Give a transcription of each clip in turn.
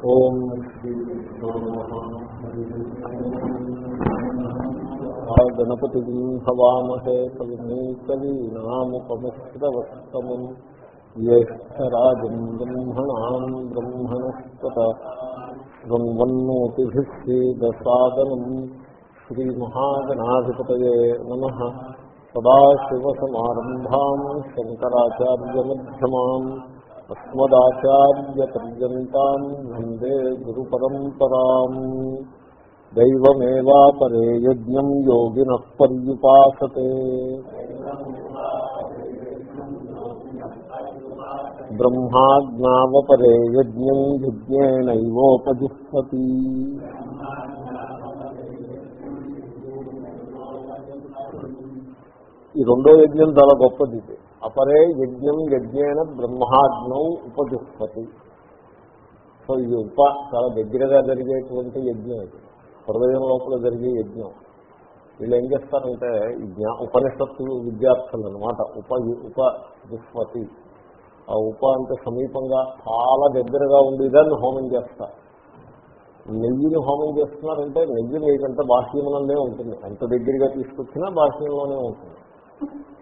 ఓం గణపతి హవామహే కవినీకవీనాముపమిశ్రవస్తమం జ్యేష్టరాజం బ్రహ్మణా బ్రహ్మణస్పత బ్రహ్మన్నోతిభిస్సేదసాదనం శ్రీమహాగణాధిపతయే నమ సదాశివసమారంభాం అస్మదాచార్యపర్యంతం వందే గురు పరంపరా దైవమేవాపరే యజ్ఞం యోగిన పర్యుపాసతే. బ్రహ్మాజ్ఞావపరే యజ్ఞం యజ్ఞేనైవోపజుహ్వతి. ఈ రెండో యజ్ఞం చాలా గొప్పది ఇది. అపరే యజ్ఞం యజ్ఞేన బ్రహ్మాగ్నం ఉపజుహ్వతి. సో ఇది ఉప చాలా దగ్గరగా జరిగేటువంటి యజ్ఞం ఇది. హృదయం లోపల జరిగే యజ్ఞం. వీళ్ళు ఏం చేస్తారంటే జ్ఞా ఉపనిషత్తు విద్యార్థులు అనమాట ఉప ఉప దుష్పతి ఆ ఉప అంటే సమీపంగా చాలా దగ్గరగా ఉండేదాన్ని హోమం చేస్తారు నెయ్యిని హోమం చేస్తున్నారంటే నెయ్యి మీకంటే బాహ్యంలోనే ఉంటుంది. ఎంత దగ్గరగా తీసుకొచ్చినా బాహ్యంలోనే ఉంటుంది.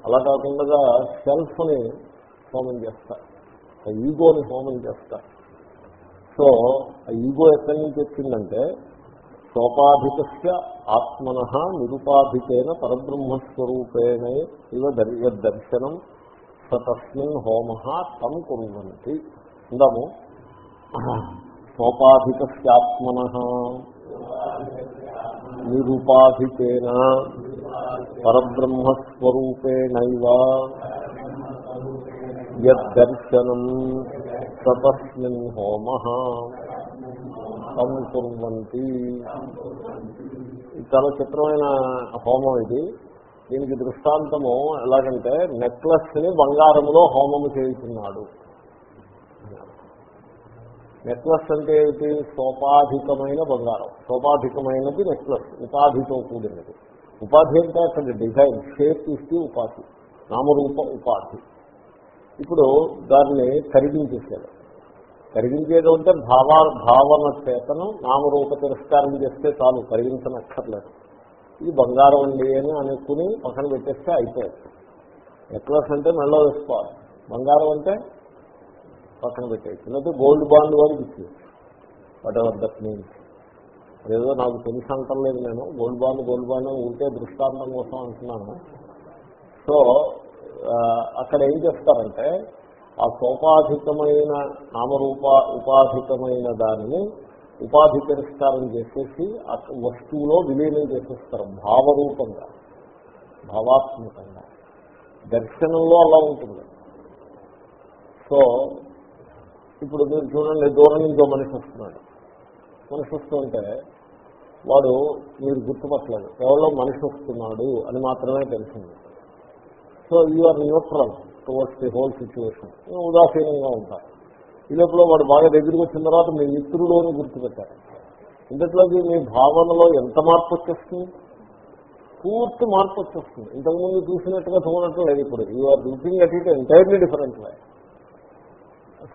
అలా కాకుండా సెల్ఫ్ని హోమం చేస్తా. ఆ ఈగోని హోమం చేస్తా. సో ఆ ఈగో ఎక్కడి నుంచి వచ్చిందంటే సోపాధిక ఆత్మన నిరుపాధికేన పరబ్రహ్మస్వరూపేణ ఇవ దర్శనం సతస్మిన్ హోమ తం కురువంతి. అందాము సోపాధిక ఆత్మన నిరుపాధికేన పరబ్రహ్మస్వరూపేణైవ. యద్దర్శనం తతస్మిన్ హోమ. తం కుర్వంతి. చాలా చిత్రమైన హోమం ఇది. దీనికి దృష్టాంతము ఎలాగంటే నెక్లెస్ని బంగారములో హోమము చేస్తున్నాడు నెక్లెస్ అంటే ఏమిటి? సోపాధికమైన బంగారం. సోపాధికమైనది నెక్లెస్ ఉపాధితో కూడినది. ఉపాధి అంటే అక్కడ డిజైన్ షేప్ ఇస్తే ఉపాధి నామరూప ఉపాధి. ఇప్పుడు దాన్ని కరిగించేసాడు కరిగించేది అంటే భావా భావన చేతను నామరూప తిరస్కారం చేస్తే చాలు కరిగించనక్కర్లేదు. ఇది బంగారం అండి అని అనుకుని పక్కన పెట్టేస్తే అయిపోయాడు నెక్లెస్ అంటే మెళ్ళ వేసుకోవాలి. బంగారం అంటే పక్కన పెట్టేయచ్చు. లేకపోతే గోల్డ్ బాండ్ వారికి ఇచ్చేది వాట్ ఎవర్ దట్ మీన్స్. అదేదో నాకు తెలిసి అంటలేదు నేను. గోల్డ్ బాండ్ గోల్డ్ ఉంటే దృష్టాంతం కోసం అంటున్నాను. సో అక్కడ ఏం చేస్తారంటే ఆ సోపాధికమైన నామరూప ఉపాధికమైన దానిని ఉపాధి తిరస్కారం చేసేసి వస్తువులో విలీనం చేసేస్తారు భావరూపంగా భావాత్మకంగా. దర్శనంలో అలా ఉంటుంది. సో ఇప్పుడు మీరు చూడండి దూరం నుంచి మనిషి వస్తున్నాడు. మనిషి వస్తుంటే వాడు మీరు గుర్తుపట్టలేదు. ఎవరో మనిషి వస్తున్నాడు అని మాత్రమే తెలిసింది. So you're neutral towards the whole situation ఉదాసీనంగా ఉంటారు ఈ లోపల వాడు బాగా దగ్గరికి వచ్చిన తర్వాత మీ మిత్రుడు అని గుర్తుపెట్టారు. ఇంతట్లోకి మీ భావనలో ఎంత మార్పు వచ్చేస్తుంది? పూర్తి మార్పు వచ్చేస్తుంది. ఇంతకుముందు చూసినట్టుగా చూడటం లేదు ఇప్పుడు. You're looking at it entirely different way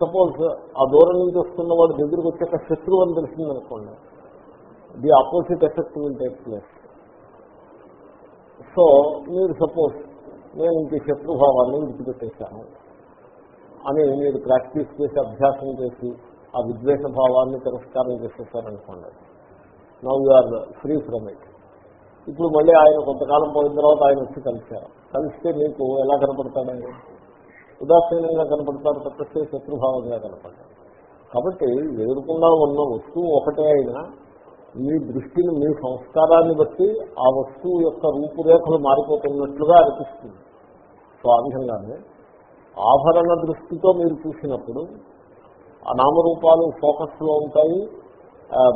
suppose ఆ దూరం నుంచి వస్తున్న వాడు దగ్గరికి వచ్చాక శత్రువు అని తెలిసిందనుకోండి. The opposite effect will take place so మీరు సపోజ్ నేను ఇంక శత్రుభావాన్ని విడిచిపెట్టేశాను అని మీరు ప్రాక్టీస్ చేసి అభ్యాసం చేసి ఆ విద్వేష భావాన్ని తిరస్కారం చేసేసారనుకోండి. Now you're free from it ఇప్పుడు మళ్ళీ ఆయన కొంతకాలం పోయిన తర్వాత ఆయన వచ్చి కలిశారు. కలిస్తే మీకు ఎలా కనపడతాడండి ఉదాసీనంగా కనపడతాడు తప్పిస్తే శత్రుభావంగా కనపడతాడు? కాబట్టి ఎదుర్కొన్నా ఉన్న వస్తువు ఒకటే అయినా మీ దృష్టిని మీ సంస్కారాన్ని బట్టి ఆ వస్తువు యొక్క రూపురేఖలు మారిపోతున్నట్లుగా అనిపిస్తుంది. సో ఆ విధంగానే ఆభరణ దృష్టితో మీరు చూసినప్పుడు ఆ నామరూపాలు ఫోకస్లో ఉంటాయి.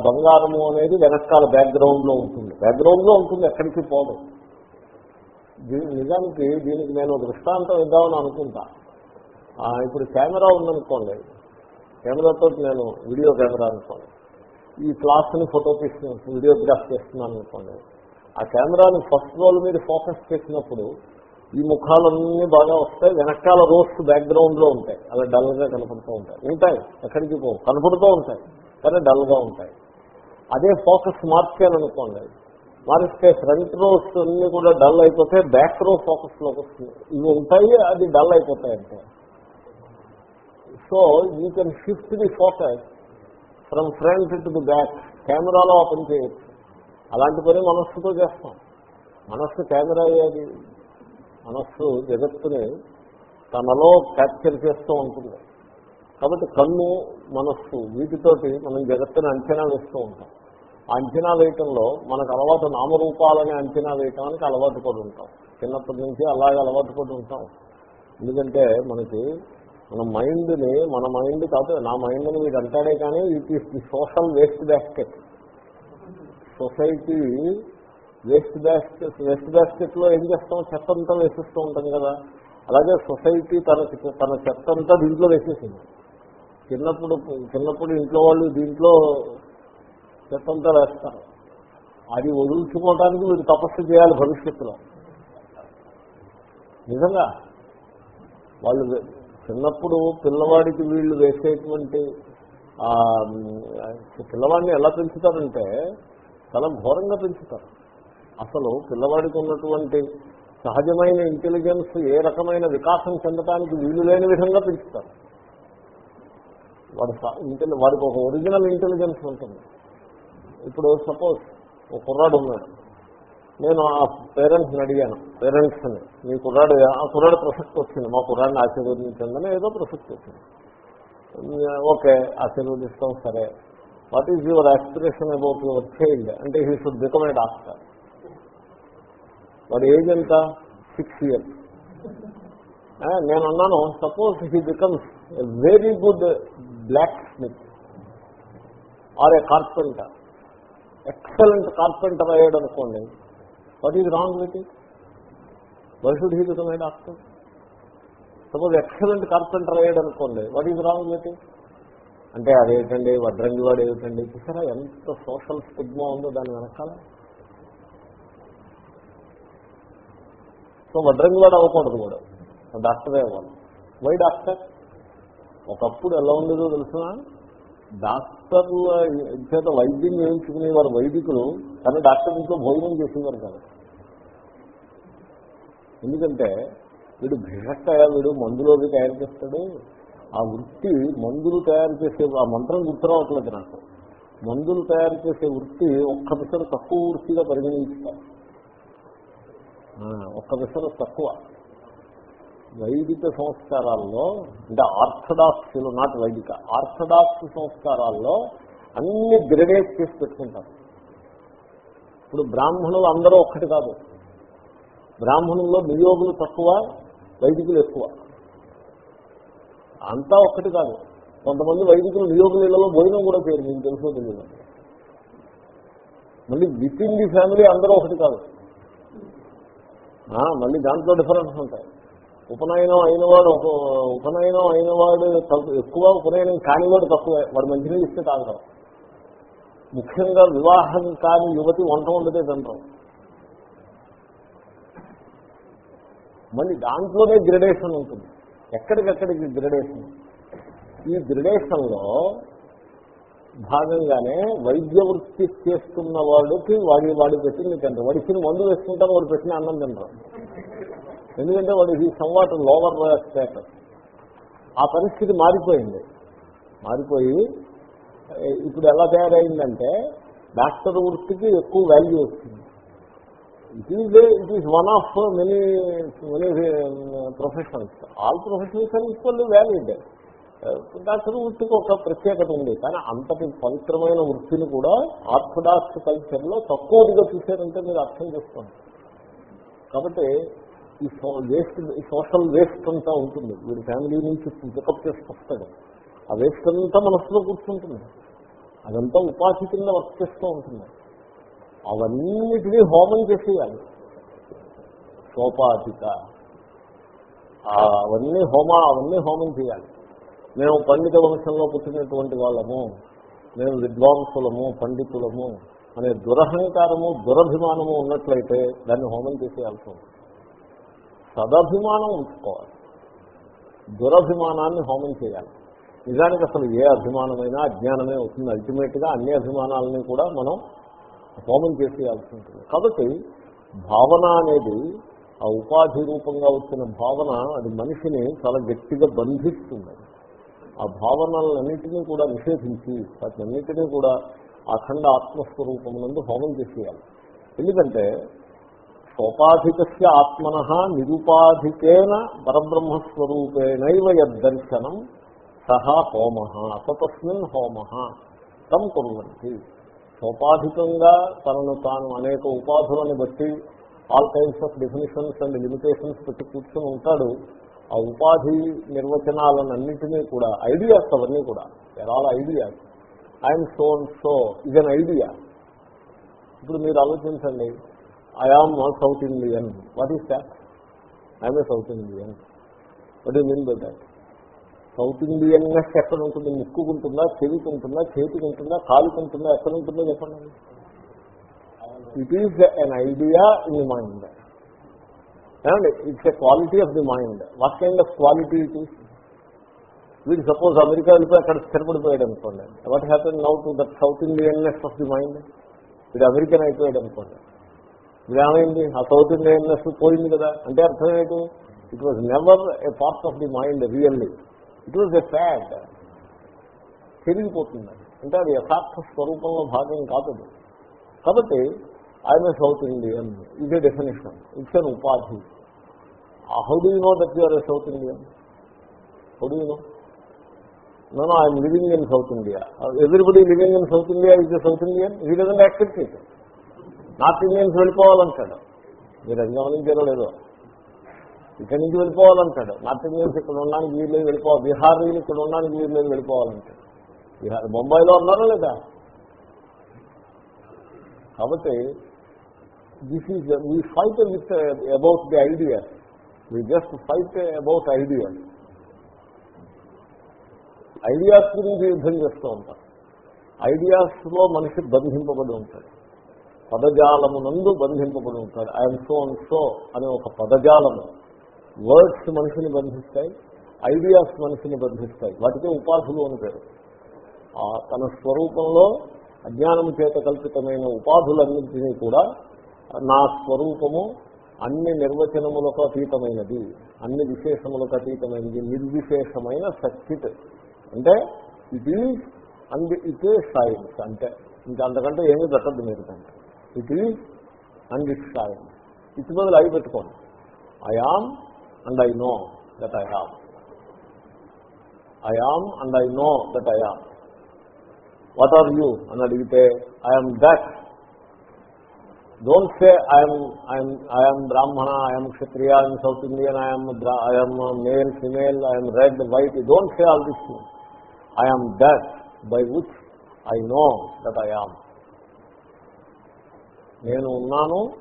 బంగారము అనేది వెనకాల బ్యాక్గ్రౌండ్లో ఉంటుంది. బ్యాక్గ్రౌండ్లో ఉంటుంది ఎక్కడికి పోదు. నిజానికి దీనికి నేను దృష్టాంతం ఇద్దామని అనుకుంటా. ఇప్పుడు కెమెరా ఉందనుకోండి. కెమెరాతో నేను వీడియో కెమెరా అనుకోండి. ఈ క్లాస్ని ఫోటో తీసిన వీడియోగ్రాఫ్ చేస్తున్నాను అనుకోండి. ఆ కెమెరాని ఫస్ట్ రోల్ మీద ఫోకస్ చేసినప్పుడు ఈ ముఖాలన్నీ బాగా వస్తాయి వెనకాల రోస్ బ్యాక్గ్రౌండ్లో ఉంటాయి. అలా డల్గా కనపడుతూ ఉంటాయి. ఉంటాయి. ఎక్కడికి పో కనపడుతూ ఉంటాయి. కానీ డల్గా ఉంటాయి. అదే ఫోకస్ మార్చాననుకోండి మారిస్తే ఫ్రంట్ రోస్ అన్ని కూడా డల్ అయిపోతే బ్యాక్ రో ఫోకస్లోకి వస్తుంది. ఇవి ఉంటాయి అది డల్ అయిపోతాయి అంటే so you can shift the focus from front to the back. కెమెరాలో ఓపెన్ చేయొచ్చు. అలాంటి పని మనస్సుతో చేస్తాం. మనస్సు కెమెరా అయ్యేది మనస్సు జగత్తుని తనలో క్యాప్చర్ చేస్తూ ఉంటుంది. కాబట్టి కన్ను మనస్సు వీటితోటి మనం జగత్తుని అంచనా వేస్తూ ఉంటాం. ఆ అంచనా వేయటంలో మనకు అలవాటు నామరూపాలని అంచనా వేయటానికి అలవాటు పడి ఉంటాం. చిన్నప్పటి నుంచి అలాగే అలవాటు పడి ఉంటాం. ఎందుకంటే మనకి మన మైండ్ని మన మైండ్ కాదు నా మైండ్ని మీరు అంటాడే కానీ it is the social waste basket. Society waste basket waste బ్యాస్కెట్లో ఏం చేస్తాం? చెత్త అంతా వేసిస్తూ ఉంటాం కదా. అలాగే సొసైటీ తన తన చెత్త అంతా దీంట్లో వేసేసింది. చిన్నప్పుడు చిన్నప్పుడు ఇంట్లో వాళ్ళు దీంట్లో చెత్త అంతా వేస్తారు. అది వదులుచుకోవడానికి మీరు తపస్సు చేయాలి భవిష్యత్తులో. నిజంగా వాళ్ళు చిన్నప్పుడు పిల్లవాడికి వీళ్ళు వేసేటువంటి పిల్లవాడిని ఎలా పెంచుతారంటే చాలా ఘోరంగా పెంచుతారు. అసలు పిల్లవాడికి ఉన్నటువంటి సహజమైన ఇంటెలిజెన్స్ ఏ రకమైన వికాసం చెందడానికి వీలు లేని విధంగా పెంచుతారు. వాడు ఇంటెలి వాడికి ఒక ఒరిజినల్ ఇంటెలిజెన్స్ ఉంటుంది. ఇప్పుడు సపోజ్ ఒక కుర్రాడు ఉన్నాడు. నేను ఆ పేరెంట్స్ని అడిగాను. పేరెంట్స్ని మీ కుర్రాడు ఆ కుర్రాడు ప్రసక్తి వచ్చింది. మా కుర్రాడిని ఆశీర్వదించండి ఏదో ప్రసక్తి వచ్చింది. ఓకే ఆశీర్వదిస్తాం సరే. What is your aspiration about your child? అంటే he should become a doctor. వాడి ఏజ్ ఎంత? సిక్స్ ఇయర్స్ నేను అన్నాను suppose he becomes a very good blacksmith or a carpenter. Excellent carpenter అయ్యాడు అనుకోండి what is wrong with it why should doctor suppose excellent carpenter అయ్యాడు అనుకోండి what is wrong with it అంటే అదేంటండి వడ్రంగి వాడు ఏమిటండి? చూసారా ఎంత సోషల్ స్టిగ్మా ఉందో దాని వెనకాల? సో వడ్రంగి వాడు అవ్వకూడదు కూడా. డాక్టరే అవ్వాలి. వై డాక్టర్ ఒకప్పుడు ఎలా ఉండేదో తెలుసునా? డాక్టర్ల చేత వైద్యం చేయించుకునే వారు వైదికులు కానీ డాక్టర్ ఇంట్లో భోజనం చేసేవారు కాదు. ఎందుకంటే వీడు భిషక్కయ వీడు మందులోకి తయారు చేస్తాడు. ఆ వృత్తి మందులు తయారు చేసే ఆ మంత్రం గుర్తురావట్లేదు నాకు. మందులు తయారు చేసే వృత్తి ఒక్క పిసర తక్కువ వృత్తిగా పరిగణించుతారు ఒక్క పిసర తక్కువ. వైదిక సంస్కారాల్లో అంటే ఆర్థడాక్స్లు నాట్ వైదిక ఆర్థడాక్స్ సంస్కారాల్లో అన్ని గ్రెడేట్ చేసి పెట్టుకుంటారు. ఇప్పుడు బ్రాహ్మణులు అందరూ ఒక్కటి కాదు. బ్రాహ్మణుల్లో నియోగులు తక్కువ వైదికులు ఎక్కువ. అంతా ఒక్కటి కాదు. కొంతమంది వైదికులు నియోగుల ఇళ్ళలో భోజనం కూడా చేయరు మీకు తెలుసో తెలియదు మళ్ళీ విత్ ఇన్ ది ఫ్యామిలీ అందరూ ఒకటి కాదు. మళ్ళీ దాంట్లో డిఫరెన్స్ ఉంటాయి. ఉపనయనం అయినవాడు ఒక ఉపనయనం అయినవాడు ఎక్కువ ఉపనయనం కానివాడు తక్కువ. వాడు మంచినీళ్ళు ఇస్తే తాగడం ముఖ్యంగా వివాహం కాని యువతి వంట వండితే తినడం మళ్ళీ దాంట్లోనే గ్రెడేషన్ ఉంటుంది. ఎక్కడికెక్కడికి గ్రెడేషన్? ఈ గ్రెడేషన్లో భాగంగానే వైద్య వృత్తి చేస్తున్న వాడికి వాడి వాడి పెట్టింది తింటారు వడిసిన మందు వేసుకుంటారు వాడు పెట్టిన అన్నం తింటారు ఎందుకంటే వాడు ఈ సంవాట్ లోవర్ స్టేటస్ ఆ పరిస్థితి మారిపోయింది. మారిపోయి ఇప్పుడు ఎలా తయారైందంటే డాక్టర్ వృత్తికి ఎక్కువ వాల్యూ వస్తుంది. It is it is one of many many professions all professionals are equally valid doctor వృత్తికి ఒక ప్రత్యేకత ఉంది. కానీ అంతటి పవిత్రమైన వృత్తిని కూడా ఆర్థడాక్స్ కల్చర్లో తక్కువగా చూశారంటే మీరు అర్థం చేసుకోండి. కాబట్టి ఈ వేస్ట్ సోషల్ వేస్ట్ అంతా ఉంటుంది. వీడి ఫ్యామిలీ నుంచి పికప్ చేసుకొస్తాడు ఆ వేస్ట్ అంతా మనసులో కూర్చుంటుంది. అదంతా ఉపాధి కింద వర్క్ చేస్తూ ఉంటుంది. అవన్నిటినీ హోమం చేసేయాలి. సోపాధిక. అవన్నీ హోమ అవన్నీ హోమం చేయాలి. మేము పండిత వంశంలో పుట్టినటువంటి వాళ్ళము. మేము విద్వాంసులము పండితులము అనే దురహంకారము దురభిమానము ఉన్నట్లయితే దాన్ని హోమం చేసేయాల్సి ఉంటుంది. సదభిమానం ఉంచుకోవాలి. దురభిమానాన్ని హోమం చేయాలి. నిజానికి అసలు ఏ అభిమానమైనా అజ్ఞానమే అవుతుంది. అల్టిమేట్గా అన్ని అభిమానాలని కూడా మనం హోమం చేసేయాల్సి ఉంటుంది. కాబట్టి భావన అనేది ఆ ఉపాధి రూపంగా వచ్చిన భావన అది మనిషిని చాలా గట్టిగా బంధిస్తుంది. ఆ భావనలన్నింటినీ కూడా నిషేధించి వాటినన్నింటినీ కూడా అఖండ ఆత్మస్వరూపం నందు హోమం చేసేయాలి. ఎందుకంటే సోపాధికస్య ఆత్మన నిరుపాధికేన పరబ్రహ్మస్వరూపేణైవ యద్దర్శనం. సహా హోమ సతస్మిన్ హోమ. తం కుర్వంతి. సోపాధికంగా తనను తాను అనేక ఉపాధులను బట్టి all times of definitions and limitations పెట్టి కూర్చొని ఉంటాడు. ఆ ఉపాధి నిర్వచనాలన్నింటినీ కూడా ఐడియాస్ అవన్నీ కూడా all ideas I'm so and so ఇది అన్ ఐడియా ఇప్పుడు మీరు ఆలోచించండి I am South Indian what is that I'm a South Indian what is mean by that South Indianness ఎక్కడ ఉంటుంది ముక్కుకు ఉంటుందా చెవికి ఉంటుందా? చేతికి ఉంటుందా కాలుకు ఉంటుందా ఎక్కడ ఉంటుందో చెప్పండి. It is an idea in the mind ఏమండి? It's a quality of the mind what kind of quality it is వీడు సపోజ్ అమెరికా వెళ్ళిపోయి అక్కడ స్థిరపడిపోయాడు అనుకోండి. What happen now to that South Indianness of the mind వీడు American అయిపోయాడు అనుకోండి. ఇదేమైంది? ఆ సౌత్ ఇండియన్నెస్ పోయింది కదా. అంటే అర్థం ఏంటి? It was never a part of the mind really it was a fad తిరిగిపోతుంది అంటే అది యథార్థ స్వరూపంలో భాగం కాదు కాబట్టి ఆయన సౌత్ ఇండియన్. ఇదే డెఫినేషన్ ఇట్స్ అన్ ఉపాధి how do you know that you're South Indian how do you know no no I'm living in South India everybody living in South India is South Indian he doesn't accept చేశారు north Indians వెళ్ళిపోవాలంటాడు. మీరు అది గమనించారో లేదో. ఇక్కడి నుంచి వెళ్ళిపోవాలంటాడు. North Indians ఇక్కడ ఉండడానికి వీళ్ళు వెళ్ళిపోవాలి బీహారీలు ఇక్కడ ఉండడానికి వీళ్ళు వెళ్ళిపోవాలంటాడు. బీహార్ బొంబాయిలో ఉన్నారా లేదా? కాబట్టి this is we fight with about the idea we just fight about idea ideas గురించి యుద్ధం చేస్తూ ఉంటారు ఐడియాస్లో మనిషి బంధింపబడి ఉంటాడు. పదజాలమునందు బంధింపబడి ఉంటాడు. ఐఎమ్ సో అండ్ సో అనే ఒక పదజాలము. వర్డ్స్ మనిషిని బంధిస్తాయి ఐడియాస్ మనిషిని బంధిస్తాయి. వాటికి ఉపాధులు అని పేరు. ఆ తన స్వరూపంలో అజ్ఞానం చేత కల్పితమైన ఉపాధులన్నింటినీ కూడా నా స్వరూపము అన్ని నిర్వచనములకు అతీతమైనది అన్ని విశేషములకు అతీతమైనది నిర్విశేషమైన సచిత్ అంటే it is and it science అంటే ఇంకా అంతకంటే ఏమీ దట్టద్దు మీరు కంటే ఇది ఈజ్ అండ్ ఇట్ సైన్స్ ఇటు బదులు అవి పెట్టుకోండి I am and I know that I am I am and I know that I am what are you అని అడిగితే I'm that don't say I'm I'm I'm Brahmana I'm Kshatriya I'm South Indian I'm I'm male female I'm red white don't say all this I'm that by which I know that I am నేను ఉన్నాను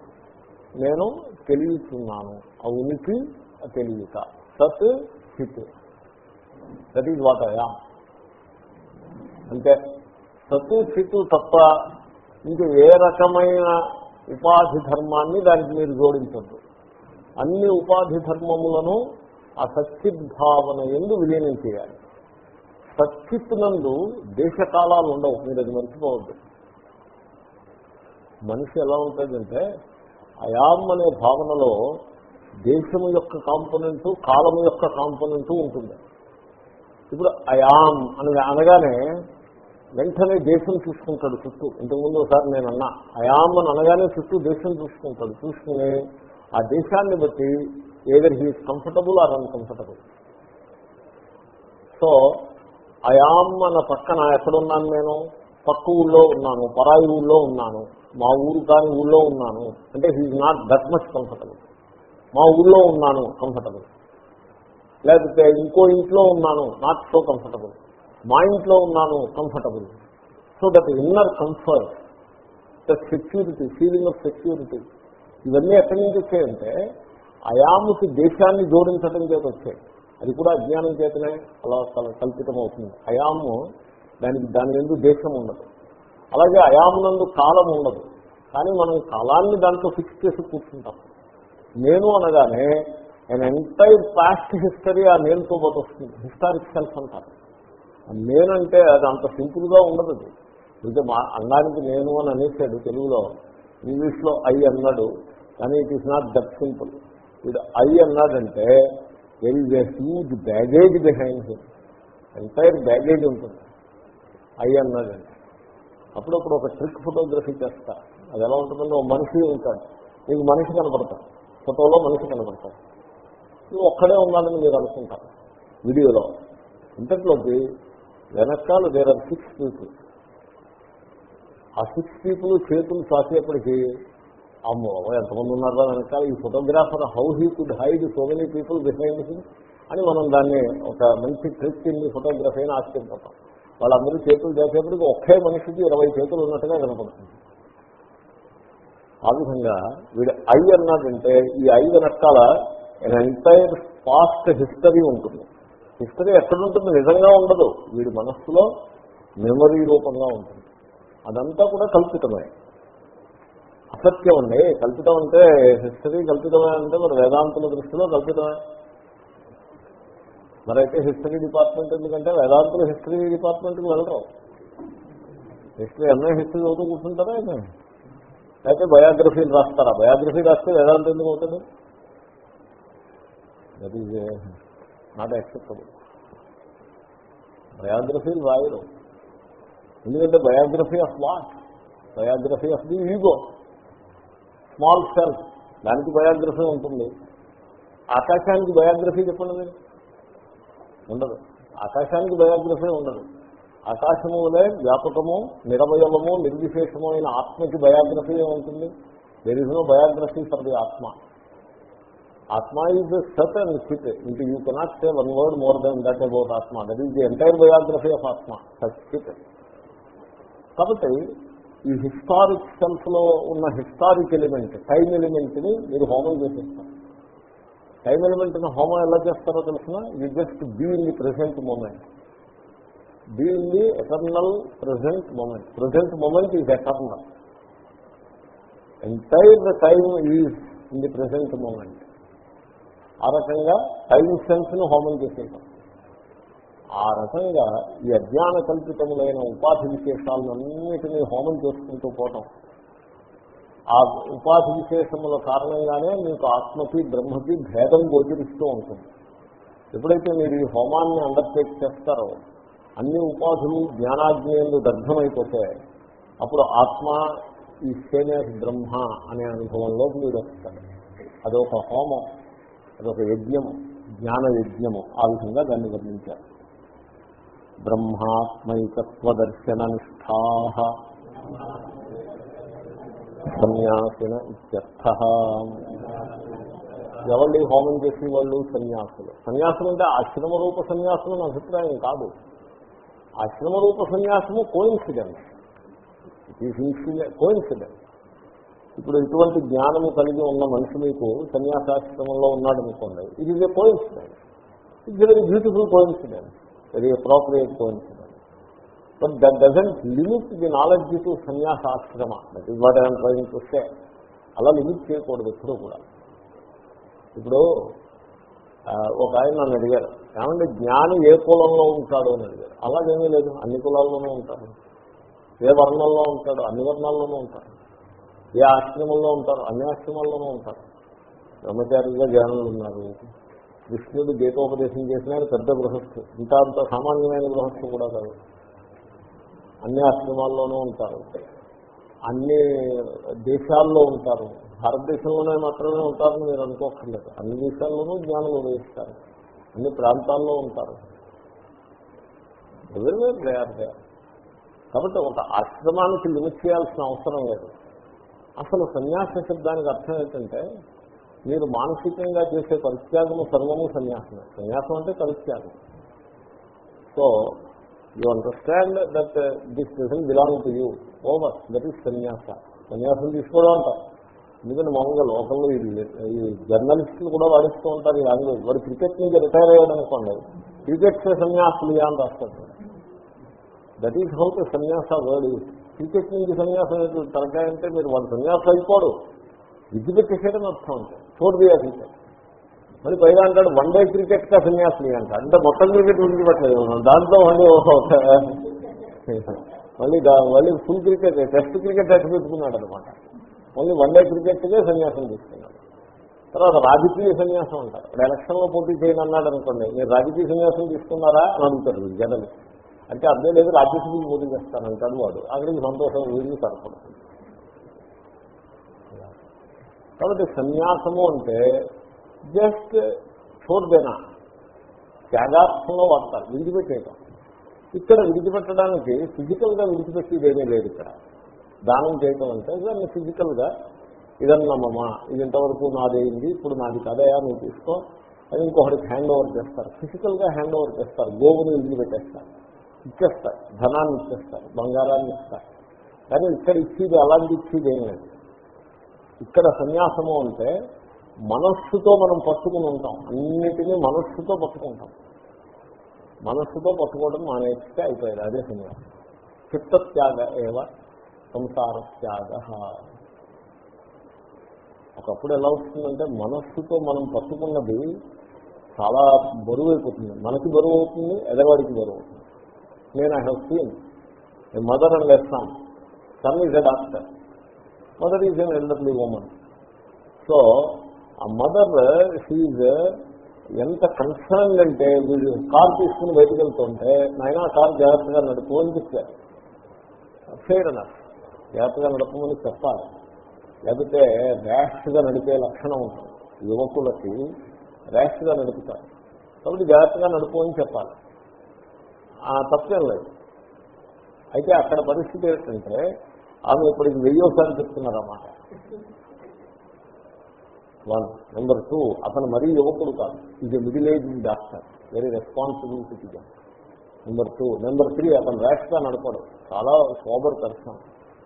నేను తెలియచున్నాను. ఆ ఉనికి ఆ తెలియక సత్ స్థిత్ that is what అంటే సత్తు స్థితు తప్ప ఇంక ఏ రకమైన ఉపాధి ధర్మాన్ని దానికి మీరు జోడించద్దు. అన్ని ఉపాధి ధర్మములను ఆ సచ్చిద్భావన ఎందు విలీనం చేయాలి. సచ్చిత్ నందు దేశకాలాలు ఉండవు మీరు అది మర్చిపోవద్దు. మనిషి ఎలా ఉంటుందంటే అయాం అనే భావనలో దేశము యొక్క కాంపొనెంట్ కాలము యొక్క కాంపొనెంటు ఉంటుంది. ఇప్పుడు అయామ్ అని అనగానే వెంటనే దేశం చూసుకుంటాడు చుట్టూ. ఇంతకుముందు ఒకసారి నేను అన్నా అయాం అని అనగానే చుట్టూ దేశం చూసుకుంటాడు. చూసుకుని ఆ దేశాన్ని బట్టి either he's comfortable or uncomfortable so I'm అన్న పక్కన ఎక్కడున్నాను నేను? పక్క ఊళ్ళో ఉన్నాను పరాయి ఊళ్ళో ఉన్నాను. మా ఊరు కాని ఊళ్ళో ఉన్నాను. అంటే he not that much comfortable మా ఊళ్ళో ఉన్నాను కంఫర్టబుల్ లేకపోతే ఇంకో ఇంట్లో ఉన్నాను నాట్ సో కంఫర్టబుల్ మా ఇంట్లో ఉన్నాను comfortable so that inner comfort the security feeling of security ఇవన్నీ ఎక్కడి నుంచి వచ్చాయంటే అయాముకి దేశాన్ని జోడించడం చేత వచ్చాయి. అది కూడా అజ్ఞానం చేతనే అలా కల్పితం కల్పితమవుతుంది. అయాము దానికి దాని ఎందుకు దేశం ఉండదు. అలాగే అయామునందు కాలం ఉండదు. కానీ మనం కాలాన్ని దాంట్లో ఫిక్స్ చేసి కూర్చుంటాం. నేను అనగానే an ఎంటైర్ పాస్ట్ హిస్టరీ ఆ నేనుతో పాటు వస్తుంది. హిస్టారిక్ సెల్ఫ్ అంటారు. నేనంటే అది అంత సింపుల్గా ఉండదు అది. అయితే మా అన్నానికి నేను అని అనేసాడు తెలుగులో. ఇంగ్లీష్లో ఐ అన్నాడు. కానీ it is not that simple ఇది ఐ అన్నాడంటే there is a huge baggage behind him entire baggage ఉంటుంది. ఐ అన్నాడంటే. అప్పుడప్పుడు ఒక ట్రిక్ ఫోటోగ్రఫీ చేస్తా. అది ఎలా ఉంటుందంటే ఒక మనిషి ఉంటాడు. మీకు మనిషి కనపడతాడు. ఫోటోలో మనిషి కనపడతాడు. నువ్వు ఒక్కడే ఉన్నాడని మీరు అనుకుంటారు. వీడియోలో. ఇంతట్లోకి వెనకాల దేర్ ఆర్ సిక్స్ పీపుల్ ఆ సిక్స్ పీపుల్ చేతులు చాచేపటికి అమ్మో ఎంతమంది ఉన్నారా వెనకాల? ఈ photographer how he could hide so many people behind him అని మనం దాన్ని ఒక మంచి ట్రిక్ ఇన్ ఫోటోగ్రఫీ అని ఆశ్చర్యపోతాం వాళ్ళందరూ చేతులు చేసేప్పటికి ఒకే మనిషికి ఇరవై చేతులు ఉన్నట్టుగా కనపడుతుంది ఆ విధంగా వీడు ఐ అన్నాడంటే ఈ ఐదు రకాల ఎంటైర్ పాస్ట్ హిస్టరీ ఉంటుంది. హిస్టరీ ఎక్కడుంటుంది? నిజంగా ఉండదు. వీడి మనస్సులో మెమరీ రూపంగా ఉంటుంది. అదంతా కూడా కల్పితమే. అసత్యం అండి. కల్పితం అంటే హిస్టరీ కల్పితమే అంటే మరి వేదాంతుల దృష్టిలో కల్పితమే. మరైతే హిస్టరీ డిపార్ట్మెంట్ ఎందుకంటే వేదాంతులు హిస్టరీ డిపార్ట్మెంట్కి వెళ్ళరు. హిస్టరీ ఎన్నో హిస్టరీ చదువుతూ కూర్చుంటారా ఆయన అయితే బయోగ్రఫీలు రాస్తారా? బయోగ్రఫీ రాస్తే వేదాంతం ఎందుకు అవుతుంది? దట్ ఈజ్ నాట్ యాక్సెప్టబుల్ బయోగ్రఫీలు రాయరు. ఎందుకంటే biography of what? Biography of the ego. Small self దానికి బయోగ్రఫీ ఉంటుంది. ఆకాశానికి బయోగ్రఫీ చెప్పండి మీరు? ఉండదు. ఆకాశానికి బయోగ్రఫీ ఉండదు. ఆకాశము వలె వ్యాపకము నిరవయవము నిర్విశేషము అయిన ఆత్మకి బయోగ్రఫీ ఉంటుంది. There is no biography for the atma. Atma is sat and chit ఇంక you cannot say one word more than that about atma. That is the entire biography of atma. Sat chit కాబట్టి ఈ historic సెల్ఫ్లో ఉన్న historic element time ఎలిమెంట్ని మీరు హోమం చేసేస్తారు. Time ఎలిమెంట్ని హోమం ఎలా చేస్తారో తెలిసిన? You just be in the present moment be in the eternal present moment present moment is eternal entire the time is in the present moment ఆ రకంగా టైం సెన్స్ను హోమం చేసేసాం ఆ రకంగా ఈ అజ్ఞాన కల్పితములైన ఉపాధి విశేషాలన్నిటినీ హోమం చేసుకుంటూ పోవటం. ఆ ఉపాధి విశేషముల కారణంగానే మీకు ఆత్మకి బ్రహ్మకి భేదం గోచరిస్తూ ఉంటుంది. ఎప్పుడైతే మీరు ఈ హోమాన్ని అండర్టేక్ చేస్తారో అన్ని ఉపాధులు జ్ఞానాజ్ఞేయులు దగ్ధమైపోతే అప్పుడు ఆత్మ ఈ సేనేస్ బ్రహ్మ అనే అనుభవంలోకి మీరు వస్తారు. అదొక హోమం అదొక యజ్ఞము జ్ఞాన యజ్ఞము. ఆ విధంగా దాన్ని వర్ణించారు. బ్రహ్మాత్మైకత్వదర్శన నిష్ఠా సన్యాసిన ఇత్యర్థ. ఎవరి హోమం చేసే వాళ్ళు సన్యాసులు? సన్యాసం అంటే ఆశ్రమ రూప సన్యాసం అభిప్రాయం కాదు. ఆశ్రమ రూప సన్యాసము కోయిన్సిడెన్స్ ఇట్ ఈస్ కోయిన్సిడెన్స్ ఇప్పుడు ఇటువంటి జ్ఞానము కలిగి ఉన్న మనిషి మీకు సన్యాసాశ్రమంలో ఉన్నాడు అనుకోండి ఇది is a coincidence it's very beautiful coincidence very appropriate coincidence but that doesn't limit the knowledge to sanyasashrama that is what I'm trying to say అలా లిమిట్ చేయకూడదు ఎప్పుడూ కూడా. ఇప్పుడు ఒక ఆయన నన్ను అడిగారు ఏమంటే జ్ఞాని ఏ కులంలో ఉంటాడు? అని అడిగారు. అలాగేమీ లేదు. అన్ని కులాల్లోనూ ఉంటారు. ఏ వర్ణంలో ఉంటాడు? అన్ని వర్ణాల్లోనూ ఉంటారు. ఏ ఆశ్రమంలో ఉంటారు? అన్ని ఆశ్రమాల్లోనూ ఉంటారు. బ్రహ్మచారిగా జ్ఞానులు ఉన్నారు. కృష్ణుడు గీతోపదేశం చేసిన పెద్ద గృహస్థు. ఇంత అంత సామాన్యమైన గృహస్థు కూడా కాదు. అన్ని ఆశ్రమాల్లోనూ ఉంటారు. అన్ని దేశాల్లో ఉంటారు. భారతదేశంలోనే మాత్రమే ఉంటారని మీరు అనుకోకర్లేదు అన్ని దేశాల్లోనూ జ్ఞానం ఉదయిస్తారు. అన్ని ప్రాంతాల్లో ఉంటారు. ఎవరివేర్ కాబట్టి ఒక ఆశ్రమానికి లిమిట్ చేయాల్సిన అవసరం లేదు. అసలు సన్యాస శబ్దానికి అర్థం ఏంటంటే మీరు మానసికంగా చేసే పరిత్యాగము సర్వము సన్యాసమే. సన్యాసం అంటే పరిత్యాగం. So you understand that this doesn't belong to you over that is sanyasa సన్యాసం తీసుకోవడం అంటారు ఎందుకంటే మామూలుగా లోకల్లో ఇది ఈ జర్నలిస్టులు కూడా వాడిస్తూ ఉంటారు ఈ ఆంగ్లేజ్ వాడు క్రికెట్ నుంచి రిటైర్ అయ్యాడు అనుకోండి. క్రికెట్ సన్యాసులు అని రాస్తారు that is how the sanyasa word cricket నుంచి సన్యాసం తరకాయ అంటే మీరు వాళ్ళు సన్యాసం అయిపోడు. విద్య పెట్టేసేయడం అర్థం అంటే. చూడదు క్రికెట్ మరి పైగా అంటాడు వన్ డే క్రికెట్ కా సన్యాసిని అంట. అంటే మొత్తం క్రికెట్ విడిచిపెట్టలేదు దాంట్లో మళ్ళీ మళ్ళీ మళ్ళీ ఫుల్ క్రికెట్ టెస్ట్ క్రికెట్ అట్టు పెట్టుకున్నాడు అనమాట మళ్ళీ వన్ డే క్రికెట్కే సన్యాసం తీసుకున్నాడు. తర్వాత రాజకీయ సన్యాసం అంటారు ఇప్పుడు ఎలక్షన్లో పోటీ చేయను అన్నాడు అనుకోండి మీరు రాజకీయ సన్యాసం తీసుకున్నారా అని అడుగుతారు వీళ్ళు జనాలు అంటే అర్థం లేదు రాజ్యసభకి పోటీ చేస్తాను అంటాడు వాడు. అక్కడికి సంతోషం వీళ్ళు సరిపడుతుంది కాబట్టి సన్యాసము అంటే జస్ట్ చూడదేనా త్యాగార్థంలో వాడతారు విడిచిపెట్టేయటం. ఇక్కడ విడిచిపెట్టడానికి ఫిజికల్గా విడిచిపెట్టేది ఏమీ లేదు ఇక్కడ. దానం చేయటం అంటే దాన్ని ఫిజికల్గా ఇదన్నమ్మా ఇది ఇంతవరకు నాదేంది ఇప్పుడు నాది కదయా నువ్వు తీసుకో అది ఇంకొకటికి హ్యాండ్ ఓవర్ చేస్తారు. ఫిజికల్గా హ్యాండ్ ఓవర్ చేస్తారు గోవుని విడిచిపెట్టేస్తారు. ఇచ్చేస్తారు ధనాన్ని ఇచ్చేస్తారు బంగారాన్ని ఇస్తారు. కానీ ఇక్కడ ఇచ్చేది అలాంటి ఇచ్చేది ఏం లేదు. ఇక్కడ సన్యాసము అంటే మనస్సుతో మనం పట్టుకుని ఉంటాం. అన్నిటినీ మనస్సుతో పట్టుకుంటాం. మనస్సుతో పట్టుకోవడం మానేస్తే అయిపోయేది. అదే సన్యాసం చిత్తత్యాగ ఏవ సంసార త్యాగ ఒకప్పుడు ఎలా వస్తుందంటే మనస్సుతో మనం పట్టుకున్నది చాలా బరువు అయిపోతుంది మనకి బరువు అవుతుంది ఎదవాడికి బరువు అవుతుంది నేను I have seen. Mother and lesson son is a doctor. Mother is an elderly woman. So ఆ మదర్ హీజ్ ఎంత కన్సర్న్ అంటే వీడు కార్ తీసుకుని బయటకు వెళ్తుంటే నాయన కార్ జాగ్రత్తగా నడుపు అని చెప్పారు. ఫెయిర్ అన్నారు జాగ్రత్తగా నడపమని చెప్పాలి. లేకపోతే ర్యాష్గా నడిపే లక్షణం ఉంటుంది. యువకులకి ర్యాష్గా నడుపుతారు. కాబట్టి జాగ్రత్తగా నడుపు అని చెప్పాలి. ఆ తప్పేం లేదు. అయితే అక్కడ పరిస్థితి ఏంటంటే ఆమె ఇప్పటికి వెయ్యోసారి చెప్తున్నారన్నమాట. వన్. నెంబర్ టూ అతను మరీ యువకుడు కాదు. ఇది middle age doctor very responsible citizen number two number three అతను ర్యాష్గా నడపడం. చాలా సోబర్ పర్సన్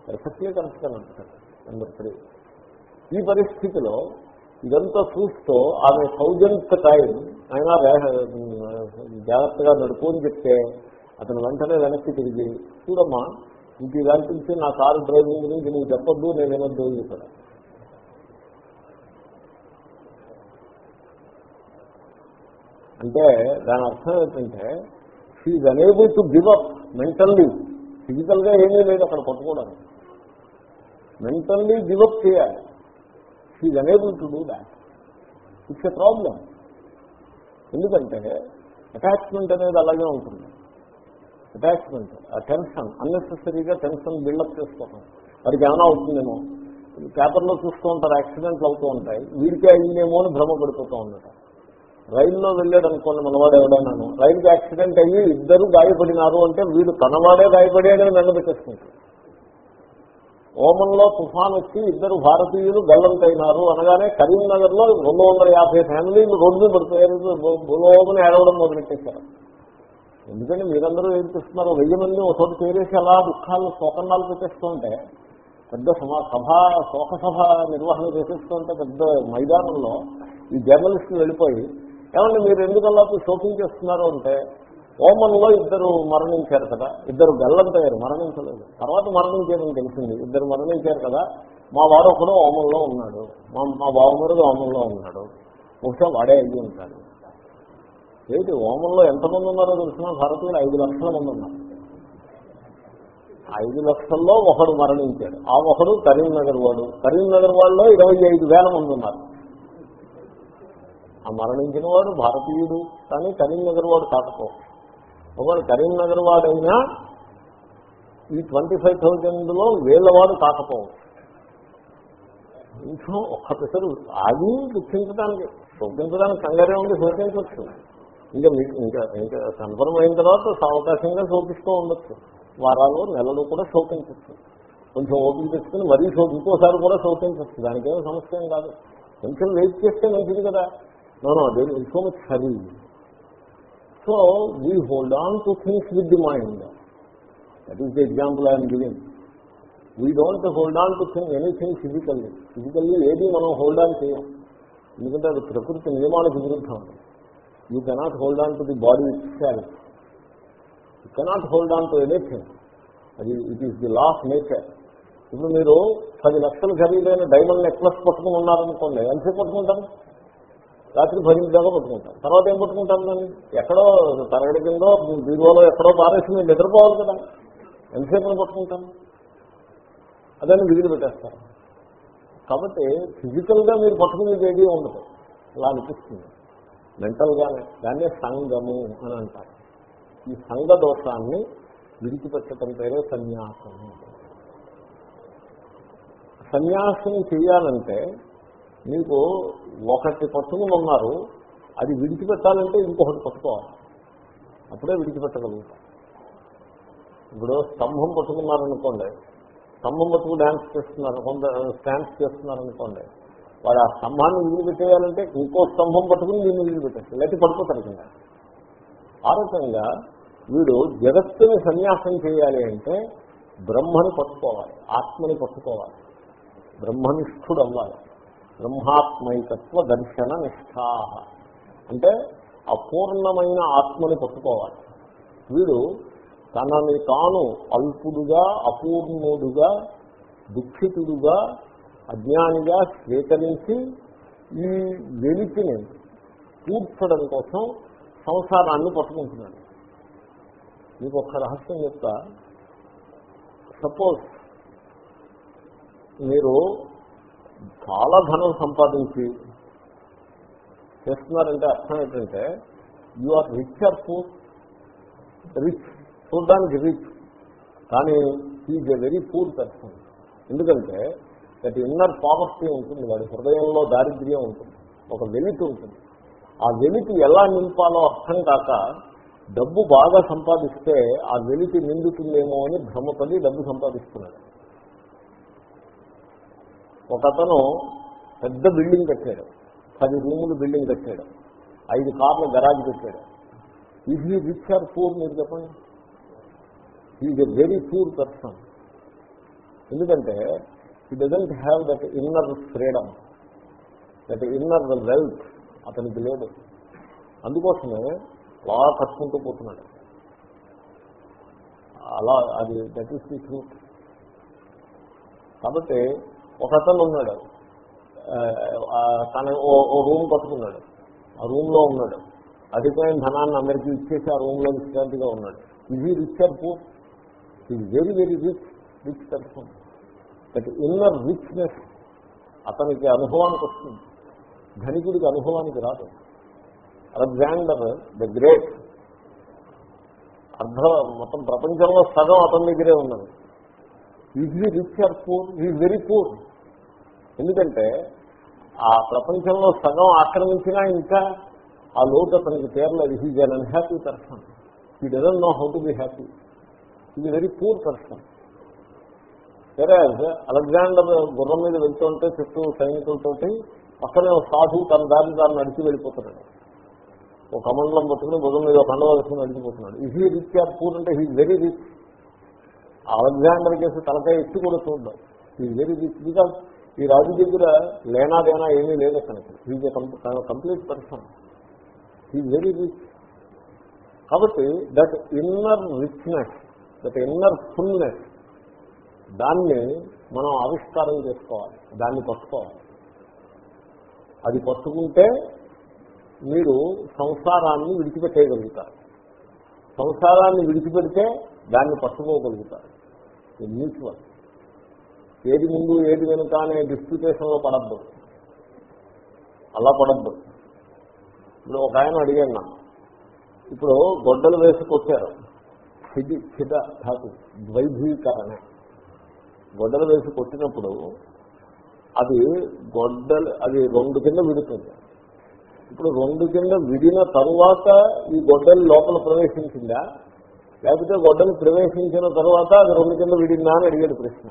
పర్ఫెక్ట్లీ కరెక్ట్గా నడుపుతాడు నెంబర్ త్రీ ఈ పరిస్థితిలో ఇదంతా చూస్తూ ఆమె థౌజండ్ టైం అయినా జాగ్రత్తగా నడుపు అని చెప్తే అతను వెంటనే వెనక్కి తిరిగి చూడమ్మా ఇంక ఇలాంటి నా కారు డ్రైవింగ్ గురించి నువ్వు చెప్పొద్దు నేను ఏమొద్దు అని చెప్పాడు అంటే దాని అర్థం ఏంటంటే she's unable to give up mentally ఫిజికల్గా ఏమీ లేదు అక్కడ పట్టుకోవడానికి. మెంటల్లీ గివప్ చేయాలి. She's unable to do that it's a problem ఎందుకంటే అటాచ్మెంట్ అనేది అలాగే ఉంటుంది. అటాచ్మెంట్ ఆ టెన్షన్ అన్నెసెసరీగా టెన్షన్ బిల్డప్ చేసుకోవడం వారికి ఏమైనా అవుతుందేమో. పేపర్లో చూస్తూ ఉంటారు యాక్సిడెంట్లు అవుతూ ఉంటాయి. వీడికే అయిందేమో అని భ్రమపడిపోతూ ఉంటారు రైల్లో వెళ్ళాడు అనుకోండి మనవాడు ఎవడన్నాను రైలుకి యాక్సిడెంట్ అయ్యి ఇద్దరు గాయపడినారు అంటే వీడు తనవాడే గాయపడాడని దండ ఓమన్లో తుఫాన్ వచ్చి ఇద్దరు భారతీయులు గల్లంతైనారు అనగానే కరీంనగర్లో రెండు వందల యాభై ఫ్యామిలీలు రోడ్డు పడిపోయారు. బులోమని ఏడవడం మొదలెట్టేశారు ఎందుకంటే మీరందరూ ఏం చేస్తున్నారు వెయ్యి మంది ఒక చోట చేరేసి అలా దుఃఖాలు శోకన్నాలు పెట్టేస్తుంటే పెద్ద సమా సభ శోక సభ నిర్వహణ చేసేస్తుంటే పెద్ద మైదానంలో ఈ జర్నలిస్టులు వెళ్ళిపోయి ఏమంటే మీరు ఎందుకల్లా షోపింగ్ చేస్తున్నారు అంటే ఓమన్లో ఇద్దరు మరణించారు కదా ఇద్దరు గల్లంతయ్యారు మరణించలేదు. తర్వాత మరణించారని తెలిసింది ఇద్దరు మరణించారు కదా మా వారు ఒకడు ఓమంలో ఉన్నాడు మా మా బావమరుడు ఓమంలో ఉన్నాడు బహుశా వాడే అయ్యి ఉంటాడు. ఏంటి ఓమంలో ఎంతమంది ఉన్నారో తెలిసిన భారతీయులు ఐదు లక్షల మంది ఉన్నారు. ఐదు లక్షల్లో ఒకడు మరణించాడు. ఆ ఒకడు కరీంనగర్ వాడు. కరీంనగర్ వాళ్ళలో ఇరవై ఐదు వేల మంది ఉన్నారు. ఆ మరణించిన వాడు భారతీయుడు కానీ కరీంనగర్ వాడు కాకపో. ఒకవేళ కరీంనగర్ వాడైనా ఈ ట్వంటీ ఫైవ్ థౌజండ్లో వేలవాడు కాకపోవచ్చు ఇంట్లో ఒక్క పిసరు ఆగి దుఃఖించడానికి శోకించడానికి కంగారే ఉంది శోకించవచ్చు. ఇంకా మీకు ఇంకా ఇంకా కన్ఫర్మ్ అయిన తర్వాత అవకాశంగా శోకిస్తూ ఉండొచ్చు. వారాలు నెలలు కూడా శోకించవచ్చు. కొంచెం ఓపిక తెచ్చుకుని మరీ శోకి ఇంకోసారి కూడా శోకించవచ్చు. దానికేం సమస్య ఏం కాదు. కొంచెం వెయిట్ చేస్తే మంచిది కదా. No no there so much hurry so we hold on to things with the mind that is the example I'm giving we don't hold on to thing anything physically physically ఏది మనం hold on చేయం ఎందుకంటే అది ప్రకృతి నియమాలకు విరుద్ధం. You cannot hold on to the body itself you cannot hold on to anything అది it is the law of nature ఇప్పుడు మీరు పది లక్షలు ఖరీదైన డైమండ్ నెక్లెస్ పట్టుకుని ఉన్నారనుకోండి ఎంతసేపు పట్టుకుంటారు? రాత్రి పదింటి పట్టుకుంటాను పట్టుకుంటాం. తర్వాత ఏం పట్టుకుంటాం దాన్ని? ఎక్కడో తరగడి కిందో బీరువాలో ఎక్కడో పారేసి నిద్రపోవాలి కదా. ఎంతసేపు పట్టుకుంటాం. అదని విధులు పెట్టేస్తారు. కాబట్టి ఫిజికల్గా మీరు పట్టుకునేది ఏది ఉండదు. అలా అనిపిస్తుంది. మెంటల్గానే దాన్నే సంగము అని అంటారు. ఈ సంఘ దోషాన్ని విడిచిపెట్టడం పేరే సన్యాసం సన్యాసం చేయాలంటే మీకు ఒకటి పట్టుకుని ఉన్నారు అది విడిచిపెట్టాలంటే ఇంకొకటి పట్టుకోవాలి. అప్పుడే విడిచిపెట్టగలుగుతాం. ఇప్పుడు స్తంభం పట్టుకున్నారనుకోండి స్తంభం పట్టుకు డ్యాన్స్ చేస్తున్నారు కొంత స్టాన్స్ చేస్తున్నారనుకోండి వాడు ఆ స్తంభాన్ని విడిచిపెట్టేయాలంటే ఇంకో స్తంభం పట్టుకుని దీన్ని విడిచిపెట్టేస్తారు. లేకపోతే పడిపోతారు కింద ఆ రకంగా వీడు జగత్తుని సన్యాసం చేయాలి అంటే బ్రహ్మని పట్టుకోవాలి ఆత్మని పట్టుకోవాలి బ్రహ్మనిష్ఠుడు అవ్వాలి. బ్రహ్మాత్మైకత్వ దర్శన నిష్ఠా అంటే అపూర్ణమైన ఆత్మని పట్టుకోవాలి. వీడు తనని తాను అల్పుడుగా అపూర్ణుడుగా దుఃఖితుడుగా అజ్ఞానిగా స్వీకరించి ఈ వెలితిని కూర్చడం కోసం సంసారాన్ని పట్టుకుంటున్నాడు. మీకు ఒక్క రహస్యం చెప్తా. సపోజ్ మీరు చాలా ధనం సంపాదించి చేస్తున్నారంటే అర్థం ఏంటంటే you are rich or poor rich చూడడానికి రిచ్ కానీ is a very poor person ఎందుకంటే దట్ ఇన్నర్ పావర్టీ ఉంటుంది వాడి హృదయంలో దారిద్ర్యం ఉంటుంది ఒక వెలితి ఉంటుంది. ఆ వెలితి ఎలా నింపాలో అర్థం కాక డబ్బు బాగా సంపాదిస్తే ఆ వెలితి నిండుతుందేమో అని భ్రమపడి డబ్బు సంపాదిస్తున్నాడు. ఒకతను పెద్ద బిల్డింగ్ కట్టాడు. పది రూములు బిల్డింగ్ కట్టాడు. ఐదు కార్ల గరాజ్ పెట్టాడు. ఈజీ రిచ్ ఆర్ పూర్ మీరు చెప్పండి. Is a very poor person ఎందుకంటే he doesn't have that inner freedom that inner wealth అతనికి లేదు. అందుకోసమే అలా కట్టుకుంటూ పోతున్నాడు. అలా అది దట్ ఈస్ ది ట్రూత్ కాబట్టి ఒక అతను ఉన్నాడు. తన ఓ- ఓ రూమ్ పట్టుకున్నాడు. ఆ రూమ్లో ఉన్నాడు. అధికమైన ధనాన్ని అందరికీ ఇచ్చేసి ఆ రూమ్లో విశ్రాంతిగా ఉన్నాడు ఇది rich or poor is very very rich rich person but inner richness అతనికి అనుభవానికి వస్తుంది. ధనికుడికి అనుభవానికి రాదు. అలెగ్జాండర్ ద గ్రేట్ అర్ధ మొత్తం ప్రపంచంలో సగం అతని దగ్గరే ఉన్నది. Is he rich or poor is very poor ఎందుకంటే ఆ ప్రపంచంలో సగం ఆక్రమించినా ఇంకా ఆ లోటు అతనికి తీరలేదు he's an unhappy person he doesn't know how to be happy ఇది వెరీ పూర్ పర్సన్ సరే అలెగ్జాండర్ గుర్రం మీద వెళ్తుంటే చుట్టూ సైనికులతోటి పక్కనే ఒక తన దారిని తాను నడిచి వెళ్ళిపోతున్నాడు. ఒక కమండలం పట్టుకుని బుధం మీద ఒక కండవ వేసుకుని నడిచిపోతున్నాడు. ఇది రిచ్ ఆర్ పూర్ అంటే he very rich Alexander case తలకాయ ఎత్తి కూడా చూడడం. ఈ వెరీ రిచ్ బికాస్ ఈ రాజు దగ్గర లేనాదేనా ఏమీ లేదు అతనికి. Is complete person he very rich కాబట్టి that inner richness that inner fullness దాన్ని మనం ఆవిష్కారం చేసుకోవాలి. దాన్ని పట్టుకోవాలి. అది పట్టుకుంటే మీరు సంసారాన్ని విడిచిపెట్టేయగలుగుతారు. సంసారాన్ని విడిచిపెడితే దాన్ని పట్టుకోగలుగుతారు. మ్యూచువల్ ఏది ముందు ఏది వెనుక అనే డిస్ప్యూటేషన్లో పడద్దు. అలా పడద్దు. ఇప్పుడు ఒక ఆయన అడిగాను నా ఇప్పుడు గొడ్డలు వేసి కొట్టారు. చిది చిద ధాతు ద్వైభీకరణ గొడ్డలు వేసి కొట్టినప్పుడు అది గొడ్డలు అది రెండు కింద విడుతుంది. ఇప్పుడు రెండు కింద విడిన తరువాత ఈ గొడ్డలు లోపల ప్రవేశించిందా? లేకపోతే గొడ్డలు ప్రవేశించిన తర్వాత అది రెండు కింద విడిందా అని అడిగాడు ప్రశ్న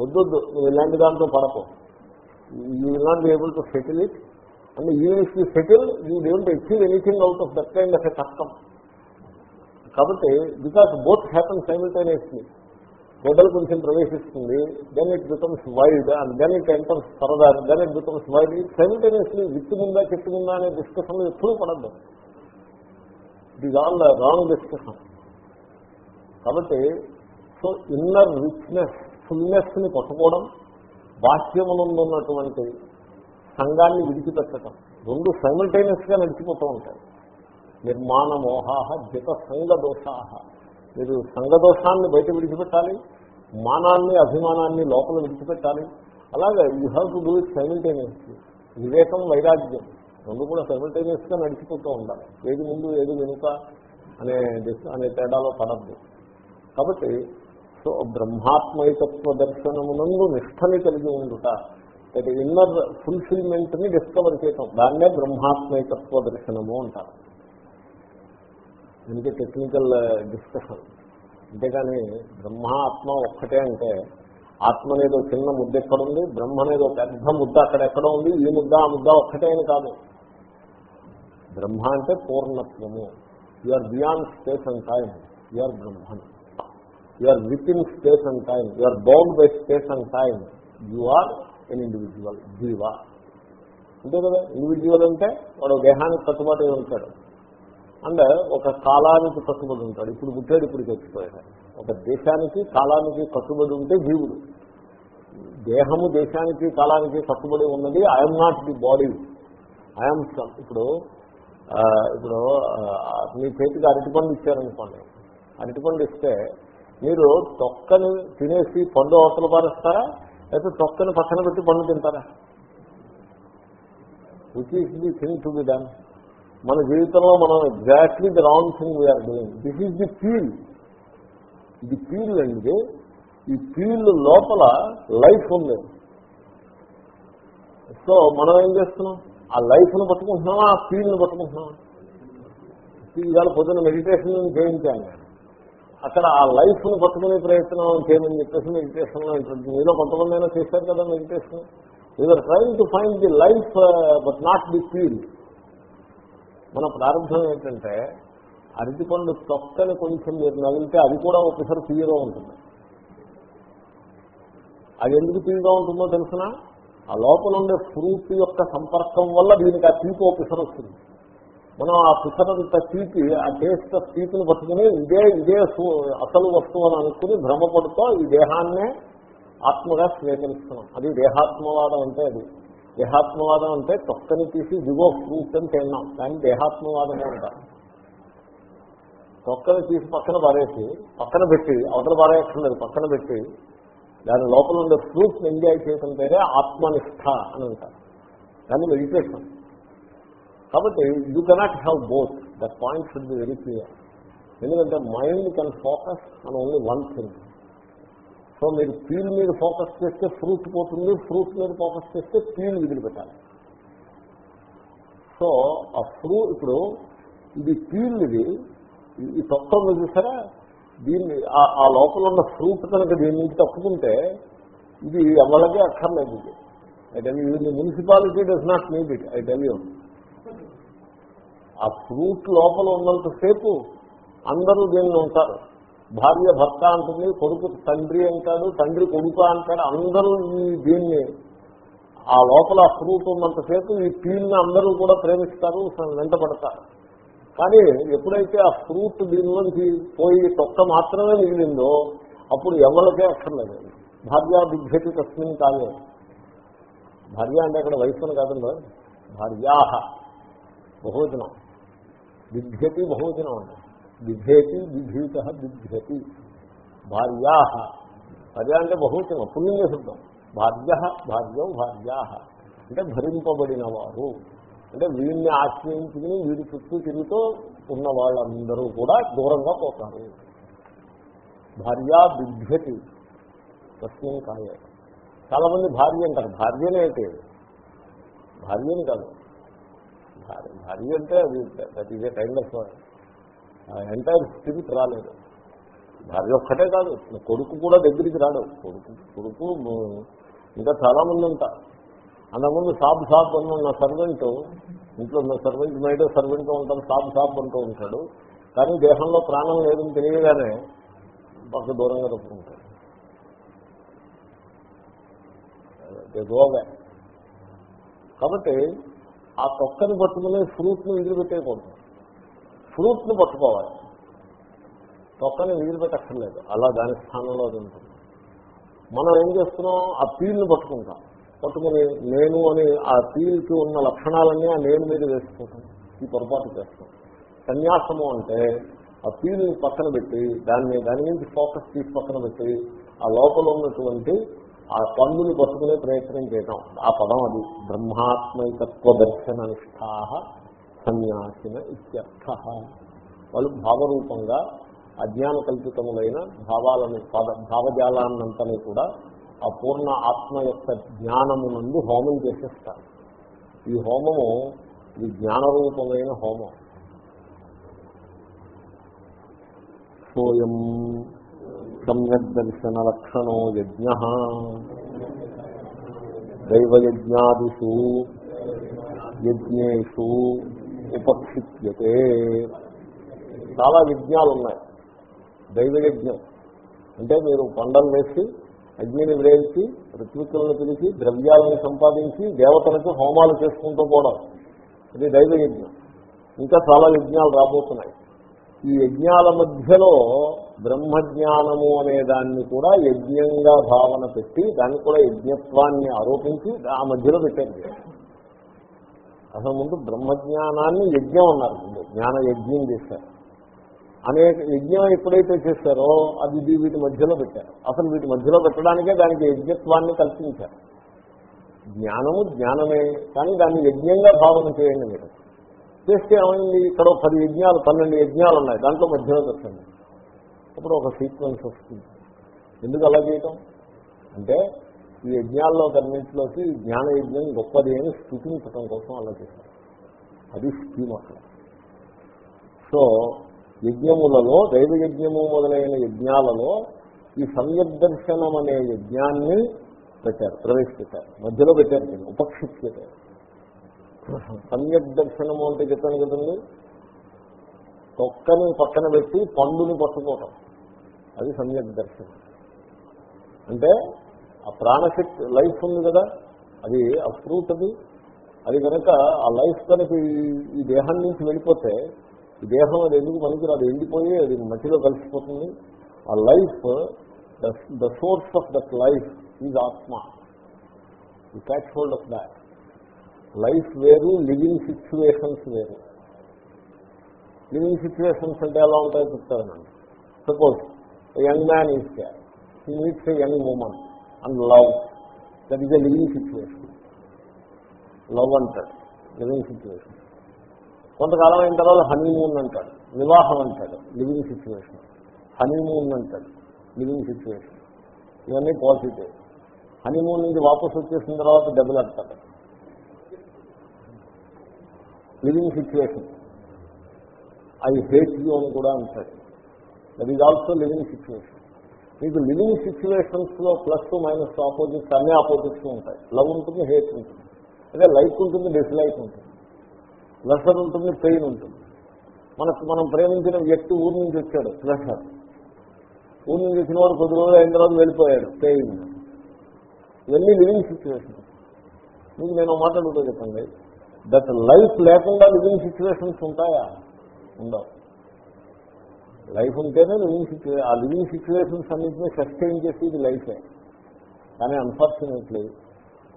వద్దొద్దు నువ్వు ఇలాంటి దాంట్లో పడకు. You will not be able to settle it and even if you settle you don't achieve anything out of that kind of a కష్టం కాబట్టి బికాస్ బోత్ హ్యాపన్ సైమిల్టేనియస్లీ గొడ్డలు కొంచెం ప్రవేశిస్తుంది then it becomes wide and then it enters further then it becomes wild it simultaneously విత్తు ముందా చెట్టు ముందా అనే డిస్కషన్ ఎప్పుడూ పడద్దు. It is all wrong discussion కాబట్టి సో ఇన్నర్ రిచ్నెస్ ఫుల్నెస్ని పట్టుకోవడం బాహ్యమునందున్నటువంటి సంఘాన్ని విడిచిపెట్టడం రెండు సైమల్టేనియస్గా నడిచిపోతూ ఉంటాయి. నిర్మాణ మోహాహ జత సంఘ దోషాహ మీరు సంఘదోషాన్ని బయట విడిచిపెట్టాలి మానాన్ని అభిమానాన్ని లోపల విడిచిపెట్టాలి. అలాగే you have to do it simultaneously వివేకం వైరాగ్యం రెండు కూడా సైమల్టేనియస్గా నడిచిపోతూ ఉండాలి. ఏది ముందు ఏది వెనుక అనే అనే తేడాలో పడద్దు. కాబట్టి సో బ్రహ్మాత్మైకత్వ దర్శనమునందు నిష్టని కలిగి ఉండుట అది ఇన్నర్ ఫుల్ఫిల్మెంట్ని డిస్కవర్ చేయటం. దాన్నే బ్రహ్మాత్మైకత్వ దర్శనము అంటారు. ఎందుకే టెక్నికల్ డిస్కషన్ అంతేగాని బ్రహ్మ ఆత్మ ఒక్కటే అంటే ఆత్మ అనేది ఒక చిన్న ముద్ద ఎక్కడ ఉంది బ్రహ్మ అనేది ఒక పెద్ద ముద్ద అక్కడ ఎక్కడ ఉంది ఈ ముద్ద ఆ ముద్ద ఒక్కటే అని కాదు. బ్రహ్మ అంటే పూర్ణత్వము. Are beyond space and time are Brahman. You are within space and time you are bound by space and time you are an individual jiva అంతే కదా? ఇండివిజువల్ అంటే వాడు దేహానికి కట్టుబాటు అయి ఉంటాడు. అండ్ ఒక కాలానికి కట్టుబడి ఉంటాడు. ఇప్పుడు పుట్టాడు ఇప్పుడు చచ్చిపోయాడు. ఒక దేశానికి కాలానికి కట్టుబడి ఉంటే జీవుడు. దేహము దేశానికి కాలానికి కట్టుబడి ఉన్నది. I'm not the body I'm ఇప్పుడు ఇప్పుడు మీ చేతికి అరటిపండు ఇచ్చారనుకోండి. అరటిపండు ఇస్తే మీరు తొక్కని తినేసి పండు అవతల పారేస్తారా? లేకపోతే తొక్కని పక్కన పెట్టి పండు తింటారా? Which is the thing to be done మన జీవితంలో మనం exactly the wrong thing we're doing this is the feel ఇది ఫీల్ అండి ఈ ఫీల్ లోపల లైఫ్ ఉంది. సో మనం ఏం చేస్తున్నాం? ఆ లైఫ్ను పట్టుకుంటున్నామా ఆ ఫీల్ను పట్టుకుంటున్నామా ఇవాళ పొద్దున్న మెడిటేషన్ చేయించాను. నేను. అక్కడ ఆ లైఫ్ను పట్టుకునే ప్రయత్నం చేయమని చెప్పేసి మెడిటేషన్లో ఇంట్రెస్ట్ మీలో కొంతమంది అయినా చేశారు కదా meditation. You're trying to find the life but not the feel మన ప్రారంభం ఏంటంటే అరటిపండు తొక్కని కొంచెం మీరు నగిలితే అది కూడా ఒకసారి తీయగా ఉంటుంది. అది ఎందుకు తీయగా ఉంటుందో తెలిసిన? ఆ లోపల ఉండే ఫ్రూట్ యొక్క సంపర్కం వల్ల దీనికి ఆ తీపి ఒకసారి వస్తుంది మనం ఆ పిసరంత తీపి ఆ టేస్ట్ ఆఫ్ తీపిని పట్టుకుని ఇదే ఇదే అసలు వస్తువు అని అనుకుని భ్రమపడుతూ ఈ దేహాన్నే ఆత్మగా స్వీకరిస్తున్నాం. అది దేహాత్మవాదం అంటే అది. దేహాత్మవాదం అంటే తొక్కని తీసి దిగో ఫ్రూట్ అని తిన్నాం. కానీ దేహాత్మవాదం అంటారు తొక్కని తీసి పక్కన పారేసి పక్కన పెట్టి అవతల పారేయక్కర్లేదు పక్కన పెట్టి దాని లోపల ఉండే ఫ్రూట్స్ ఎంజాయ్ చేయడం పేరే ఆత్మనిష్ట అని అంటారు. దాన్ని మెడిటేషన్ కాబట్టి you cannot have both that point should be very clear ఎందుకంటే mind can focus on only one thing so మీరు పీల్ మీద ఫోకస్ చేస్తే ఫ్రూట్ పోతుంది ఫ్రూట్ మీద ఫోకస్ చేస్తే ఫీల్ వదిలిపెట్టాలి సో ఆ ఫ్రూ ఇప్పుడు ఇది ఫీల్ ఇది ఈ- ఈ తొక్క చూసారా? దీన్ని ఆ- ఆ లోపల ఉన్న ఫ్రూట్ కనుక దీని నుంచి తప్పుకుంటే ఇది ఎవరికే అక్కర్లేదు. ఇది I tell you municipality does not need it I tell you ఆ ఫ్రూట్ లోపల ఉన్నంతసేపు అందరూ దీన్ని ఉంటారు. భార్య భర్త అంటుంది కొడుకు తండ్రి అంటాడు తండ్రి కొడుకు అంటాడు అందరూ ఈ దీన్ని ఆ లోపల ఆ ఫ్రూట్ ఉన్నంతసేపు ఈ పీల్ని అందరూ కూడా ప్రేమిస్తారు వెంటబడతారు కానీ ఎప్పుడైతే ఆ ఫ్రూట్ దీనిలోంచి పోయి తొక్క మాత్రమే మిగిలిందో అప్పుడు ఎవరికే అక్కర్లేదు. భార్య బిభ్యతి తస్మిన్ కాలే. భార్య అంటే అక్కడ వయసును కాదండి. భార్యాహ బహువచనం. బిభ్యతి బహువచనం అండి బిభేతి బిభీత బిభ్యతి భార్యా. భార్య అంటే బహువచనం పుణ్యంగా శుద్ధం భార్య భార్యం భార్యా. అంటే భరింపబడిన వారు అంటే వీడిని ఆశ్రయించుకుని వీడి చుట్టూ తిరుగుతూ ఉన్న వాళ్ళందరూ కూడా దూరంగా పోతారు. భార్య బిభ్యతి తస్మిన్ కాయ చాలా మంది భార్య అంటారు. భార్యనే అయితే. భార్యని కాదు. భార్య భార్య అంటే అది that is a kind of entire spirit రాలేదు. భార్య ఒక్కటే కాదు కొడుకు కూడా దగ్గరికి రాడు. కొడుకు కొడుకు ఇంకా చాలామంది ఉంటారు. అంతకుముందు సాబ్ సాబ్ అని ఉన్న సర్వెంట్ ఇంట్లో ఉన్న సర్వెంట్ నైట్ సర్వెంట్ ఉంటాడు సాబ్ సాబ్ అంటూ ఉంటాడు. కానీ దేహంలో ప్రాణం లేదని తెలియగానే పక్క దూరంగా తప్పుకుంటాడు కాబట్టి ఆ తొక్కని పట్టుకుని ఫ్రూట్ని వదిలిపెట్టేయకూడదు. ఫ్రూట్ని పట్టుకోవాలి. తొక్కని వదిలిపెట్టక్కర్లేదు. అలా దాని స్థానంలో అది ఉంటుంది. మనం ఏం చేస్తున్నాం? ఆ పీల్ని పట్టుకుంటాం. పట్టుకుని నేను అని ఆ పీల్కి ఉన్న లక్షణాలన్నీ ఆ నేను మీద వేసుకుంటాం. ఈ పొరపాటు చేస్తాం. సన్యాసము అంటే ఆ పీల్ని పక్కన పెట్టి దాన్ని దాని నుంచి ఫోకస్ తీసి పక్కన పెట్టి ఆ లోపల ఉన్నటువంటి ఆ పందుని పట్టుకునే ప్రయత్నం చేయటం. ఆ పదం అది. బ్రహ్మాత్మైకత్వ దర్శన నిష్ఠా సన్యాసిన ఇత్యర్థ. వాళ్ళు భావరూపంగా అజ్ఞాన కల్పితములైన భావాలను పద భావజాలాన్నంతని కూడా ఆ పూర్ణ ఆత్మ యొక్క జ్ఞానమునందు హోమం చేసేస్తారు. ఈ హోమము ఇది జ్ఞానరూపమైన హోమం. సోయం సమ్యక్ లక్షణో యజ్ఞ. దైవయజ్ఞాదిషు యజ్ఞేషు ఉపక్షిప్యతే. చాలా యజ్ఞాలు ఉన్నాయి దైవయజ్ఞం. అంటే మీరు పండలు వేసి అగ్నిని వేయించి ఋత్వికులను పిలిచి ద్రవ్యాలను సంపాదించి దేవతలకు హోమాలు చేసుకుంటూ పోవడం. ఇది దైవయజ్ఞం. ఇంకా చాలా యజ్ఞాలు రాబోతున్నాయి. ఈ యజ్ఞాల మధ్యలో బ్రహ్మజ్ఞానము అనే దాన్ని కూడా యజ్ఞంగా భావన పెట్టి దాన్ని కూడా యజ్ఞత్వాన్ని ఆరోపించి ఆ మధ్యలో పెట్టారు అసలు ముందు బ్రహ్మజ్ఞానాన్ని యజ్ఞం అన్నారు ముందు జ్ఞాన యజ్ఞం చేశారు. అనేక యజ్ఞం ఎప్పుడైతే చేశారో అది ఇది వీటి మధ్యలో పెట్టారు. అసలు వీటి మధ్యలో పెట్టడానికే దానికి యజ్ఞత్వాన్ని కల్పించారు. జ్ఞానము జ్ఞానమే కానీ దాన్ని యజ్ఞంగా భావన చేయండి మీరు. చేస్తే ఏమైంది? ఇక్కడ పది యజ్ఞాలు పన్నెండు యజ్ఞాలు ఉన్నాయి. దాంట్లో మధ్యలో పెట్టండి. అప్పుడు ఒక సీక్వెన్స్ వస్తుంది. ఎందుకు అలా చేయటం? అంటే ఈ యజ్ఞాల్లో కన్నింటిలోకి జ్ఞాన యజ్ఞం గొప్పది అని స్థుతించటం కోసం అలా చేశారు అది స్కీమ్ అక్కడ సో యజ్ఞములలో దైవ యజ్ఞము మొదలైన యజ్ఞాలలో ఈ సంయర్దర్శనం అనే యజ్ఞాన్ని పెట్టారు ప్రవేశపెట్టారు. మధ్యలో పెట్టారు దీన్ని ఉపక్షిప్తారు సంయర్దర్శనము అంటే చెప్పాను కదండి? తొక్కని పక్కన పెట్టి పండుని పట్టుకోవటం. అది సంయర్దర్శనం అంటే ఆ ప్రాణశక్తి లైఫ్ ఉంది కదా అది ఆ ఫ్రూట్ అది. అది కనుక ఆ లైఫ్ కనుక ఈ దేహం నుంచి వెళ్ళిపోతే ఈ దేహం అది ఎందుకు పనికిరాదు? ఎండిపోయి అది మట్టిలో కలిసిపోతుంది. ఆ life the source of that life is atma. ఈ catch hold of that life వేరు లివింగ్ సిచ్యువేషన్స్ వేరు. లివింగ్ సిచ్యువేషన్స్ అంటే ఎలా ఉంటాయో చెప్తానండి suppose young man is care he needs a young woman and love. That is a living situation love అంటాడు living situation కొంతకాలం అయిన తర్వాత హనీమూన్ అంటాడు వివాహం అంటాడు లివింగ్ సిచ్యువేషన్ హనీమూన్ అంటాడు లివింగ్ సిచ్యువేషన్ ఇవన్నీ పాజిటివ్. హనీమూన్ నుంచి వాపసు వచ్చేసిన తర్వాత డబ్బులు అంటాడు. Living situation I hate you అని కూడా అంటాడు. That is also living situation మీకు లివింగ్ సిచ్యువేషన్స్లో ప్లస్ మైనస్ ఆపోజిట్స్ అన్ని ఆపోజిట్స్ ఉంటాయి. లవ్ ఉంటుంది హేట్ ఉంటుంది. అదే లైక్ ఉంటుంది డిస్లైక్ ఉంటుంది. ప్లెషర్ ఉంటుంది పెయిన్ ఉంటుంది. మనకు మనం ప్రేమించిన వ్యక్తి ఊరి నుంచి వచ్చాడు ప్లెషర్ ఊరి నుంచి వచ్చిన వాడు కొద్ది రోజులు అయిన తర్వాత వెళ్ళిపోయాడు పెయిన్ ఇవన్నీ లివింగ్ సిచ్యువేషన్ మీకు నేను మాట్లాడుతూ చెప్పండి. దట్ లైఫ్ లేకుండా లివింగ్ సిచ్యువేషన్స్ ఉంటాయా? ఉండవు. లైఫ్ ఉంటేనే లివింగ్ సిచ్యువే ఆ లివింగ్ సిచ్యువేషన్స్ అన్నింటినీ సస్టైన్ చేసేది లైఫే. కానీ అన్ఫార్చునేట్లీ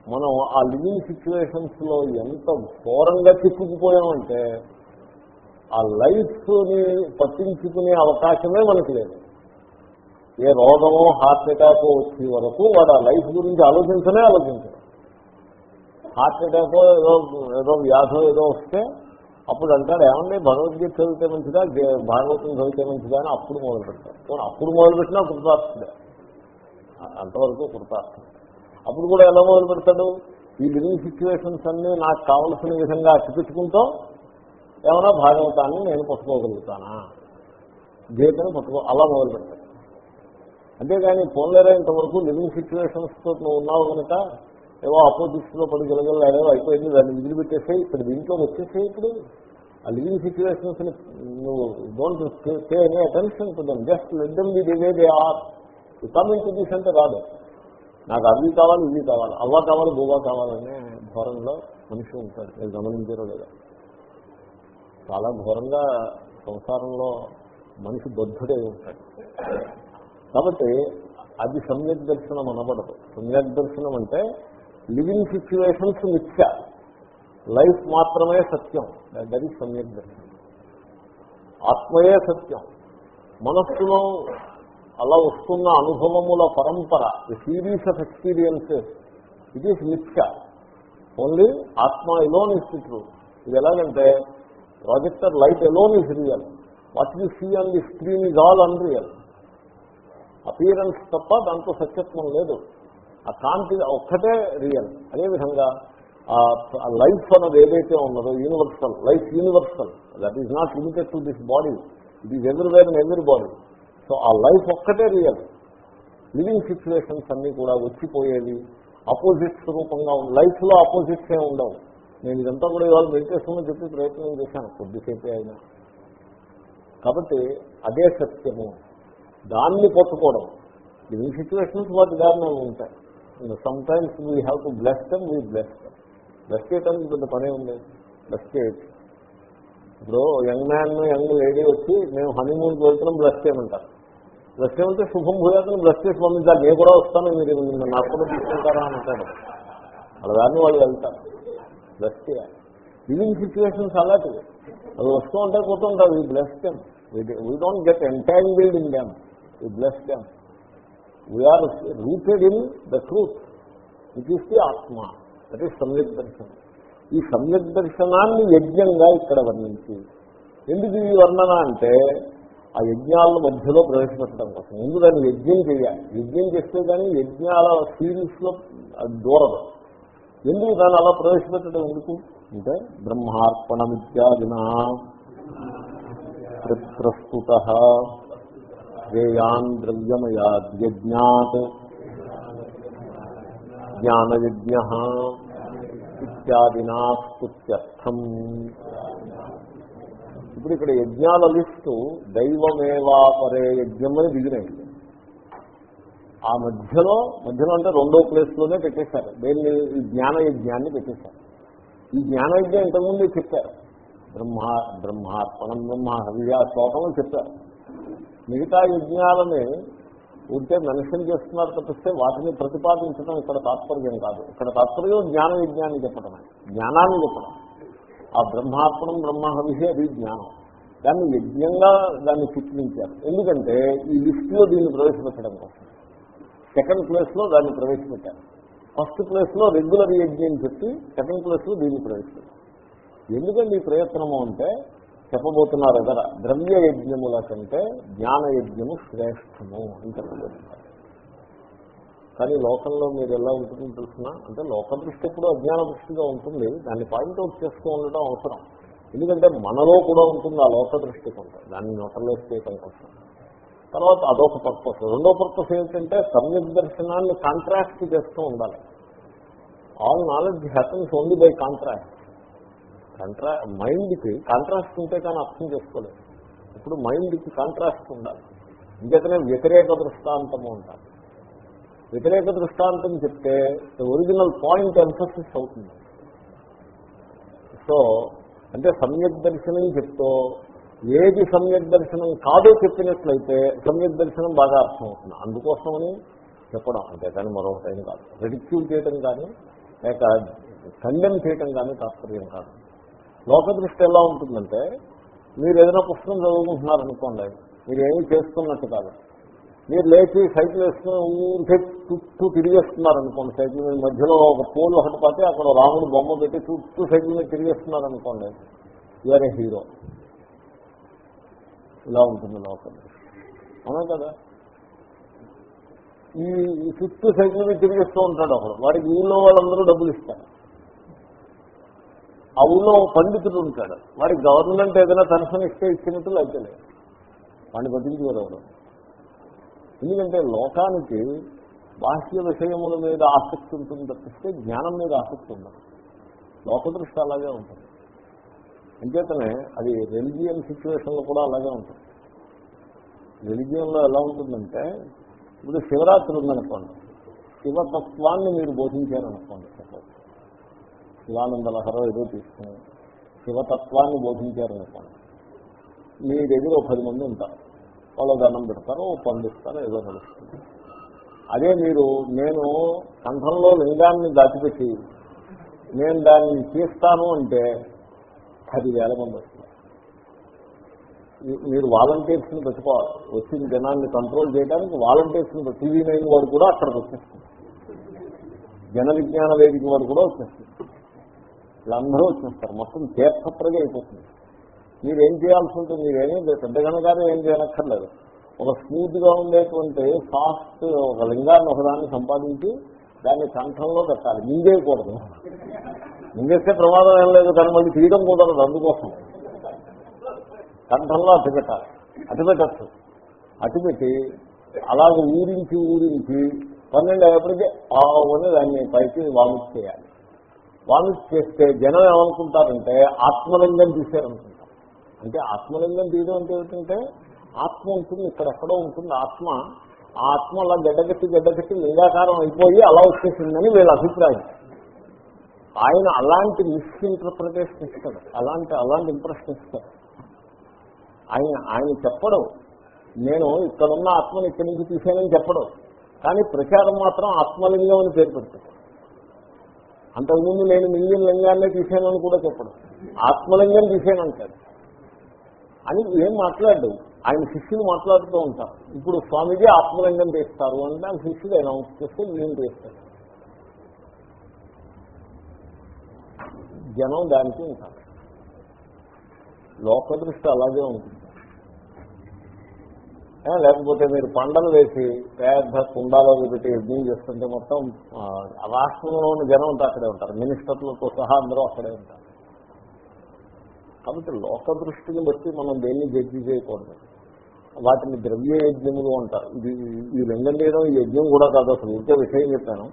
మనం ఆ లివింగ్ సిచ్యువేషన్స్లో ఎంత ఘోరంగా చిక్కుకుపోయామంటే ఆ లైఫ్ని పట్టించుకునే అవకాశమే మనకి లేదు. ఏ రోగమో హార్ట్ అటాక్ వచ్చే వరకు వాడు ఆ లైఫ్ గురించి ఆలోచించనే ఆలోచించడం. హార్ట్ అటాక్ ఏదో ఏదో వ్యాధం ఏదో వస్తే అప్పుడు అంటాడు ఏమండి భగవద్గీత చదివితే మంచిదా భాగవతం చదివితే మంచిదా అని అప్పుడు మొదలు పెడతారు. అప్పుడు మొదలు పెట్టినా కృతార్థుడే. అంతవరకు కృతార్థం అప్పుడు కూడా ఎలా మొదలు పెడతాడు? ఈ లివింగ్ సిచ్యువేషన్స్ అన్నీ నాకు కావలసిన విధంగా అచ్చిపెట్టుకుంటూ ఏమైనా భాగవతాన్ని నేను పట్టుకోగలుగుతానా? గీతను పట్టుకో అలా మొదలు పెడతాడు. అంతేగాని పోన్లేరా ఇంతవరకు లివింగ్ సిచ్యువేషన్స్తో నువ్వు ఉన్నావు కనుక ఏవో అపోజిట్స్లో పడి గెలగలేదో అయిపోయింది దాన్ని విధులు పెట్టేసే ఇప్పుడు దీంట్లో వచ్చేసే ఇప్పుడు. ఆ లివింగ్ సిచ్యువేషన్స్ని నువ్వు don't pay any attention to them just let them the way they are coming to this అంటే రాదు. నాకు అవి కావాలి ఇవి కావాలి. అవ్వ కావాలి బువ్వ కావాలనే ఘోరంలో మనిషి ఉంటాడు. నేను గమనించారో లేదా. చాలా ఘోరంగా సంసారంలో మనిషి బద్ధుడై ఉంటాడు. కాబట్టి అది సమ్యక్ దర్శనం అనబడదు. సమ్యక్ దర్శనం అంటే లివింగ్ సిచ్యువేషన్స్ మిథ్య. లైఫ్ మాత్రమే సత్యం. దట్ సమ్యక్ దర్శనం. ఆత్మయే సత్యం. మనస్సులో అలా వస్తున్న అనుభవముల పరంపర series of experiences it is mithya only atma alone is true ఇది ఎలాగంటే projector light alone is real what you see on the screen is all unreal appearance తప్ప దాంట్లో సత్యత్వం లేదు. ఆ కాంతి ఒక్కటే రియల్ అదేవిధంగా లైఫ్ అన్నది ఏదైతే ఉన్నదో universal life universal that is not limited to this body it is everywhere in every body so ఆ లైఫ్ ఒక్కటే రియల్ లివింగ్ సిచ్యువేషన్స్ అన్నీ కూడా వచ్చిపోయేవి. అపోజిట్స్ రూపంగా లైఫ్లో అపోజిట్స్ ఏ ఉండవు. నేను ఇదంతా కూడా ఇవాళ మెడిటేషన్లో చెప్పి ప్రయత్నం చేశాను కొద్దిసేపే అయినా. కాబట్టి అదే సత్యము. దాన్ని పట్టుకోవడం. లివింగ్ సిచ్యువేషన్స్ వాటి దారిలో ఉంటాయి. Sometimes we have to bless them we bless them bless పెద్ద పనే ఉంది. బ్లెస్ చేయొచ్చు ఇప్పుడు యంగ్ మ్యాన్ యంగ్ లేడీ వచ్చి మేము హనీమూన్కి వెళ్తున్నాం బ్లస్ చేయమంటారు. బ్లస్ చేయమంటే శుభం భూయాతను బ్లస్ చేసి పంపించాలి. నేను కూడా వస్తాను మీరు నాకు కూడా తీసుకుంటారా అంటాడు. వాళ్ళ దాన్ని వాళ్ళు వెళ్తారు. బ్లస్ చేయాలి. లివింగ్ సిచ్యువేషన్స్ అలాంటివి. అవి వస్తూ ఉంటే పోతుంటారు ఈ bless bless them we don't get entangled in them ఈ bless them we are rooted in the truth it is the atma అది సమ్యక్ దర్శనం. ఈ సమ్యక్ దర్శనాన్ని యజ్ఞంగా ఇక్కడ వర్ణించి ఎందుకు ఈ వర్ణన అంటే ఆ యజ్ఞాల మధ్యలో ప్రవేశపెట్టడం కోసం. ముందు దాన్ని యజ్ఞం చేయాలి. యజ్ఞం చేస్తే కానీ యజ్ఞాల సిరీస్లో దూరదు. ఎందుకు దాన్ని అలా ప్రవేశపెట్టడం ఎందుకు? అంటే బ్రహ్మార్పణమిత్యాదిన ప్రస్తుత శ్రేయాన్ ద్రవ్యమయాద్యజ్ఞాత్. జ్ఞానయజ్ఞ ఇత్యాదినా స్తుత్యర్థం. ఇప్పుడు ఇక్కడ యజ్ఞాల లిస్టు దైవమేవాపరే యజ్ఞం అని దిగినాయి ఆ మధ్యలో మధ్యలో అంటే రెండో ప్లేస్లోనే పెట్టేశారు. దేన్ని? ఈ జ్ఞాన యజ్ఞాన్ని పెట్టేశారు. ఈ జ్ఞాన యజ్ఞం ఇంతకుముందే చెప్పారు. బ్రహ్మ బ్రహ్మార్పణం బ్రహ్మ హవ్య శ్లోకంలో చెప్పారు. మిగతా యజ్ఞాలని ఉంటే మెన్షన్ చేస్తున్నారు తప్పిస్తే వాటిని ప్రతిపాదించడం ఇక్కడ తాత్పర్యం కాదు. ఇక్కడ తాత్పర్యం జ్ఞాన యజ్ఞాన్ని చెప్పడమే జ్ఞానాన్ని చెప్పడం ఆ బ్రహ్మాత్మం బ్రహ్మహవిషి అది జ్ఞానం. దాన్ని యజ్ఞంగా దాన్ని చిత్రించారు. ఎందుకంటే ఈ లిస్టులో దీన్ని ప్రవేశపెట్టడం కోసం. సెకండ్ ప్లేస్లో దాన్ని ప్రవేశపెట్టారు. ఫస్ట్ ప్లేస్లో రెగ్యులర్ యజ్ఞం చెప్పి సెకండ్ ప్లేస్లో దీన్ని ప్రవేశపెట్టారు. ఎందుకండి ఈ ప్రయత్నము అంటే చెప్పబోతున్నారు ఎదర ద్రవ్య యజ్ఞముల కంటే జ్ఞాన యజ్ఞము శ్రేష్టము అని చెప్పబోతున్నారు. కానీ లోకంలో మీరు ఎలా ఉంటుందో తెలుసిన? అంటే లోక దృష్టి ఎప్పుడు అజ్ఞాన దృష్టిగా ఉంటుంది. దాన్ని పాయింట్అవుట్ చేస్తూ ఉండటం అవసరం. ఎందుకంటే మనలో కూడా ఉంటుంది ఆ లోక దృష్టి కొంత. దాన్ని నోటలేసి చేయటం కోసం. తర్వాత అదొక పర్పస్. రెండో పర్పస్ ఏంటంటే సమ్యక్ దర్శనాన్ని కాంట్రాక్ట్ చేస్తూ ఉండాలి. All knowledge happens only by contract కంట్రా మైండ్కి కాంట్రాస్ట్ ఉంటే కానీ అర్థం చేసుకోలేదు ఇప్పుడు మైండ్కి కాంట్రాస్ట్ ఉండాలి. ఇంకైతేనే వ్యతిరేక దృష్టాంతము ఉంటారు వ్యతిరేక దృష్టాంతం చెప్తే ఒరిజినల్ పాయింట్ ఎంఫసిస్ అవుతుంది. సో అంటే సమ్యక్ దర్శనం చెప్తూ ఏది సమ్యక్ దర్శనం కాదో చెప్పినట్లయితే సమ్యక్ దర్శనం బాగా అర్థం అవుతుంది అందుకోసమని చెప్పడం అంతే కానీ మరొకటైన కాదు. రెడిక్యూల్ చేయటం కానీ లేక ఖండెం చేయటం కానీ తాత్పర్యం కాదు. లోక దృష్టి ఎలా ఉంటుందంటే మీరు ఏదైనా పుస్తకం చదువుకుంటున్నారనుకోండి మీరు ఏమీ చేస్తున్నట్టు కాదు. మీరు లేచి సైకిల్ వేసుకుని ఊరికే చుట్టూ తిరిగేస్తున్నారనుకోండి సైకిల్ మీద మధ్యలో ఒక పోల్ ఒకటి పట్టి అక్కడ రాముడు బొమ్మ పెట్టి చుట్టూ సైకిల్ మీద తిరిగేస్తున్నారనుకోండి యూఆర్ ఏ హీరో ఇలా ఉంటుంది లోక అవునా కదా? ఈ చుట్టూ సైకిల్ మీద తిరిగిస్తూ ఉంటాడు ఒకడు వాడికి ఊళ్ళో వాళ్ళందరూ డబ్బులు ఇస్తారు. ఆ ఊళ్ళో పండితుడు ఉంటాడు. వాడికి గవర్నమెంట్ ఏదైనా తనసం ఇస్తే ఇచ్చినట్టు అయితే వాడిని పట్టించుకోరు ఎవరు ఎందుకంటే లోకానికి బాహ్య విషయముల మీద ఆసక్తి ఉంటుంది తప్పిస్తే జ్ఞానం మీద ఆసక్తి ఉండదు. లోక దృష్టి అలాగే ఉంటుంది. అంచేతనే అది రెలిజియన్ సిచ్యువేషన్లో కూడా అలాగే ఉంటుంది. రెలిజియన్లో ఎలా ఉంటుందంటే ఇప్పుడు శివరాత్రి ఉందనుకోండి. శివతత్వాన్ని మీరు బోధించారనుకోండి. సపోజ్ శివానంద లహరో ఏదో తీసుకుని శివతత్వాన్ని బోధించారనుకోండి మీ దగ్గర ఒక పది మంది ఉంటారు. వాళ్ళు దండం పెడతారు పండిస్తారో పండిస్తారు ఏదో నడుస్తుంది. అదే మీరు నేను కంఠంలో లింగాన్ని దాచిపెట్టి నేను దాన్ని తీస్తాను అంటే పదివేల మంది వస్తున్నారు మీరు వాలంటీర్స్ని పెట్టుకోవాలి. వచ్చిన జనాన్ని కంట్రోల్ చేయడానికి వాలంటీర్స్ని టీవీ నైన్ వాడు కూడా అక్కడికి వచ్చేస్తుంది జన విజ్ఞాన వేదిక వాడు కూడా వచ్చేస్తుంది వీళ్ళందరూ వచ్చేస్తారు మొత్తం తీర్థప్రజ అయిపోతుంది. మీరేం చేయాల్సి ఉంటుంది? మీరేమీ పెద్దగనగానే ఏం చేయనక్కర్లేదు. ఒక స్మూత్గా ఉండేటువంటి సాఫ్ట్ ఒక లింగాన్ని ఒకదాన్ని సంపాదించి దాన్ని కంఠంలో పెట్టాలి. మింగేయకూడదు. మింగేస్తే ప్రమాదం ఏం లేదు. కానీ మళ్ళీ తీయడం కుదరదు అందుకోసం. కంఠంలో అటు పెట్టాలి. అటు పెట్టచ్చు. అటు పెట్టి అలాగే ఊరించి ఊరించి పన్నెండు అయ్యేప్పటికీ ఆ దాన్ని పైకి వామిట్ చేయాలి. వామిట్ చేస్తే జనం ఏమనుకుంటారంటే ఆత్మలింగం తీసేయాలనుకుంటారు అంటే ఆత్మలింగం తీయడం అంటే ఏమిటంటే ఆత్మ ఉంటుంది ఇక్కడెక్కడో ఉంటుంది ఆత్మ. ఆ ఆత్మ అలా గడ్డగట్టి గడ్డగట్టి లింగాకారం అయిపోయి అలా వచ్చేసిందని వీళ్ళ అభిప్రాయం. ఆయన అలాంటి మిస్ఇంటర్ప్రిటేషన్ ఇస్తాడు. అలాంటి అలాంటి ఇంప్రెషన్ ఇస్తాడు. ఆయన ఆయన చెప్పడం. నేను ఇక్కడున్న ఆత్మని ఇక్కడి నుంచి తీసానని చెప్పడం. కానీ ప్రచారం మాత్రం ఆత్మలింగం అని పేరు పెడతాడు అంతకుముందు నేను మిలియన్ లింగాన్నే తీసానని కూడా చెప్పడం. ఆత్మలింగం తీసానంటాడు అని ఏం మాట్లాడు ఆయన శిష్యులు మాట్లాడుతూ ఉంటారు. ఇప్పుడు స్వామిజీ ఆత్మలింగం తీస్తారు అంటే ఆ శిష్యుడు అనౌన్స్ చేస్తే నేను తీస్తాడు జనం దానికి ఉంటారు. లోక దృష్టి అలాగే ఉంటుంది. లేకపోతే మీరు పండలు వేసి పెద్ద కుండాలో పెట్టి యజ్ఞం చేస్తుంటే మొత్తం రాష్ట్రంలోని రాష్ట్రంలో ఉన్న జనం అంతా అక్కడే ఉంటారు. మినిస్టర్లతో సహా అందరూ అక్కడే ఉంటారు. కాబట్టి లోక దృష్టిని బట్టి మనం దేన్ని జడ్జి చేయకూడదు. వాటిని ద్రవ్య యజ్ఞములు అంటారు. ఇది ఈ లింగం చేయడం ఈ యజ్ఞం కూడా కాదు అసలు ఇంకే విషయం చెప్పాను.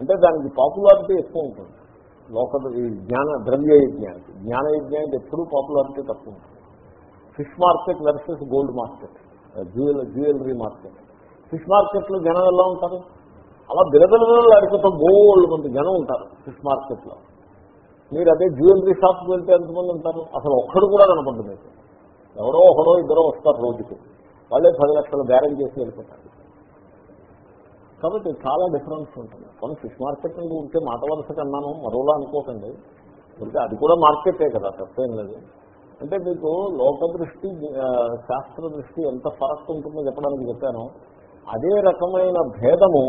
అంటే దానికి పాపులారిటీ ఎక్కువ ఉంటుంది. లోక ఈ జ్ఞాన ద్రవ్య యజ్ఞానికి. జ్ఞాన యజ్ఞానికి ఎప్పుడూ పాపులారిటీ తక్కువ ఉంటుంది. Fish market versus gold market jewel jewellery market. Fish మార్కెట్లో జనం ఎలా ఉంటారు. అలా బిరదల అడిగితే బోల్డ్ మంది జనం ఉంటారు ఫిష్ మార్కెట్లో మీరు అదే జ్యువెలరీ షాప్కి వెళ్తే ఎంతమంది ఉంటారు అసలు ఒక్కడు కూడా కనపడదు మీకు ఎవరో ఒకడో ఇద్దరో వస్తారు రోజుకి వాళ్ళే పది లక్షలు బేరం చేసి వెళ్ళిపోతారు కాబట్టి చాలా డిఫరెన్స్ ఉంటుంది కొన్ని ఫిష్ మార్కెట్ ఉంటే మాట వరుస అన్నాను మరోలా అనుకోకండి అది కూడా మార్కెటే కదా తప్పేం లేదు అంటే మీకు లోక దృష్టి శాస్త్ర దృష్టి ఎంత ఫరక్ ఉంటుందో చెప్పడానికి చెప్పాను. అదే రకమైన భేదము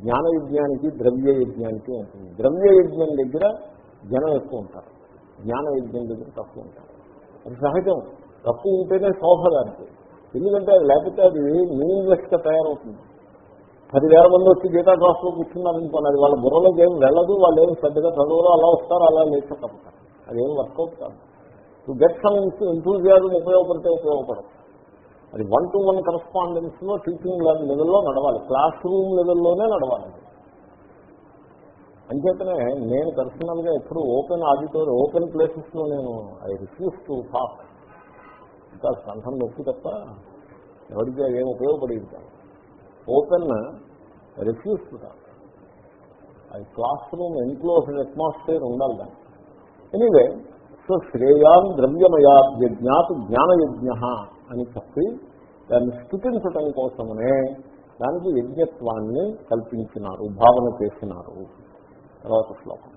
జ్ఞాన యజ్ఞానికి ద్రవ్య యజ్ఞానికి ఉంటుంది. ద్రవ్య యజ్ఞం దగ్గర జనం ఎక్కువ ఉంటారు. జ్ఞాన యజ్ఞం దగ్గర తక్కువ ఉంటారు. అది సహజం. తక్కువ ఉంటేనే శోభ దానికి ఎందుకంటే అది లేకపోతే అది మీనింగ్లెస్ తయారవుతుంది. పదివేల మంది వచ్చి గీతా క్లాస్లో కూర్చున్నారనుకోండి అది వాళ్ళ బుర్రలోకి ఏం వెళ్ళదు వాళ్ళు ఏం పెద్దగా చదువులో అలా వస్తారు అలా లేకపోతారు అదేం వర్కౌట్ కాదు. టు గెట్ సమ్ ఎంతూజియాజం ఉపయోగపడితే ఉపయోగపడదు. అది వన్ టు వన్ కరస్పాండెన్స్లో టీచింగ్ లెవెల్లో నడవాలి. క్లాస్ రూమ్ లెవెల్లోనే నడవాలి. అంచేతనే నేను పర్సనల్గా ఎప్పుడు ఓపెన్ ఆడిటోర్ ఓపెన్ ప్లేసెస్లో నేను I refuse to talk because కంఠం నొప్పి తప్ప ఎవరికి ఏం ఉపయోగపడేది కాదు. ఓపెన్ రిఫ్యూజ్ టు టాక్ అది క్లాస్ రూమ్ ఎన్క్లోజ్డ్ అట్మాస్ఫియర్ ఉండాలి దాన్ని ఎనీవే సో శ్రేయాన్ ద్రవ్యమయా యజ్ఞాత్ జ్ఞానయజ్ఞ అని చెప్పి దాన్ని స్థుతించటం కోసమనే దానికి యజ్ఞత్వాన్ని కల్పించినారు భావన చేసినారు. తర్వాత శ్లోకం.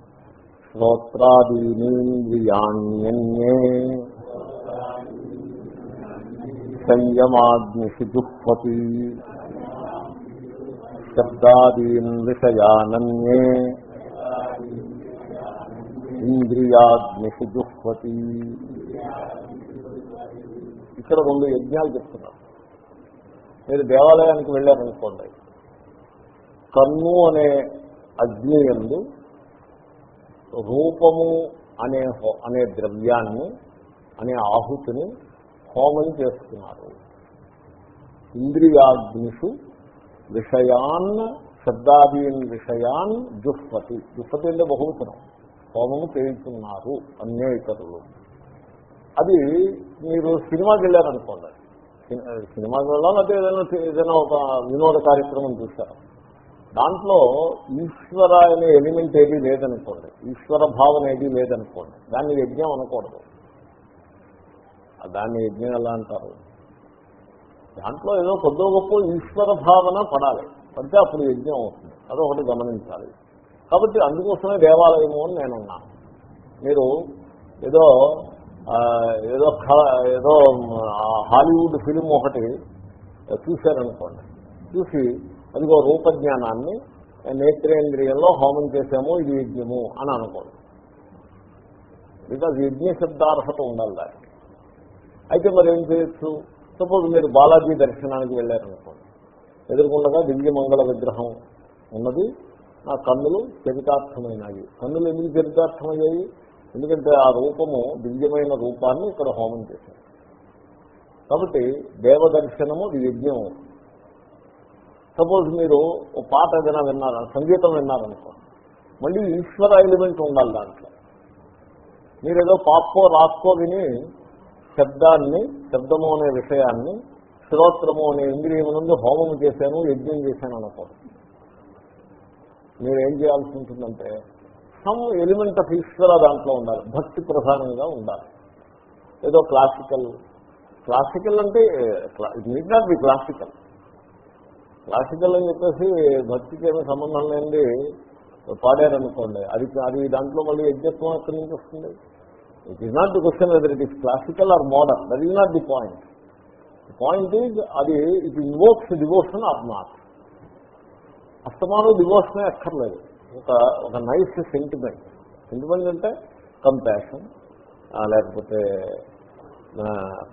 శ్రోత్రాదీనీంద్రియాణ్యన్యే సంయమాగ్నిషి జుహ్వతి శబ్దాదీన్ విషయానన్యే ఇంద్రియాగ్ని జుహ్వతి ఇక్కడ రెండు యజ్ఞాలు చెప్తున్నారు. మీరు దేవాలయానికి వెళ్ళారనుకోండి కన్ను అనే అగ్ని ఎందు రూపము అనే హో- అనే ద్రవ్యాన్ని అనే ఆహుతిని హోమం చేస్తున్నారు. ఇంద్రియాగ్నిషు విషయాన్ శబ్దాదీన్ విషయాన్ జుహ్వతి. జుహ్వతి అంటే బహువచనం. హోమము చేయుతున్నారు అన్యేతరులు అది మీరు సినిమాకి వెళ్ళారనుకోండి. సినిమాకి వెళ్ళాలి అంటే ఏదైనా ఏదైనా ఒక వినోద కార్యక్రమం చూస్తారు దాంట్లో ఈశ్వర అనే ఎలిమెంట్ ఏది లేదనుకోండి. ఈశ్వర భావన ఏది లేదనుకోండి. దాన్ని యజ్ఞం అనకూడదు. దాన్ని యజ్ఞం ఎలా అంటారు? దాంట్లో ఏదో కొద్దో గొప్ప ఈశ్వర భావన పడాలి. పడితే అప్పుడు యజ్ఞం అవుతుంది. అదొకటి గమనించాలి. కాబట్టి అందుకోసమే దేవాలయము అని నేను ఉన్నాను మీరు ఏదో ఏదో ఏదో హాలీవుడ్ ఫిలిం ఒకటి చూశారనుకోండి. చూసి అదిగో రూపజ్ఞానాన్ని నేత్రేంద్రియంలో హోమం చేశాము ఇది యజ్ఞము అని అనుకోండి. బికాజ్ యజ్ఞ శబ్దార్హత ఉండాలి దానికి. అయితే మరి ఏం చేయొచ్చు? సపోజ్ మీరు బాలాజీ దర్శనానికి వెళ్ళారనుకోండి. ఎదుర్కొండగా దివ్యమంగళ విగ్రహం ఉన్నది. నా కన్నులు చరితార్థమైనవి. కన్నులు ఎందుకు చరితార్థమయ్యాయి? ఎందుకంటే ఆ రూపము దివ్యమైన రూపాన్ని ఇక్కడ హోమం చేశారు. కాబట్టి దేవదర్శనము ఇది యజ్ఞం. సపోజ్ మీరు ఓ పాట ఏదైనా విన్నారు? సంగీతం విన్నారనుకో. మళ్ళీ ఈశ్వర ఎలిమెంట్ ఉండాలి దాంట్లో. మీరు ఏదో పాప్కో రాసుకో విని శబ్దాన్ని శబ్దము అనే విషయాన్ని శ్రోత్రము అనే ఇంద్రియం నుండి హోమం చేశాను యజ్ఞం చేశాను అనుకోండి మీరు ఏం చేయాల్సి ఉంటుందంటే సమ్ ఎలిమెంట్ ఆఫ్ ఈశ్వర దాంట్లో ఉండాలి. భక్తి ప్రధానంగా ఉండాలి. ఏదో క్లాసికల్ క్లాసికల్ అంటే it need not be classical classical అని చెప్పేసి భక్తికి ఏమీ సంబంధం లేనిది పాడారనుకోండి. అది అది దాంట్లో మళ్ళీ యజ్ఞత్వం ఎక్కడి నుంచి వస్తుంది? It is not the question whether it is classical or modern that is not the point the point is అది it invokes devotion or not అస్తమానం డివోషనే అక్కర్లేదు. ఒక ఒక నైస్ సెంటిమెంట్. సెంటిమెంట్ అంటే కంపాషన్ లేకపోతే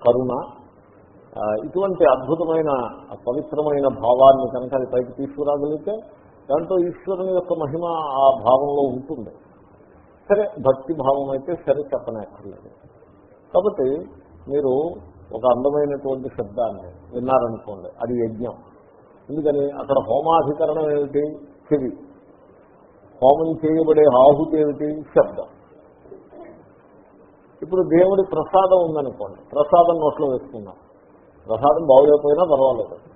కరుణ ఇటువంటి అద్భుతమైన పవిత్రమైన భావాన్ని కనుక అది పైకి తీసుకురాగలిగితే దాంట్లో ఈశ్వరుని యొక్క మహిమ ఆ భావంలో ఉంటుంది. సరే భక్తి భావం అయితే సరే చెప్పనక్కర్లేదు కాబట్టి మీరు ఒక అందమైనటువంటి శబ్దాన్ని విన్నారనుకోండి అది యజ్ఞం. ఎందుకని అక్కడ హోమాధికరణం ఏమిటి? చెవి. హోమం చేయబడే ఆహుతి ఏమిటి? శబ్దం. ఇప్పుడు దేవుడి ప్రసాదం ఉందనుకోండి. ప్రసాదం నోట్లో వేసుకుందాం. ప్రసాదం బాగులేకపోయినా పర్వాలేదు.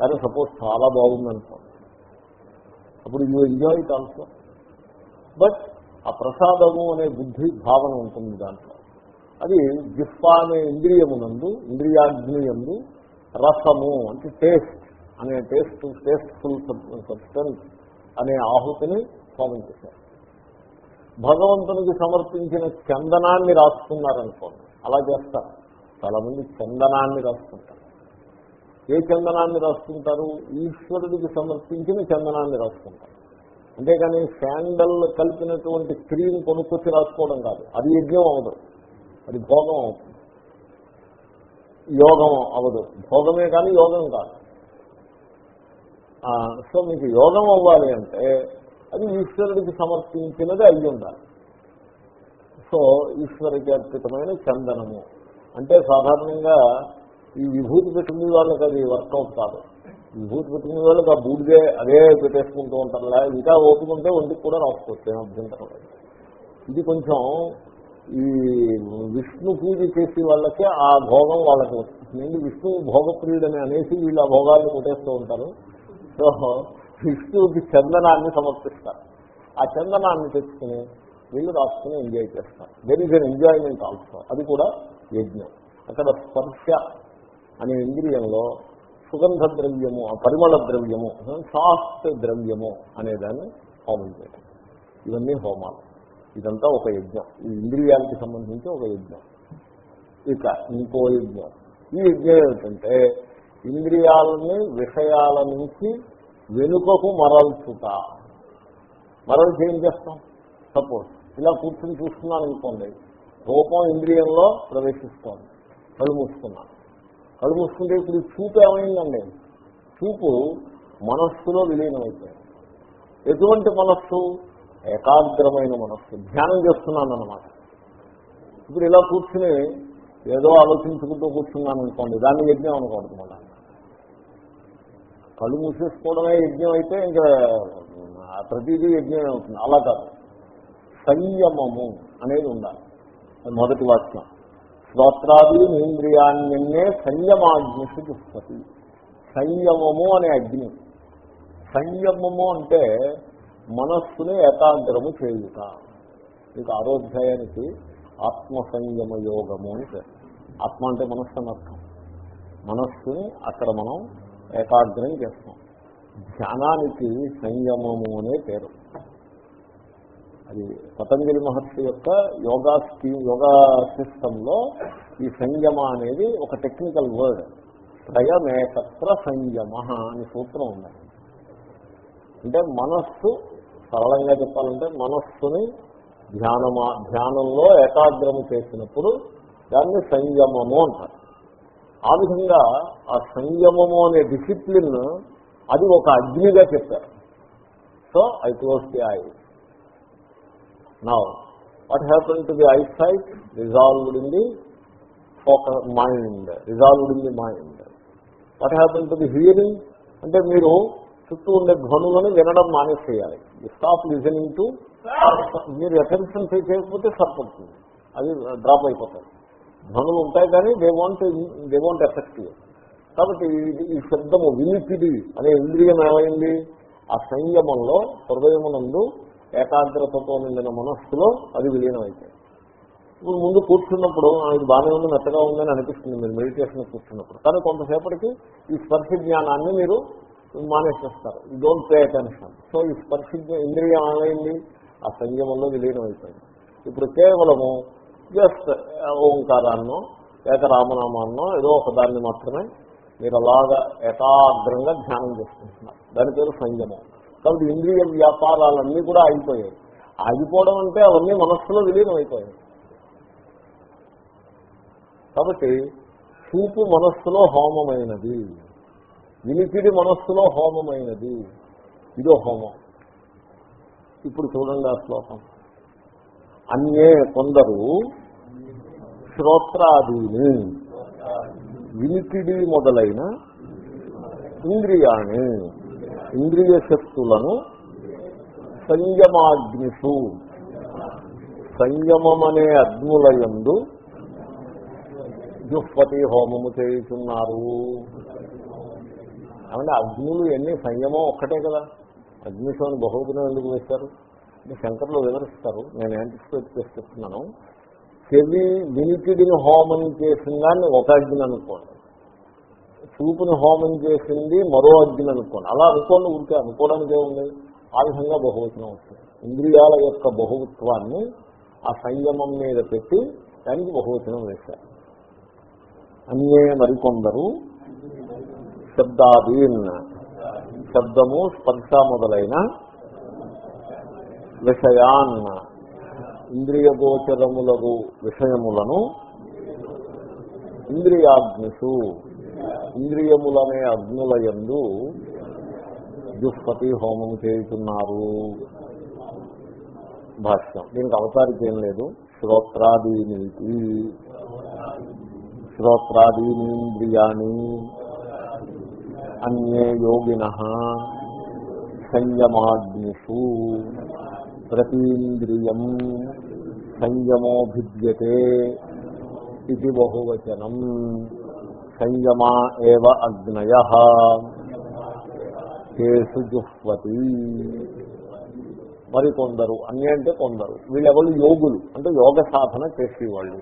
కానీ సపోజ్ చాలా బాగుందనుకోండి అప్పుడు you enjoy it also. But ఆ ప్రసాదము అనే బుద్ధి భావన ఉంటుంది దాంట్లో. అది జిఫ్ఫ అనే ఇంద్రియమునందు ఇంద్రియాగ్నియందు రసము అంటే టేస్ట్ అనే టేస్ట్ టేస్ట్ఫుల్ సబ్స్టెన్స్ అనే ఆహుతిని హోమం చేశారు. భగవంతునికి సమర్పించిన చందనాన్ని రాసుకున్నారనుకోండి అలా చేస్తారు. చాలా మంది చందనాన్ని రాసుకుంటారు. ఏ చందనాన్ని రాసుకుంటారు? ఈశ్వరుడికి సమర్పించిన చందనాన్ని రాసుకుంటారు. అంతేగాని శాండల్ కలిపినటువంటి క్రీమ్ కొనుక్కొచ్చి రాసుకోవడం కాదు. అది యజ్ఞం అవదు అది భోగం అవుతుంది. యోగం అవదు భోగమే కానీ యోగం కాదు. సో మీకు యోగం అవ్వాలి అంటే అది ఈశ్వరుడికి సమర్పించినది అయ్యి ఉండాలి. సో ఈశ్వరికి అర్పితమైన చందనము. అంటే సాధారణంగా ఈ విభూతి పెట్టుకునే వాళ్ళకి అది వర్కౌట్ కాదు. విభూతి పెట్టుకునే వాళ్ళకి ఆ బూడిదే అదే పెట్టేసుకుంటూ ఉంటారులే. ఇంకా ఓపుకుంటే ఒంటికి కూడా రాసుకోవచ్చు ఏం అభ్యంతరం ఇది కొంచెం ఈ విష్ణు పూజ చేసే వాళ్ళకి ఆ భోగం వాళ్ళకి వస్తుంది. ఎందుకు విష్ణు భోగప్రియుడని అనేసి వీళ్ళు ఆ భోగాలను కొట్టేస్తూ ఉంటారు. సో విష్ణువుకి చందనాన్ని సమర్పిస్తారు. ఆ చందనాన్ని తెచ్చుకుని వీళ్ళు రాసుకుని ఎంజాయ్ చేస్తారు. There is an enjoyment also అది కూడా యజ్ఞం. అక్కడ స్పర్శ అనే ఇంద్రియంలో సుగంధ ద్రవ్యము ఆ పరిమళ ద్రవ్యము సాఫ్ట్ ద్రవ్యము అనేదాన్ని హోమం చేయడం ఇవన్నీ హోమాలు. ఇదంతా ఒక యజ్ఞం. ఈ ఇంద్రియాలకి సంబంధించి ఒక యజ్ఞం. ఇక ఇంకో యజ్ఞం. ఈ యజ్ఞం ఏమిటంటే ఇంద్రియాలని విషయాల నుంచి వెనుకకు మరల్చుట. మరల్చి ఏం చేస్తాం? సపోజ్ ఇలా కూర్చొని చూస్తున్నాను అనుకోండి. రూపం ఇంద్రియంలో ప్రవేశిస్తోంది. కళ్ళు మూసుకున్నాను. కళ్ళు మూసుకుంటే ఇప్పుడు చూపు ఏమైందండి? చూపు మనస్సులో విలీనమైపోయింది. ఎటువంటి మనస్సు? ఏకాగ్రమైన మనస్సు. ధ్యానం చేస్తున్నాను అన్నమాట. ఇప్పుడు ఇలా కూర్చుని ఏదో ఆలోచించుకుంటూ కూర్చున్నాను అనుకోండి దాన్ని యజ్ఞం అనుకోండి మళ్ళీ. కళ్ళు మూసేసుకోవడమే యజ్ఞం అయితే ఇంకా ప్రతిదీ యజ్ఞమే అవుతుంది. అలా కాదు. సంయమము అనేది ఉండాలి. మొదటి వాక్యం. శ్రోత్రాది ఇంద్రియాన్యన్నే సంయమాగ్నిషు సంయమము అనే అగ్ని. సంయమము అంటే మనస్సుని ఏకాగ్రము చేయుట. మీకు ఆరోధ్యాయానికి ఆత్మ సంయమ యోగము అని ఆత్మ అంటే మనస్సు అని అర్థం. మనస్సుని అక్కడ మనం ఏకాగ్రం చేస్తాం. ధ్యానానికి సంయమము అనే పేరు. అది పతంజలి మహర్షి యొక్క యోగా స్కీమ్ యోగా సిస్టంలో ఈ సంయమ అనేది ఒక టెక్నికల్ వర్డ్. త్రయమేకత్ర సంయమ అని సూత్రం ఉంది అంటే మనస్సు సరళంగా చెప్పాలంటే మనస్సుని ధ్యానమా ధ్యానంలో ఏకాగ్రము చేసినప్పుడు దాన్ని సంయమము అంటారు. ఆ విధంగా ఆ సంయమము అనే డిసిప్లిన్ అది ఒక అగ్నిగా చెప్పారు. So I close the eye. Now what happen to the eye sight resolved in the focus mind resolved in the mind what happen to the hearing అంటే మీరు చుట్టూ ఉండే ధ్వనులను వినడం మానేసేయాలి. స్టాప్ లిజనింగ్ టు మీరు అటెన్షన్ చేయకపోతే సరిపడుతుంది అది డ్రాప్ అయిపోతుంది ధ్వనులు ఉంటాయి కానీ they won't they won't affect కాబట్టి ఈ శబ్దము వినిపిడి అనే ఇంద్రియం ఏమైంది? ఆ సంయమంలో హృదయమునందు ఏకాగ్రతతో నిండిన మనస్సులో అది విలీనమైపోయింది. ఇప్పుడు ముందు కూర్చున్నప్పుడు ఇది బాగానే ఉంది మెత్తగా ఉందని అనిపిస్తుంది మీరు మెడిటేషన్ కూర్చున్నప్పుడు. కానీ కొంతసేపటికి ఈ స్పర్శ జ్ఞానాన్ని మీరు మానేసేస్తారు. ఈ డోంట్ పే అటెన్షన్ సో ఈ స్పర్శ ఇంద్రియం ఏమైంది? ఆ సంయమంలో విలీనం అయిపోయింది ఇప్పుడు కేవలము జస్ట్ ఓంకారాన్నో లేక రామనామాన్నో ఏదో ఒకదాన్ని మాత్రమే మీరు అలాగా ఏకాగ్రంగా ధ్యానం చేసుకుంటున్నారు. దాని పేరు సంయమం. కాబట్టి ఇంద్రియ వ్యాపారాలన్నీ కూడా ఆగిపోయాయి. ఆగిపోవడం అంటే అవన్నీ మనస్సులో విలీనం అయిపోయాయి. కాబట్టి చూపు మనస్సులో హోమమైనది. వినికిడి మనస్సులో హోమమైనది. ఇదో హోమం. ఇప్పుడు చూడండి ఆ శ్లోకం. అన్యే కొందరు శ్రోత్రాదీని వినికిడి మొదలైన ఇంద్రియాన్ని ఇంద్రియ శక్తులను సంయమాగ్నిషు. సంయమమనే అగ్నులయందు జుహ్పతి హోమము చేయుచున్నారు. అంటే అగ్నులు ఎన్ని సంయమం ఒక్కటే కదా. అగ్నిశోని బహుగుణం ఎందుకు వేశారు? శంకర్లు వివరిస్తారు. నేను యాంటిసిపేట్ చేసి చెప్తున్నాను చెవి వినికిడిని హోమం చేసిన దాన్ని ఒక అగ్ని అనుకోండి. చూపుని హోమం చేసింది మరో అగ్ని అనుకోండి. అలా అనుకోండి ఉంటే అనుకోవడానికి ఏముంది? ఆ విధంగా బహువచనం వస్తుంది. ఇంద్రియాల యొక్క బహుత్వాన్ని ఆ సంయమం మీద పెట్టి దానికి బహువచనం వేశారు. అన్యే మరికొందరు శబ్దాదీన్. శబ్దము స్పర్శ మొదలైన విషయాన్ ఇంద్రియగోచరములకు విషయములను ఇంద్రియాగ్నిషు ఇంద్రియములనే అగ్నులయందు దుష్పతి హోమం చేయుతున్నారు భాష్యం. దీనికి అవతారిక ఏం లేదు. శ్రోత్రాదీనీతి. శ్రోత్రాదీనీంద్రియాణి అన్యే యోగిన సంయమాగ్నిషు. ప్రతీంద్రియం సంయమోభిద్యతే ఇది బహువచనం. సంయమా ఏవ అగ్నయ. కేసు జుహ్వతి. మరి కొందరు అన్య అంటే కొందరు. వీళ్ళెవరు? యోగులు. అంటే యోగ సాధన చేసేవాళ్ళు.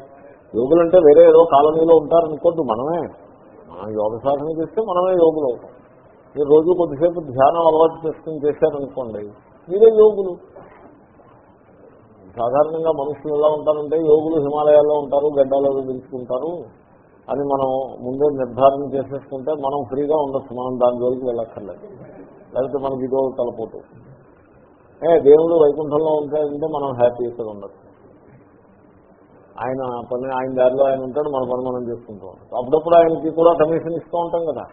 యోగులు అంటే వేరే ఏదో కాలనీలో ఉంటారనుకోద్దు మనమే. మనం యోగ సాధన చేస్తే మనమే యోగులు అవుతాం మీరు రోజు కొద్దిసేపు ధ్యానం అలవాటు చేసుకుని చేశారనుకోండి మీరే యోగులు. సాధారణంగా మనుషులు ఎలా ఉంటారంటే యోగులు హిమాలయాల్లో ఉంటారు గడ్డలో పిలుచుకుంటారు అని మనం ముందే నిర్ధారణ చేసేసుకుంటే మనం ఫ్రీగా ఉండొచ్చు మనం దాని జోలికి వెళ్ళక్కర్లేదు. లేకపోతే మనకి ఇదో తలపోటు. ఏ దేవుడు వైకుంఠంలో ఉంటాడంటే మనం హ్యాపీగా ఉండొచ్చు. ఆయన పని ఆయన దారిలో ఆయన ఉంటాడు మన పని మనం చేసుకుంటూ ఉంటాం. అప్పుడప్పుడు ఆయనకి కూడా కమిషన్ ఇస్తూ ఉంటాం కదా.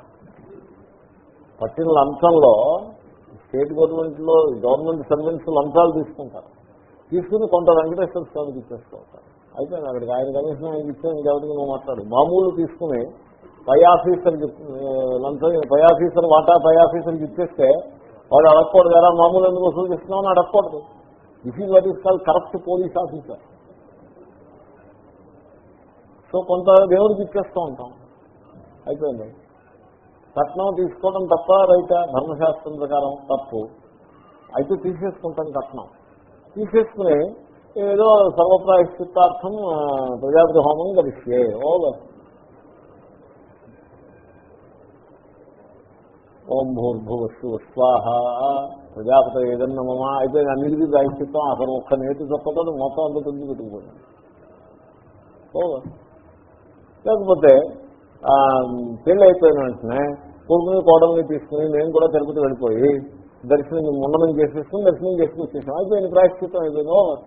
పట్టిన లంచంలో స్టేట్ గవర్నమెంట్లో గవర్నమెంట్ సర్వెంట్స్ లంచాలు తీసుకుంటారు. తీసుకుని కొంత వెంకటేశ్వర స్వామికి ఇచ్చేస్తూ ఉంటారు. అయితే అక్కడికి ఆయన కమిషన్ ఆయనకి ఇచ్చే ఇంకెవరికి నువ్వు మాట్లాడు. మామూలు తీసుకుని పై ఆఫీసర్ లంచం పై ఆఫీసర్ వాటా పై ఆఫీసర్కి ఇచ్చేస్తే వాడు అడగకూడదు. కదా మామూలు ఎందుకు వసూలు చేస్తున్నామని అడగకూడదు. This is what is call corrupt police officer so కొంత దేవుడికి ఇచ్చేస్తూ ఉంటాం. అయిపోయింది. కట్నం తీసుకోవడం తప్ప రైట? ధర్మశాస్త్రం ప్రకారం తప్పు. అయితే తీసేసుకుంటాం కట్నం తీసేసుకుని ఏదో సర్వప్రాయశ్చిత్తార్థం ప్రజాపతి హోమం గడిస్తే ఓవర్ ఓం భూర్భువస్సు స్వాహ ప్రజాపతి ఏదన్నా మమ అయిపోయింది. అన్నిటికీ ప్రాయశ్చిత్తం అసలు ఒక్క నేతి తప్పతో మొత్తం అంత తుది పెట్టుకుపోయింది. ఓవర్ లేకపోతే పెళ్ళి అయిపోయిన వెంటనే కొడుకుని కోడల్ని తీసుకుని నేను కూడా తిరుపతి వెళ్ళిపోయి దర్శనం ముండనం చేసేసుకుని దర్శనం చేసుకుని వచ్చేసాం. అయిపోయింది ప్రాయశ్చితం అయిపోయిందో. ఓవర్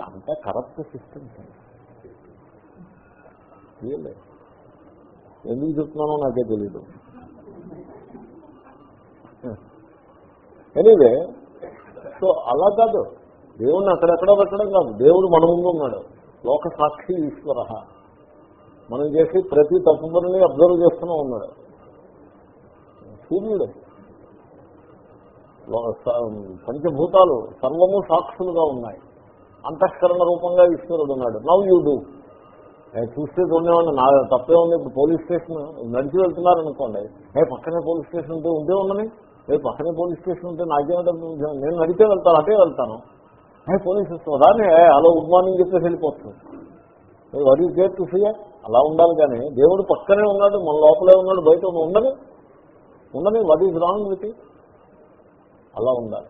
అంతా కరప్ట్ సిస్టమ్ ఎందుకు చెప్తున్నానో నాకే తెలీదు. ఎనీవే సో అలా కాదు. దేవుణ్ణి అక్కడెక్కడో పెట్టడం కాదు. దేవుడు మన ముందు ఉన్నాడు. లోక సాక్షి ఈశ్వర. మనం చేసి ప్రతి తప్పు పనిని అబ్జర్వ్ చేస్తూనే ఉన్నాడు. సూర్యుడు. పంచభూతాలు సర్వము సాక్షులుగా ఉన్నాయి. అంతఃకరణ రూపంగా ఈశ్వరుడు ఉన్నాడు. Now you do. నేను చూస్తే చూడేవాడిని నా తప్పే ఉంది. ఇప్పుడు పోలీస్ స్టేషన్ నడిచి వెళ్తున్నారు అనుకోండి ఏ పక్కనే పోలీస్ స్టేషన్ ఉంటే ఉంటే ఉండని ఏ పక్కనే పోలీస్ స్టేషన్ ఉంటే నాకేమిటో నేను నడిచే వెళ్తాను అటే వెళ్తాను. ఏ పోలీస్ వస్తుందాన్ని అలా గుడ్ మార్నింగ్ చెప్పేసి వెళ్ళిపోతుంది వరి కేర్ టు ఫియర్ అలా ఉండాలి కానీ దేవుడు పక్కనే ఉన్నాడు మన లోపలే ఉన్నాడు బయట ఉండని ఉండని వట్ ఈజ్ రాంగ్ విత్ అలా ఉండాలి.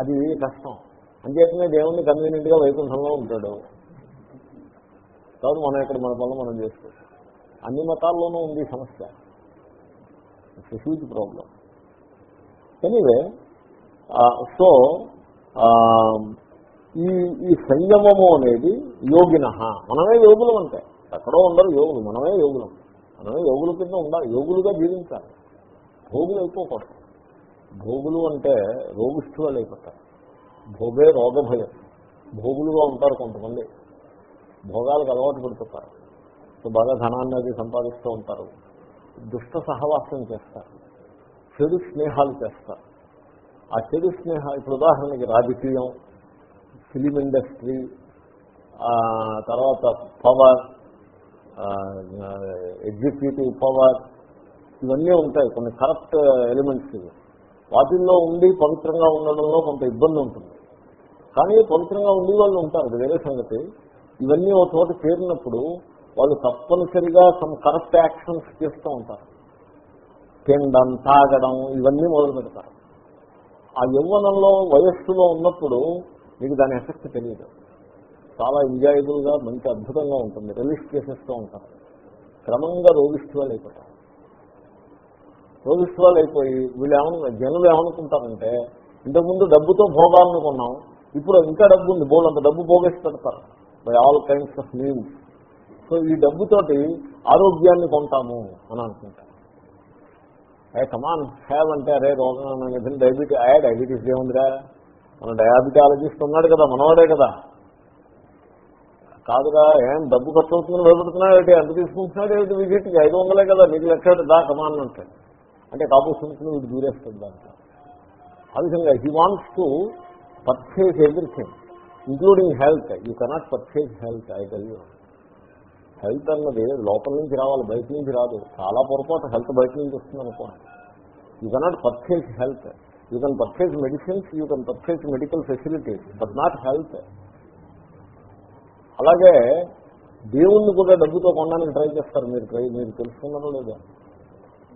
అది కష్టం. అంచేతనే దేవుణ్ణి కన్వీనియంట్గా వైకుంఠంలో ఉంటాడు. కాబట్టి మనం ఇక్కడ మన పనులు మనం చేసుకోవచ్చు. అన్ని మతాల్లోనూ ఉంది సమస్య. It's huge problem anyway so ఈ ఈ సంయమము అనేది యోగిన. మనమే యోగులం అంటే. ఎక్కడో ఉండరు యోగులు. మనమే యోగులం. మనమే యోగుల కింద ఉండాలి. యోగులుగా జీవించాలి. భోగులు అయిపోకూడదు. భోగులు అంటే రోగిష్ఠులు లేకపోతారు భోగే రోగభయం. భోగులుగా ఉంటారు కొంతమంది. భోగాలకు అలవాటు పడిపోతారు. సో బాగా ధనాన్ని అది సంపాదిస్తూ ఉంటారు. దుష్ట సహవాసం చేస్తారు. చెడు స్నేహాలు చేస్తారు. ఆ చెడు స్నేహ ఇప్పుడు ఉదాహరణకి రాజకీయం ఫిలిం ఇండస్ట్రీ తర్వాత పవర్ ఎగ్జిక్యూటివ్ పవర్ ఇవన్నీ ఉంటాయి కొన్ని కరప్ట్ ఎలిమెంట్స్ వాటిల్లో ఉండి పవిత్రంగా ఉండడంలో కొంత ఇబ్బంది ఉంటుంది. కానీ పవిత్రంగా ఉండి వాళ్ళు ఉంటారు అది వేరే సంగతి. ఇవన్నీ ఒక చోట చేరినప్పుడు వాళ్ళు తప్పనిసరిగా సమ్ కరెక్ట్ యాక్షన్స్ చేస్తూ ఉంటారు. తినడం తాగడం ఇవన్నీ మొదలు పెడతారు. ఆ యవ్వనంలో వయస్సులో ఉన్నప్పుడు మీకు దాని ఎఫెక్ట్ తెలియదు. చాలా ఎంజాయబుల్గా మంచి అద్భుతంగా ఉంటుంది. రిలీజ్ చేసేస్తూ ఉంటారు. క్రమంగా రోగిష్ఠువాలు అయిపోతారు. రోగిష్ఠువాలు అయిపోయి వీళ్ళు ఏమను జనులు ఏమనుకుంటారంటే ఇంతకుముందు డబ్బుతో భోగాలను కొన్నాం ఇప్పుడు ఇంకా డబ్బు ఉంది బోల్ అంత డబ్బు భోగేసి పెడతారు by all kinds of means so ఈ డబ్బుతోటి ఆరోగ్యాన్ని కొంటాము అని అనుకుంటారు. ఏ కమాన్ హ్యావ్ అంటే అరే రోగం ఏదైనా డయాబెటీ అయ్యా డయాబెటీస్ ఏముందిరా? మన డయాబెటాలజిస్ట్ ఉన్నాడు కదా మనవాడే కదా. కాదురా ఏం డబ్బు ఖర్చు అవుతుందని భయపడుతున్నాడు ఏంటి ఎంత తీసుకుంటున్నాడు? ఏంటి విజిట్కి ఐదు వందలే కదా నీకు లెక్క దా కమాన్ అంటాడు. అంటే కాపుసుకుంటుని వీడు దూరేస్తాడు దాంట్లో. ఆ విధంగా he wants to purchase everything including health you cannot purchase health I తెలియ యూ హెల్త్ అన్నది లోపల నుంచి రావాలి బయట నుంచి రాదు. చాలా పొరపాటు హెల్త్ బయట నుంచి వస్తుంది అనుకోండి. You cannot purchase health you can purchase medicines you can purchase medical facilities but not health అలాగే దేవుణ్ణి కూడా డబ్బుతో కొనడానికి ట్రై చేస్తారు. మీరు ట్రై మీరు తెలుసుకున్నారో లేదా?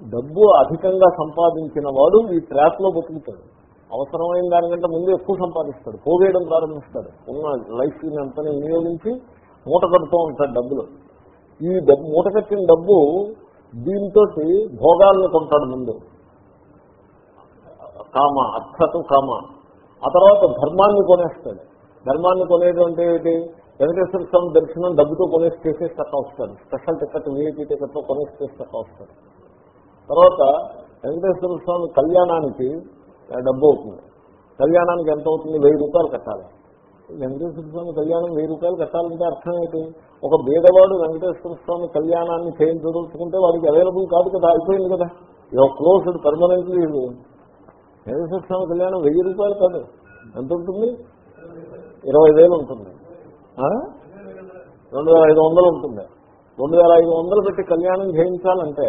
డబ్బు అధికంగా సంపాదించిన వాడు ఈ ట్రాప్లో బతుకుతాడు. అవసరమైన దానికంటే ముందు ఎక్కువ సంపాదిస్తాడు. పోగేయడం ప్రారంభిస్తాడు. ఉన్న లైఫ్ అంతా వినియోగించి మూట కడుతూ ఉంటాడు డబ్బులు. ఈ డబ్బు మూట కట్టిన డబ్బు దీంతో భోగాలను కొంటాడు ముందు. కామ అర్థతం కామ. ఆ తర్వాత ధర్మాన్ని కొనేస్తాడు. ధర్మాన్ని కొనేటువంటి ఏంటి? వెంకటేశ్వర స్వామి దర్శనం డబ్బుతో కొనేసి చేసేసి తక్క వస్తాడు. స్పెషల్ టికెట్ వీఐపీ టికెట్తో కొనేసి చేసి తక్క వస్తాడు. తర్వాత వెంకటేశ్వర స్వామి కళ్యాణానికి డబ్బు అవుతుంది. కళ్యాణానికి ఎంత అవుతుంది? వెయ్యి రూపాయలు కట్టాలి. వెంకటేశ్వర స్వామి కళ్యాణం వెయ్యి రూపాయలు కట్టాలంటే అర్థం ఏంటి? ఒక బీదవాడు వెంకటేశ్వర స్వామి కళ్యాణాన్ని చేయించదలుచుకుంటే వాడికి అవైలబుల్ కాదు కదా అయిపోయింది కదా. ఇదో క్లోజ్డ్ పర్మనెంట్లీ వెంకటేశ్వర స్వామి కళ్యాణం వెయ్యి రూపాయలు కాదు. ఎంత ఉంటుంది? ఇరవై వేలు ఉంటుంది. రెండు వేల ఐదు వందలు ఉంటుంది. రెండు వేల ఐదు వందలు పెట్టి కళ్యాణం చేయించాలంటే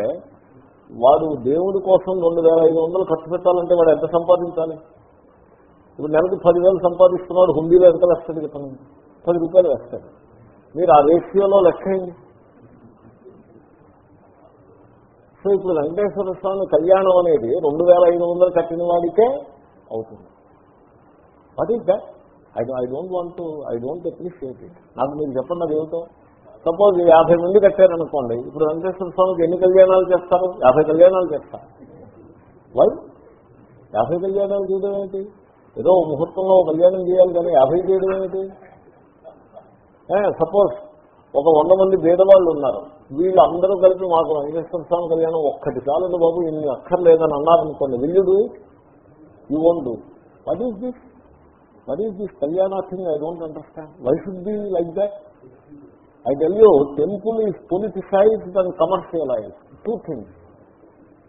వాడు దేవుడి కోసం రెండు వేల ఐదు వందలు ఖర్చు పెట్టాలంటే వాడు ఎంత సంపాదించాలి? ఇప్పుడు నెలకు పదివేలు సంపాదిస్తున్నాడు హుండీలో ఎంత వేస్తాడు ఇతను పది రూపాయలు వేస్తాడు. మీరు ఆ రేషియోలో లెక్కేయండి సో ఇప్పుడు వెంకటేశ్వర స్వామి కళ్యాణం అనేది రెండు వేల ఐదు వందలు కట్టిన వాడికే అవుతుంది. What is that I I don't want to I don't appreciate it నాకు మీరు చెప్పండి అది ఏమిటో సపోజ్ యాభై మంది కట్టారనుకోండి ఇప్పుడు వెంకటేశ్వర స్వామికి ఎన్ని కళ్యాణాలు చేస్తారు? యాభై కళ్యాణాలు చేస్తారు. వై యాభై కళ్యాణాలు చేయడం ఏంటి? ఏదో ముహూర్తంలో కళ్యాణం చేయాలి కానీ యాభై చేయడం ఏంటి? సపోజ్ ఒక వంద మంది పేదవాళ్ళు ఉన్నారు. వీళ్ళందరూ కలిపి మాకు వెంకటేశ్వర స్వామి కళ్యాణం ఒక్కటి చాలండి బాబు ఇన్ని అక్కర్లేదని అన్నారనుకోండి విల్లుడు you want do what is this what is this కళ్యాణ thing I don't understand why should be like that I tell you temple is politicised and commercialise too things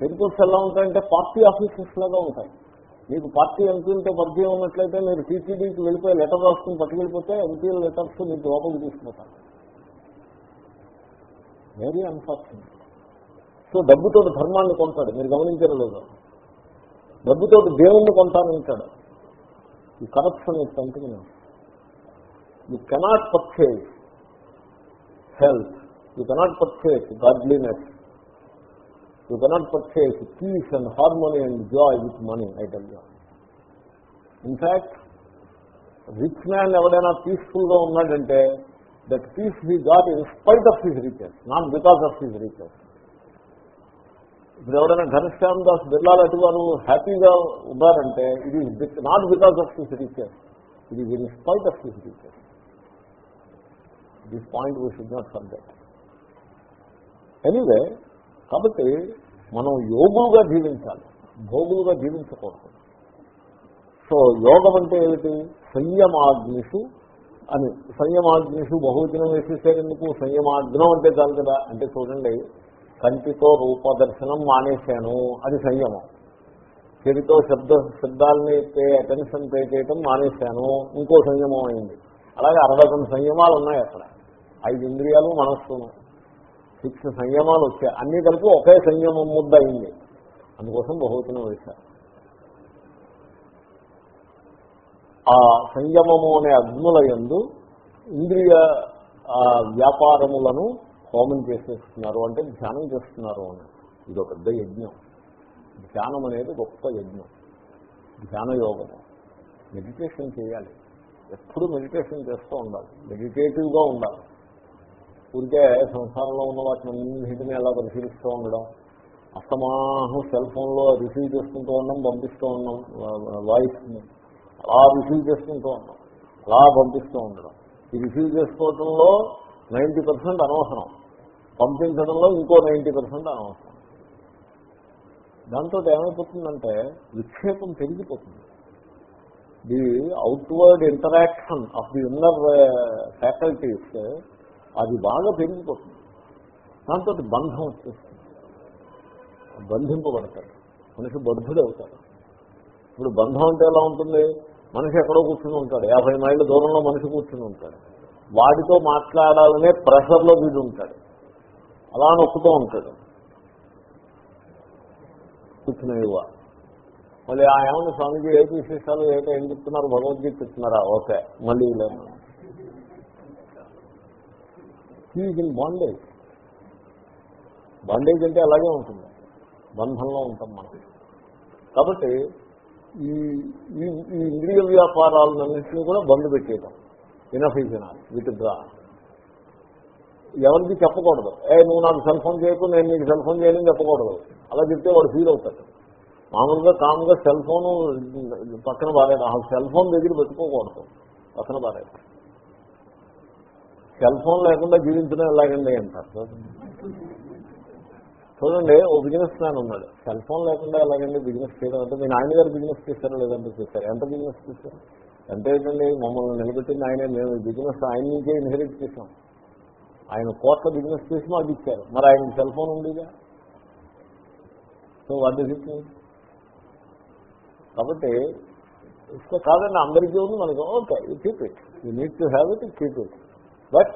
temples ఎలా ఉంటాయంటే పార్టీ ఆఫీసెస్ లాగా ఉంటాయి. మీకు party ఎంపీలతో పరిచయం ఉన్నట్లయితే మీరు టీటీడీకి వెళ్ళిపోయి లెటర్ రాసుకుని పట్టుకెళ్ళిపోతే ఎంపీల లెటర్స్ మీకు లోపలికి తీసుకుపోతారు. వెరీ అన్ఫార్చునేట్ సో డబ్బుతో ధర్మాన్ని కొంటాడు. మీరు గమనించారు లేదు. డబ్బుతో దేవుణ్ణి కొంటానంటాడు ఈ corruption is something you cannot purchase health you cannot purchase godliness you cannot purchase peace and harmony and joy with money I tell you in fact rich man ఎవడైనా పీస్ఫుల్గా ఉన్నాడంటే that peace he got in spite of his riches not because of his riches ఇప్పుడు ఎవరైనా ఘనశ్యామ్ దాస్ బిర్లా లాంటి వారు హ్యాపీగా ఉన్నారంటే it is not because of his riches is in spite of his riches this point we should not forget anyway కాబట్టి మనం యోగులుగా జీవించాలి. భోగులుగా జీవించకూడదు. So యోగం అంటే ఏమిటి? సంయమాగ్నిషు అని. సంయమాగ్నిషు బహువచనం వేసేసేందుకు సంయమాగ్నం అంటే చాలు కదా. అంటే చూడండి కంటితో రూపదర్శనం మానేశాను అది సంయమం. చెవితో శబ్ద శబ్దాలని పే అటెన్షన్ పే చేయటం మానేశాను. ఇంకో సంయమం అయింది. అలాగే అరవై సంయమాలు ఉన్నాయి అక్కడ. ఐదు ఇంద్రియాలు మనస్సును సిక్స్ సంయమాలు వచ్చాయి. అన్ని కలిపి ఒకే సంయమం ముద్ద అయింది. అందుకోసం బహువచనం వేశారు. ఆ సంయమము అనే అగ్నుల యందు ఇంద్రియ ఆ, వ్యాపారములను హోమం చేసేస్తున్నారు. అంటే ధ్యానం చేస్తున్నారు అని. ఇది ఒక పెద్ద యజ్ఞం. ధ్యానం అనేది గొప్ప యజ్ఞం. ధ్యాన యోగము. మెడిటేషన్ చేయాలి. ఎప్పుడు మెడిటేషన్ చేస్తూ ఉండాలి. మెడిటేటివ్గా ఉండాలి. ఊరికే సంసారంలో ఉన్న వాటిని అన్నింటినీ అలా పరిశీలిస్తూ ఉండడం అస్తమాహం సెల్ ఫోన్లో రిసీవ్ చేసుకుంటూ ఉన్నాం పంపిస్తూ ఉన్నాం వాయిస్ని అలా రిసీవ్ చేసుకుంటూ ఉన్నాం అలా పంపిస్తూ ఉండడం. ఈ రిసీవ్ చేసుకోవడంలో నైంటీ పర్సెంట్ అనవసరం. పంపించడంలో ఇంకో నైంటీ పర్సెంట్ అనవసరం. దాంతో ఏమైపోతుందంటే విక్షేపం పెరిగిపోతుంది. The outward interaction of the inner uh, faculties అది బాగా పెరిగిపోతుంది. దాంతో బంధం వచ్చేస్తుంది. బంధింపబడతాడు మనిషి బద్ధుడు అవుతాడు. ఇప్పుడు బంధం అంటే ఎలా ఉంటుంది? మనిషి ఎక్కడో కూర్చుని ఉంటాడు. యాభై మైళ్ళ దూరంలో మనిషి కూర్చుని ఉంటాడు. వాడితో మాట్లాడాలనే ప్రెషర్లో వీడు ఉంటాడు. అలా నొక్కుతూ ఉంటాడు. కూర్చునేవా మళ్ళీ ఆ ఏమన్నా స్వామిజీ ఏ విశేషాలు ఏటో ఏం చెప్తున్నారు? భగవద్గీత చెప్తున్నారా? ఓకే. మళ్ళీ లేదు హీజ్ ఇన్ బాండేజ్ బాండేజ్ అంటే అలాగే ఉంటుంది. బంధంలో ఉంటాం మనం. కాబట్టి ఈ ఈ ఇంద్రియ వ్యాపారాలన్నింటినీ కూడా బంద్ పెట్టేయటం. ఇనఫీజనాలు వీటి డ్రా ఎవరికి చెప్పకూడదు. ఏ నువ్వు నాకు సెల్ ఫోన్ చేయకు నేను నీకు సెల్ ఫోన్ చేయని చెప్పకూడదు. అలా చెప్తే వాడు ఫీల్ అవుతాడు. మామూలుగా కామ్గా సెల్ ఫోన్ పక్కన బాగాలేదు ఆ సెల్ ఫోన్ దగ్గర పెట్టుకోకూడదు పక్కన బాగాలేదు సెల్ ఫోన్ లేకుండా జీవించడం ఎలాగండి అంటారు. చూడండి ఓ బిజినెస్ మ్యాన్ ఉన్నాడు. సెల్ ఫోన్ లేకుండా ఎలాగండి బిజినెస్ చేయడం అంటే మీ నాయనగారు బిజినెస్ చేశారో లేదంటే చేశారు? ఎంత బిజినెస్ చేశారు? ఎంత ఏంటండి మమ్మల్ని నిలబెట్టింది ఆయనే మేము ఈ బిజినెస్ ఆయన నుంచే ఇన్హెరిట్ చేసాం ఆయన కోట్ల బిజినెస్ చేసి మాకు ఇచ్చారు. మరి ఆయన సెల్ ఫోన్ ఉండేదా సో వాట్ ఇస్ ఇట్ కాబట్టి ఇసుక కాదండి అందరికీ ఉంది మనకి. Okay keep it you need to have it keep it but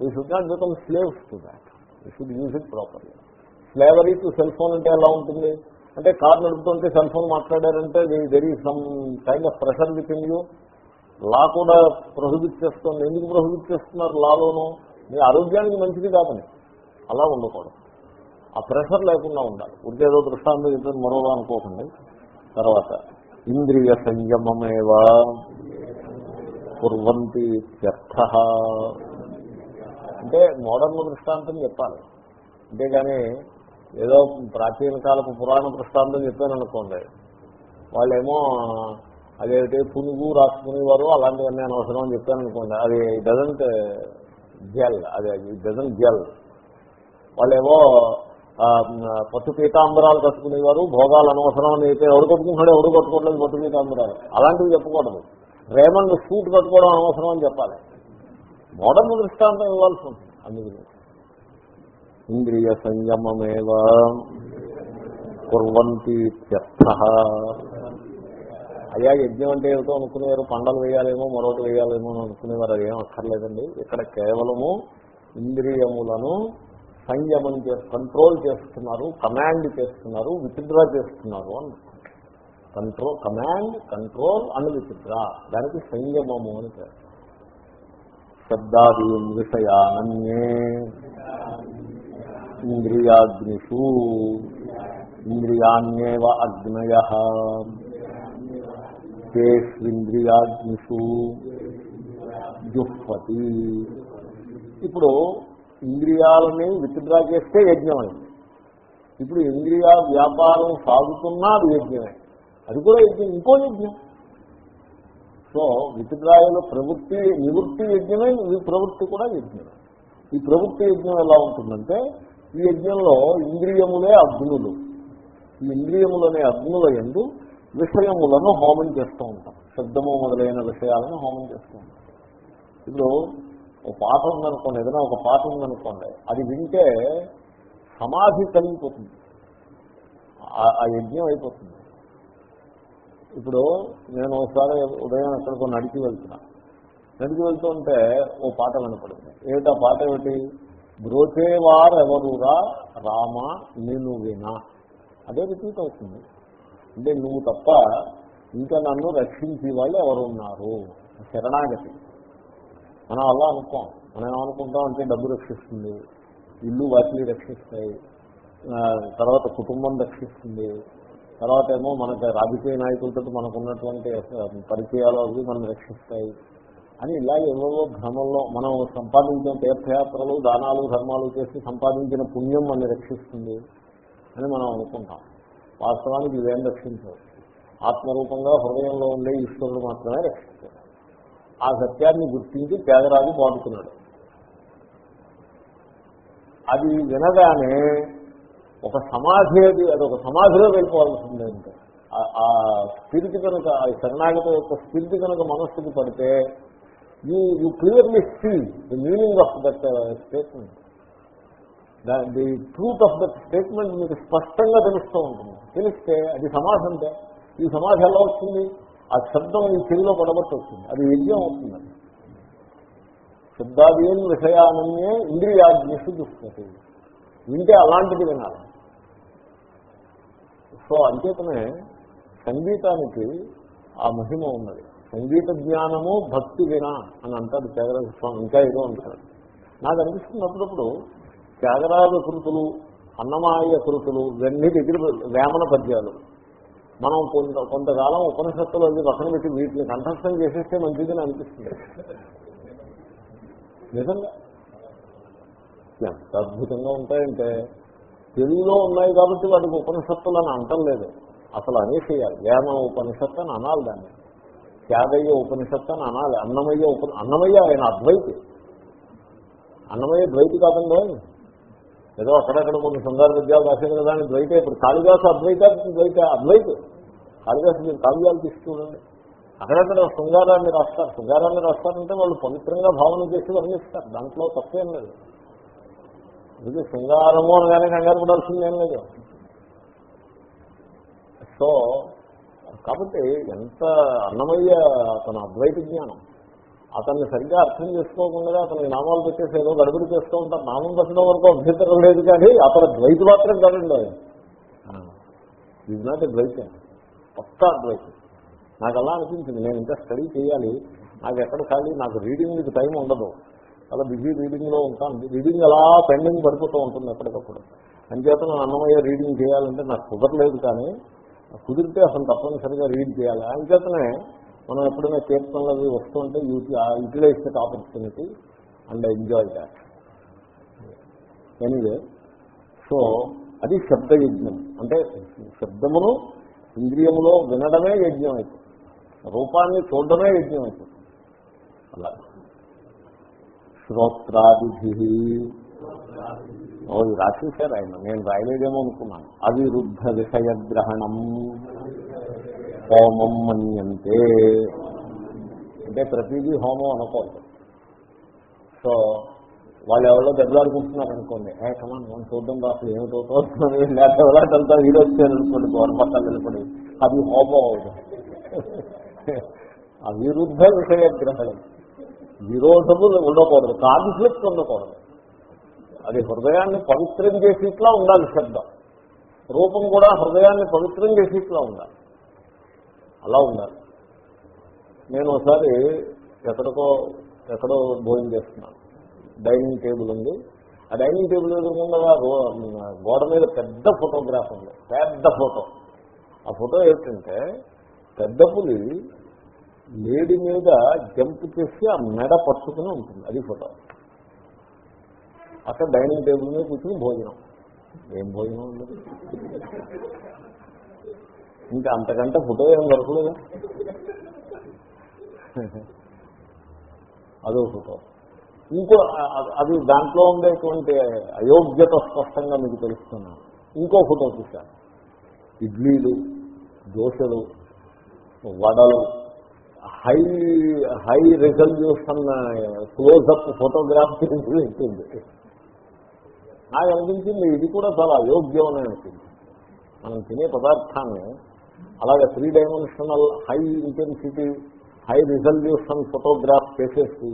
we should not become slaves to that you should use it properly slavery to cell phone అంటే ఎలా ఉంటుంది? అంటే కార్ నడుపుతుంటే సెల్ ఫోన్ మాట్లాడారంటే there is some kind of pressure with you law కూడా prohibit చేస్తుంది. ఎందుకు prohibit చేస్తున్నారు లాలోనూ మీ ఆరోగ్యానికి మంచిది కాదని. అలా ఉండకూడదు. ఆ ప్రెషర్ లేకుండా ఉండాలి. ఉంటేదో దృష్టాంతం ఇద్దరు మరోలా అనుకోకండి. తర్వాత ఇంద్రియ సంయమమేవా కుర్వంతి ఇత్యర్థ అంటే మోడర్న్ దృష్టాంతం చెప్పాలి. అంతేగాని ఏదో ప్రాచీన కాలపు పురాణ దృష్టాంతం చెప్పాను అనుకోండి వాళ్ళేమో అదేంటి పునుగు రాసుకునేవారు అలాంటివన్నీ అనవసరం అని చెప్పాను అనుకోండి అది డజంట్ జెల్ అది డజంట్ జెల్. వాళ్ళేమో పట్టు పీతాంబరాలు కట్టుకునేవారు భోగాలు అనవసరం అని అయితే ఎవడు కట్టుకుంటున్నాడు ఎవడు కట్టుకోవట్లేదు పట్టు పీతాంబరాలు. అలాంటివి చెప్పకూడదు. రేమండ్ సూట్ కట్టుకోవడం అనవసరం అని చెప్పాలి. మోడర్న్ దృష్టాంతం ఇవ్వాల్సి ఉంటుంది. అందుకని. ఇంద్రియ సంయమమేవ కుర్వంతి అయ్యా యజ్ఞం అంటే ఏమిటో అనుకునేవారు. పండలు వేయాలేమో మరొకటి వేయాలేమో అని అనుకునేవారు. అదేం అక్కర్లేదండి. ఇక్కడ కేవలము ఇంద్రియములను సంయమం చేసి కంట్రోల్ చేస్తున్నారు కమాండ్ చేస్తున్నారు విత్డ్రా చేస్తున్నారు అని కంట్రోల్ కమాండ్ కంట్రోల్ అండ్ విచిత్ర దానికి సంయమము అని పేరు. శబ్దాదీన్ విషయానన్యే. ఇంద్రియాగ్నిషు. ఇంద్రియాణ్యేవ అగ్నయ. తేష్వింద్రియాగ్నిషు జుహ్వతి. ఇప్పుడు ఇంద్రియాలని విత్డ్రా చేస్తే యజ్ఞమైంది. ఇప్పుడు ఇంద్రియ వ్యాపారం సాగుతున్నా అది యజ్ఞమే. అది కూడా యజ్ఞం ఇంకో యజ్ఞం. సో విత్డ్రాయల ప్రవృత్తి నివృత్తి యజ్ఞమే ఈ ప్రవృత్తి కూడా యజ్ఞమే. ఈ ప్రవృత్తి యజ్ఞం ఎలా ఉంటుందంటే ఈ యజ్ఞంలో ఇంద్రియములే అగ్నులు. ఈ ఇంద్రియములనే అగ్నుల ఎందు విషయములను హోమం చేస్తూ ఉంటాం. శబ్దము మొదలైన విషయాలను హోమం చేస్తూ ఉంటాం. ఇప్పుడు ఒక పాట ఉందనుకోండి ఏదైనా ఒక పాట ఉందనుకోండి అది వింటే సమాధి కలిగిపోతుంది. ఆ యజ్ఞం అయిపోతుంది. ఇప్పుడు నేను ఒకసారి ఉదయం ఎక్కడికో నడిచి వెళ్తున్నా. నడిచి వెళ్తుంటే ఓ పాట వినపడింది ఏమిటా పాట ఏమిటి? బ్రోచేవారెవరురా రామ నేను వినా. అదే రిపీట్ అవుతుంది. అంటే నువ్వు తప్ప ఇంకా నన్ను రక్షించే వాళ్ళు ఎవరు ఉన్నారు శరణాగతి. మనం అలా అనుకోం. మనం ఏమనుకుంటాం అంటే డబ్బు రక్షిస్తుంది. ఇల్లు వాటిని రక్షిస్తాయి. తర్వాత కుటుంబం రక్షిస్తుంది. తర్వాత ఏమో మనకు రాజకీయ నాయకులతో మనకు ఉన్నటువంటి పరిచయాలు అవి మనం రక్షిస్తాయి అని ఇలా ఏవేవో భ్రమంలో మనం సంపాదించిన తీర్థయాత్రలు దానాలు ధర్మాలు చేసి సంపాదించిన పుణ్యం మనల్ని రక్షిస్తుంది అని మనం అనుకుంటాం. వాస్తవానికి ఇవేం రక్షించవు ఆత్మరూపంగా హృదయంలో ఉండే ఈశ్వరుడు మాత్రమే రక్షిస్తాడు. ఆ సత్యాన్ని గుర్తించి పేదరాజు పాడుతున్నాడు అది వినగానే ఒక సమాధి అది అది ఒక సమాధిలో వెళ్ళిపోవాల్సిందే అంటే. ఆ- స్థితి కనుక ఆ శరణాగత యొక్క స్థితి కనుక మనస్సుకి పడితే you you clearly see the meaning of that statement the truth of that statement మీకు స్పష్టంగా తెలుస్తూ ఉంటుంది. తెలిస్తే అది సమాధి అంటే ఈ సమాధి ఎలా వస్తుంది ఆ శబ్దం ఈ చెవిలో పడబట్టి వస్తుంది అది యజ్ఞం అవుతుంది. అది శబ్దాదీన్ విషయానన్యే ఇంద్రియాజ్ఞ దుష్పతి వింటే అలాంటిది వినాలి. సో అంచేతనే సంగీతానికి ఆ మహిమ ఉన్నది. సంగీత జ్ఞానము భక్తి వినా అని అంటారు త్యాగరాజ స్వామి ఇంకా ఏదో అంటారు. నాకు అనిపిస్తుంది అప్పుడప్పుడు త్యాగరాజ కృతులు అన్నమాయ కృతులు ఇవన్నీ దగ్గర వేమన పద్యాలు. మనం కొంత కొంతకాలం ఉపనిషత్తులు అది పక్కన పెట్టి వీటిని కంఠస్థం చేసేస్తే మంచిదని అనిపిస్తుంది. నిజంగా? ఎంత అద్భుతంగా ఉంటాయంటే తెలుగులో ఉన్నాయి కాబట్టి వాటికి ఉపనిషత్తులు అని అంటలేదు అసలు అనేసేయాలి వేమ ఉపనిషత్తు అని అనాలి దాన్ని. త్యాగయ్య ఉపనిషత్తు అని అనాలి. అన్నమయ్య ఉప అన్నమయ్య ఆయన అద్వైతి. అన్నమయ్య ద్వైతి కాదండి ఏదో అక్కడక్కడ కొన్ని శృంగార విద్యాలు రాశారు కదా అని ద్వైతే. ఇప్పుడు కాళిదాసు అద్వైత ద్వైత అద్వైత. కాళిదాసు మీరు కావ్యాలు తీసుకున్నాండి అక్కడక్కడ శృంగారాన్ని రాస్తారు. శృంగారాన్ని రాస్తారంటే వాళ్ళు పవిత్రంగా భావన చేసి వర్ణిస్తారు. దాంట్లో తప్పేం లేదు. ఇది శృంగారము అనగానే కంగారు పడాల్సిందేం లేదు. సో కాబట్టి ఎంత అన్నమయ్య అతను అద్వైత జ్ఞానం అతన్ని సరిగ్గా అర్థం చేసుకోకుండా అతనికి నామాలు పెట్టేసి ఏదో గడబడి చేస్తూ ఉంటారు. నామం పెట్టడం వరకు అభ్యంతరం లేదు కానీ అతను ద్వైతి మాత్రం కాదండి ఇది నాటి ద్వైతం పక్కా అద్వైతం నాకు అలా అనిపించింది. నేను ఇంకా స్టడీ చేయాలి. నాకు ఎక్కడ ఖాళీ? నాకు రీడింగ్ టైం ఉండదు. అలా బిజీ రీడింగ్లో ఉంటాను. రీడింగ్ అలా పెండింగ్ పడిపోతూ ఉంటుంది ఎప్పటికప్పుడు. అంచేతను అన్నమయ్య రీడింగ్ చేయాలంటే నాకు కుదరలేదు కానీ కుదిరితే అసలు తప్పనిసరిగా రీడ్ చేయాలి. అంచేతనే మనం ఎప్పుడైనా కీర్తనలు అవి వస్తుంటే utilise that opportunity and enjoy that. Anyway so అది శబ్ద యజ్ఞం అంటే శబ్దమును ఇంద్రియములో వినడమే యజ్ఞం అయిపోతుంది. రూపాన్ని చూడడమే యజ్ఞం అయిపోతుంది. అలా. శ్రోత్రాది ఓ రాసేశారు ఆయన? నేను రాయలేదేమో అనుకున్నాను. అవిరుద్ధ విషయ గ్రహణం హోమం మన్యంతే. అంటే ప్రతిదీ హోమం అనకూడదు సో వాళ్ళు ఎవరో దెబ్బలాడుకుంటున్నారు అనుకోండి ఏ కమాన్ మనం చూద్దాం అసలు ఏమిటో లేకపోతే ఎవరంతా వీడు వచ్చారు అనుకోండి గోడ పక్కన నిలబడి. అది హోమం. అవుతుంది అవిరుద్ధ విషయ గ్రహణం విరోధము ఉండకూడదు కాన్ఫ్లిక్ట్ ఉండకూడదు. అది హృదయాన్ని పవిత్రం చేసేట్లా ఉండాలి శబ్దం. రూపం కూడా హృదయాన్ని పవిత్రం చేసేట్లా ఉండాలి. అలా ఉండాలి. నేను ఒకసారి ఎక్కడికో ఎక్కడో భోజనం చేస్తున్నాను. డైనింగ్ టేబుల్ ఉంది. ఆ డైనింగ్ టేబుల్ ఎదురుకుండా గోడ మీద పెద్ద ఫోటోగ్రాఫ్ ఉంది. పెద్ద ఫోటో. ఆ ఫోటో ఏంటంటే పెద్ద పులి లేడి మీద జంప్ చేసి ఆ మెడ పట్టుకుని ఉంటుంది. అది ఫోటో. అక్కడ డైనింగ్ టేబుల్ మీద కూర్చుని భోజనం. ఏం భోజనం ఉండదు ఇంకా అంతకంటే ఫోటో ఏం దొరకలేదు. అదో ఫోటో. ఇంకో అది దాంట్లో ఉండేటువంటి అయోగ్యత స్పష్టంగా మీకు తెలుస్తున్నాను ఇంకో ఫోటో చూశాను. ఇడ్లీలు దోశలు వడలు high high resolution closeup photograph ఉంటుంది నాకు అనిపించింది ఇది కూడా చాలా అయోగ్యం అని అనిపించింది. మనం తినే పదార్థాన్ని అలాగే three dimensional high intensity high resolution photograph చేసేసి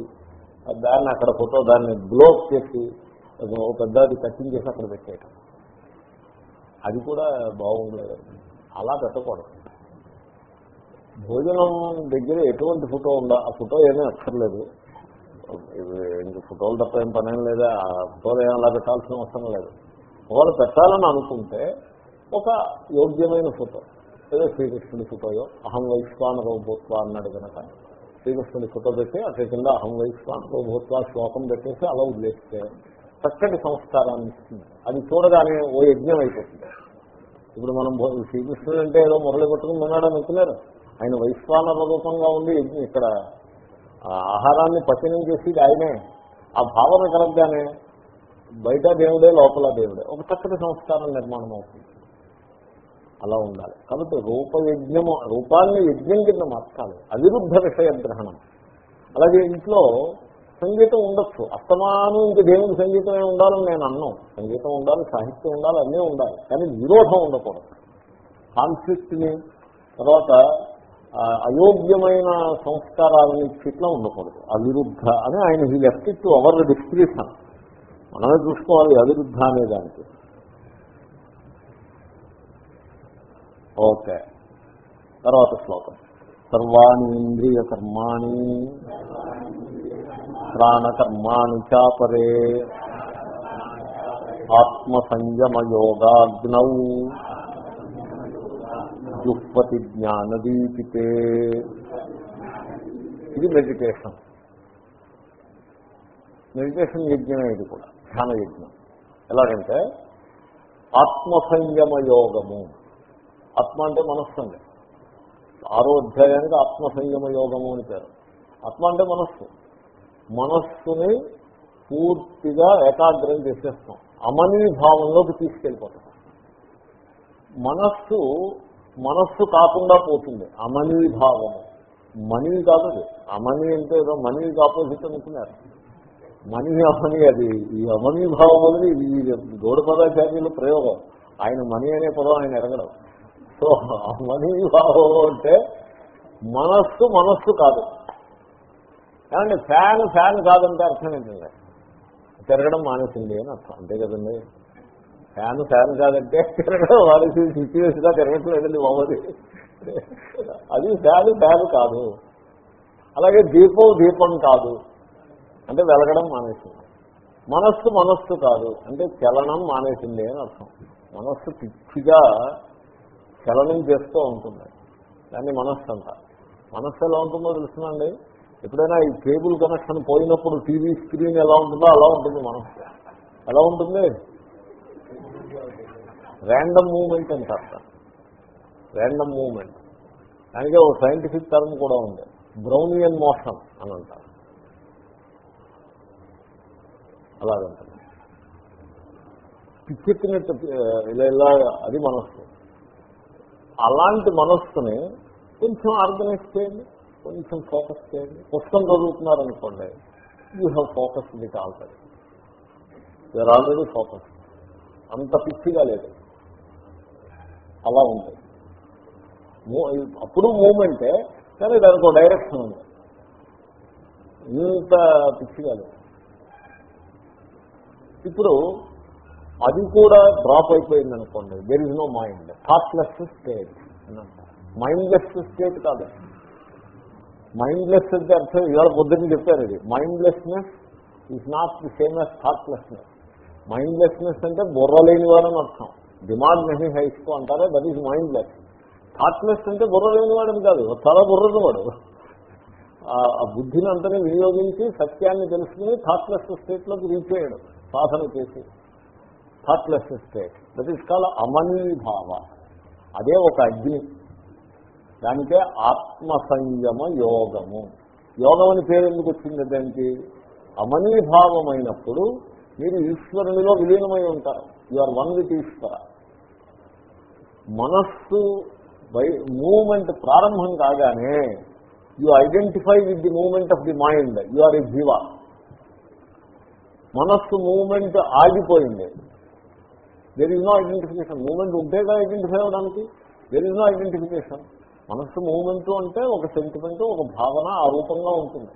దాన్ని అక్కడ ఫోటో దాన్ని బ్లోక్ చేసి ఒక పెద్దది కట్టింగ్ చేసి అక్కడ పెట్టేయటం. అది కూడా బాగుండదు. అలా పెట్టకూడదు. భోజనం దగ్గర ఎటువంటి ఫోటో ఉందా? ఆ ఫోటో ఏమీ అక్కర్లేదు. ఇంక ఫోటోలు తప్ప ఏం పనేం లేదా? ఆ ఫోటోలు ఏం అలా పెట్టాల్సిన అవసరం లేదు. ఒకవేళ పెట్టాలని అనుకుంటే ఒక యోగ్యమైన ఫోటో ఏదో శ్రీకృష్ణుడి ఫోటోయో అహం వైశ్వాన రోభూత్వ అన్నాడు కనుక శ్రీకృష్ణుడి ఫోటో పెట్టి అక్కడ కింద అహం వైశ్వాన రోభూత్వ శ్లోకం పెట్టేసి అలా ఉద్దేశిస్తే చక్కటి సంస్కారాన్ని ఇస్తుంది. అది చూడగానే ఓ యజ్ఞం అయిపోతుంది. ఇప్పుడు మనం శ్రీకృష్ణుడు అంటే ఏదో మురళి పట్టుకుని ఉన్నాడని అనుకున్నారు ఆయన వైశ్వానర రూపంగా ఉండి ఇక్కడ ఆహారాన్ని పచనం చేసేది ఆయనే ఆ భావన కలగ్గానే బయట దేవుడే లోపల దేవుడే. ఒక చక్కటి సంస్కారం నిర్మాణం అవుతుంది. అలా ఉండాలి. కాబట్టి రూపయజ్ఞము రూపాన్ని యజ్ఞం కింద మార్చాలి. అవిరుద్ధ విషయ గ్రహణం. అలాగే ఇంట్లో సంగీతం ఉండొచ్చు. అస్తమానం ఇంక దేవుని సంగీతమే ఉండాలని నేను అన్నాం. సంగీతం ఉండాలి సాహిత్యం ఉండాలి అన్నీ ఉండాలి. కానీ విరోధం ఉండకూడదు. కాన్ఫ్లిక్ట్ని తర్వాత అయోగ్యమైన సంస్కారాలని ఇట్లా ఉండకూడదు. అవిరుద్ధ అని ఆయన ఈ లెఫ్ట్ టు అవర్ డిస్క్రిప్షన్ మనమే చూసుకోవాలి అవిరుద్ధ అనే దానికి. ఓకే. తర్వాత శ్లోకం. సర్వాణి ఇంద్రియ కర్మాణి ప్రాణకర్మాణి చాపరే ఆత్మసంయమయోగాగ్నౌ. జుప్పతి జ్ఞానదీపితే ఇది మెడిటేషన్. మెడిటేషన్ యజ్ఞమే ఇది కూడా ధ్యాన యజ్ఞం. ఎలాగంటే ఆత్మసంయమ యోగము ఆత్మ అంటే మనస్సు అండి. ఆరో అధ్యాయానికి ఆత్మసంయమ యోగము అని పేరు. ఆత్మ అంటే మనస్సు. మనస్సుని పూర్తిగా ఏకాగ్రం చేసేస్తాం. అమనీ భావంలోకి తీసుకెళ్ళిపోతాం. మనస్సు మనస్సు కాకుండా పోతుంది. అమనీ భావము మనీ కాదు అది. అమనీ అంటే ఏదో మనీకి ఆపోజిట్ అనుకున్నారు. మనీ అమని అది. ఈ అమనీ భావం అనేది ఈ గౌడపదాచార్యుల ప్రయోగం. ఆయన మనీ అనే పదం ఆయన ఎరగడం. సో అమనీ భావం అంటే మనస్సు మనస్సు కాదు. ఏమంటే ఫ్యాన్ ఫ్యాన్ కాదంటే అర్థం ఏంటండి? తిరగడం మానేసింది అని అర్థం. అంతే కదండి? ఫ్యాన్ ఫ్యాన్ కాదంటే తిరగడం వాడికి సిచ్యువేషన్గా తిరగట్లేదండి మామూలు. అది ఫ్యాన్ ఫ్యాన్ కాదు. అలాగే దీపం దీపం కాదు. అంటే వెలగడం మానేసింది. మనస్సు మనస్సు కాదు. అంటే చలనం మానేసింది అని అర్థం. మనస్సు పిచ్చిగా చలనం చేస్తూ ఉంటుంది. దాన్ని మనస్సు అంట. మనస్సు ఎలా ఉంటుందో తెలుసునండి ఎప్పుడైనా ఈ కేబుల్ కనెక్షన్ పోయినప్పుడు టీవీ స్క్రీన్ ఎలా ఉంటుందో అలా ఉంటుంది మనస్సు. ఎలా ఉంటుంది? ర్యాండమ్ మూమెంట్ అంటారు ర్యాండమ్ మూమెంట్ దానికే ఒక సైంటిఫిక్ టర్మ్ కూడా ఉంది. బ్రౌనియన్ మోషన్ అని అంటారు. అలాగంటారు. పిచ్చెక్కినట్టు ఇలా ఇలా అది మనస్సు. అలాంటి మనస్సుని కొంచెం ఆర్గనైజ్ చేయండి కొంచెం ఫోకస్ చేయండి. పుస్తకం చదువుతున్నారనుకోండి you have focus with already you're already focus అంత పిచ్చిగా లేదు. అలా ఉంటాయి. అప్పుడు మూమెంటే కానీ దానికి ఒక డైరెక్షన్ ఉంది. ఇంత పిచ్చి కాదు. ఇప్పుడు అది కూడా డ్రాప్ అయిపోయింది అనుకోండి. There is no mind thoughtless state mindless state కాదు. మైండ్లెస్ అంటే అర్థం ఇవాళ పొద్దున్న చెప్పారు ఇది. Mindlessness is not the same as thoughtlessness mindlessness అంటే బుర్ర లేని అర్థం. దిమాగ్ నహి హైస్కో అంటారే దట్ ఈజ్ మైండ్లెస్ థాట్లెస్ అంటే బుర్ర లేని వాడని కాదు చాలా బుర్రని వాడు. ఆ బుద్ధిని అంతనే వినియోగించి సత్యాన్ని తెలుసుకుని థాట్లెస్ స్టేట్లోకి రీచ్ అయ్యాడు సాధన చేసి. Thoughtless state that is call amanibhava. అదే ఒక అగ్ని. దానికే ఆత్మ సంయమ యోగము. యోగం అని పేరు ఎందుకు వచ్చింది దానికి అమనీభావమైనప్పుడు మీరు ఈశ్వరునిలో విలీనమై ఉంటారు. You are one with Ishwara మనస్సు బై మూమెంట్ ప్రారంభం కాగానే you identify with the moment of the mind. You are a jiva. మనస్సు మూమెంట్ ఆగిపోయింది. There is no identification moment ఉంటేగా identify అవడానికి? దెర్ ఇస్ నో ఐడెంటిఫికేషన్ మనస్సు మూమెంట్ అంటే ఒక sentiment ఒక భావన ఆ రూపంగా ఉంటుంది.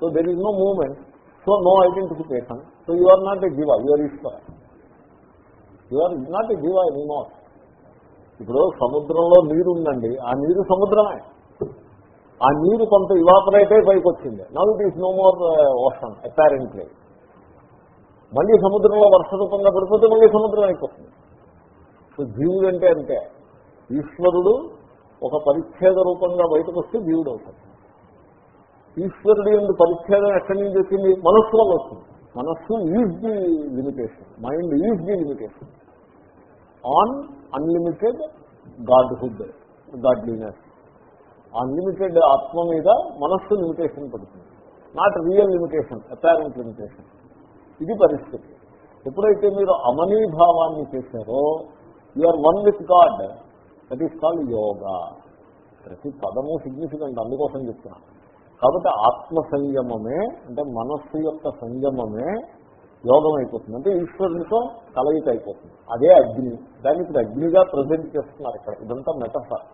So there is no moment so no identification so you are not a jiva you are Ishwara you are not a jiva anymore ఇప్పుడు సముద్రంలో నీరు ఉందండి ఆ నీరు సముద్రమే. ఆ నీరు కొంత ఇవాపరేట్ అయి పైకి వచ్చింది now it is no more ocean apparently మళ్ళీ సముద్రంలో వర్ష రూపంగా పడిపోతే మళ్ళీ సముద్రం అయిపోతుంది. సో జీవుడు అంటే అంతే. ఈశ్వరుడు ఒక పరిచ్ఛేద రూపంగా బయటకు వస్తే జీవుడు అవుతాడు. ఈశ్వరుడు ఎందుకు పరిచ్ఛేదం ఎక్కడి నుంచి వచ్చింది? మనస్సు వల్ల వస్తుంది మనస్సు is the limitation mind is the limitation on unlimited godhood godliness. Unlimited ఆత్మ మీద మనస్సు లిమిటేషన్ పడుతుంది. Not real limitation apparent limitation ఇది పరిస్థితి. ఎప్పుడైతే మీరు అమనీభావాన్ని చేశారో are one with god that is call yoga. ప్రతి పదము సిగ్నిఫికెంట్ అందుకోసం చెప్తున్నా. కాబట్టి ఆత్మ సంయమమే అంటే మనస్సు యొక్క సంయమమే యోగం అయిపోతుంది అంటే ఈశ్వరునితో కలయిక అయిపోతుంది అదే అగ్ని. దాన్ని ఇప్పుడు అగ్నిగా ప్రజెంట్ చేస్తున్నారు ఇక్కడ. ఇదంతా మెటఫర్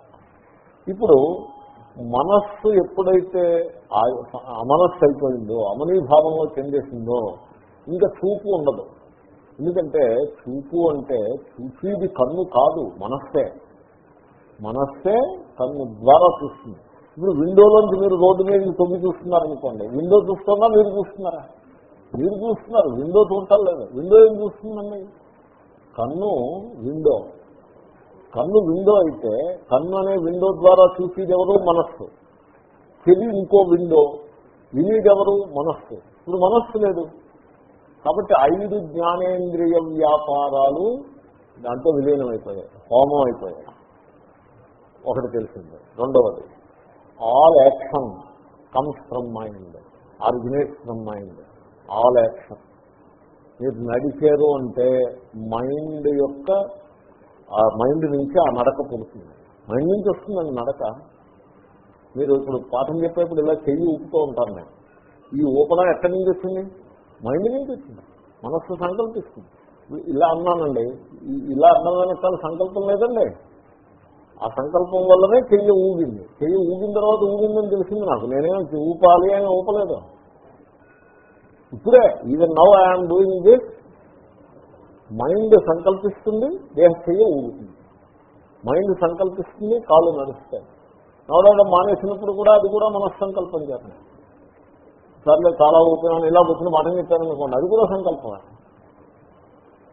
ఇప్పుడు మనస్సు ఎప్పుడైతే అమనస్సు అయిపోయిందో అమనీభావంలో చెందేసిందో ఇంకా చూపు ఉండదు. ఎందుకంటే చూపు అంటే చూసేది కన్ను కాదు మనస్సే. మనస్సే కన్ను ద్వారా చూస్తుంది. ఇప్పుడు విండోలోంచి మీరు రోడ్డు మీద తొమ్మి చూస్తున్నారనుకోండి. విండో చూస్తున్నా మీరు చూస్తున్నారా? మీరు చూస్తున్నారు విండో చూడటం లేదు విండో ఏం చూస్తుందండి? కన్ను విండో. కన్ను విండో అయితే కన్ను అనే విండో ద్వారా చూసేది ఎవరు మనస్సు. చెవి ఇంకో విండో. వినేదెవరు? మనస్సు. ఇప్పుడు మనస్సు లేదు. కాబట్టి ఐదు జ్ఞానేంద్రియ వ్యాపారాలు దాంట్లో విలీనమైపోయాయి హోమం అయిపోయాయి ఒకటి తెలిసింది. రెండవది all action comes from mind originates from mind all action. మీరు నడిచారు అంటే మైండ్ యొక్క ఆ మైండ్ నుంచి ఆ నడక పుడుతుంది. మైండ్ నుంచి వస్తుందండి నడక. మీరు ఇప్పుడు పాఠం చెప్పేప్పుడు ఇలా చెయ్యి ఊపుతూ ఉంటాను నేను. ఈ ఊపడం ఎక్కడి నుంచి వచ్చింది? మైండ్ నుంచి వచ్చింది. మనస్సు సంకల్పిస్తుంది. ఇలా అన్నానండి. ఇలా అన్నదానికి చాలా సంకల్పం లేదండి. ఆ సంకల్పం వల్లనే చెయ్యి ఊగింది. చెయ్యి ఊగిన తర్వాత ఊగిందని తెలిసింది నాకు. నేనేమో ఊపాలి అని ఊపలేదు. ఇప్పుడే even now I'm doing this mind సంకల్పిస్తుంది దేహ చెయ్య ఊగుతుంది. మైండ్ సంకల్పిస్తుంది కాళ్ళు నడుస్తాయి. నడవడం మానేసినప్పుడు కూడా అది కూడా మనస్సంకల్పం చేస్తాయి సర్లే చాలా ఊపినాను ఇలా వచ్చిన మాట చెప్పారనుకోండి అది కూడా సంకల్పమే.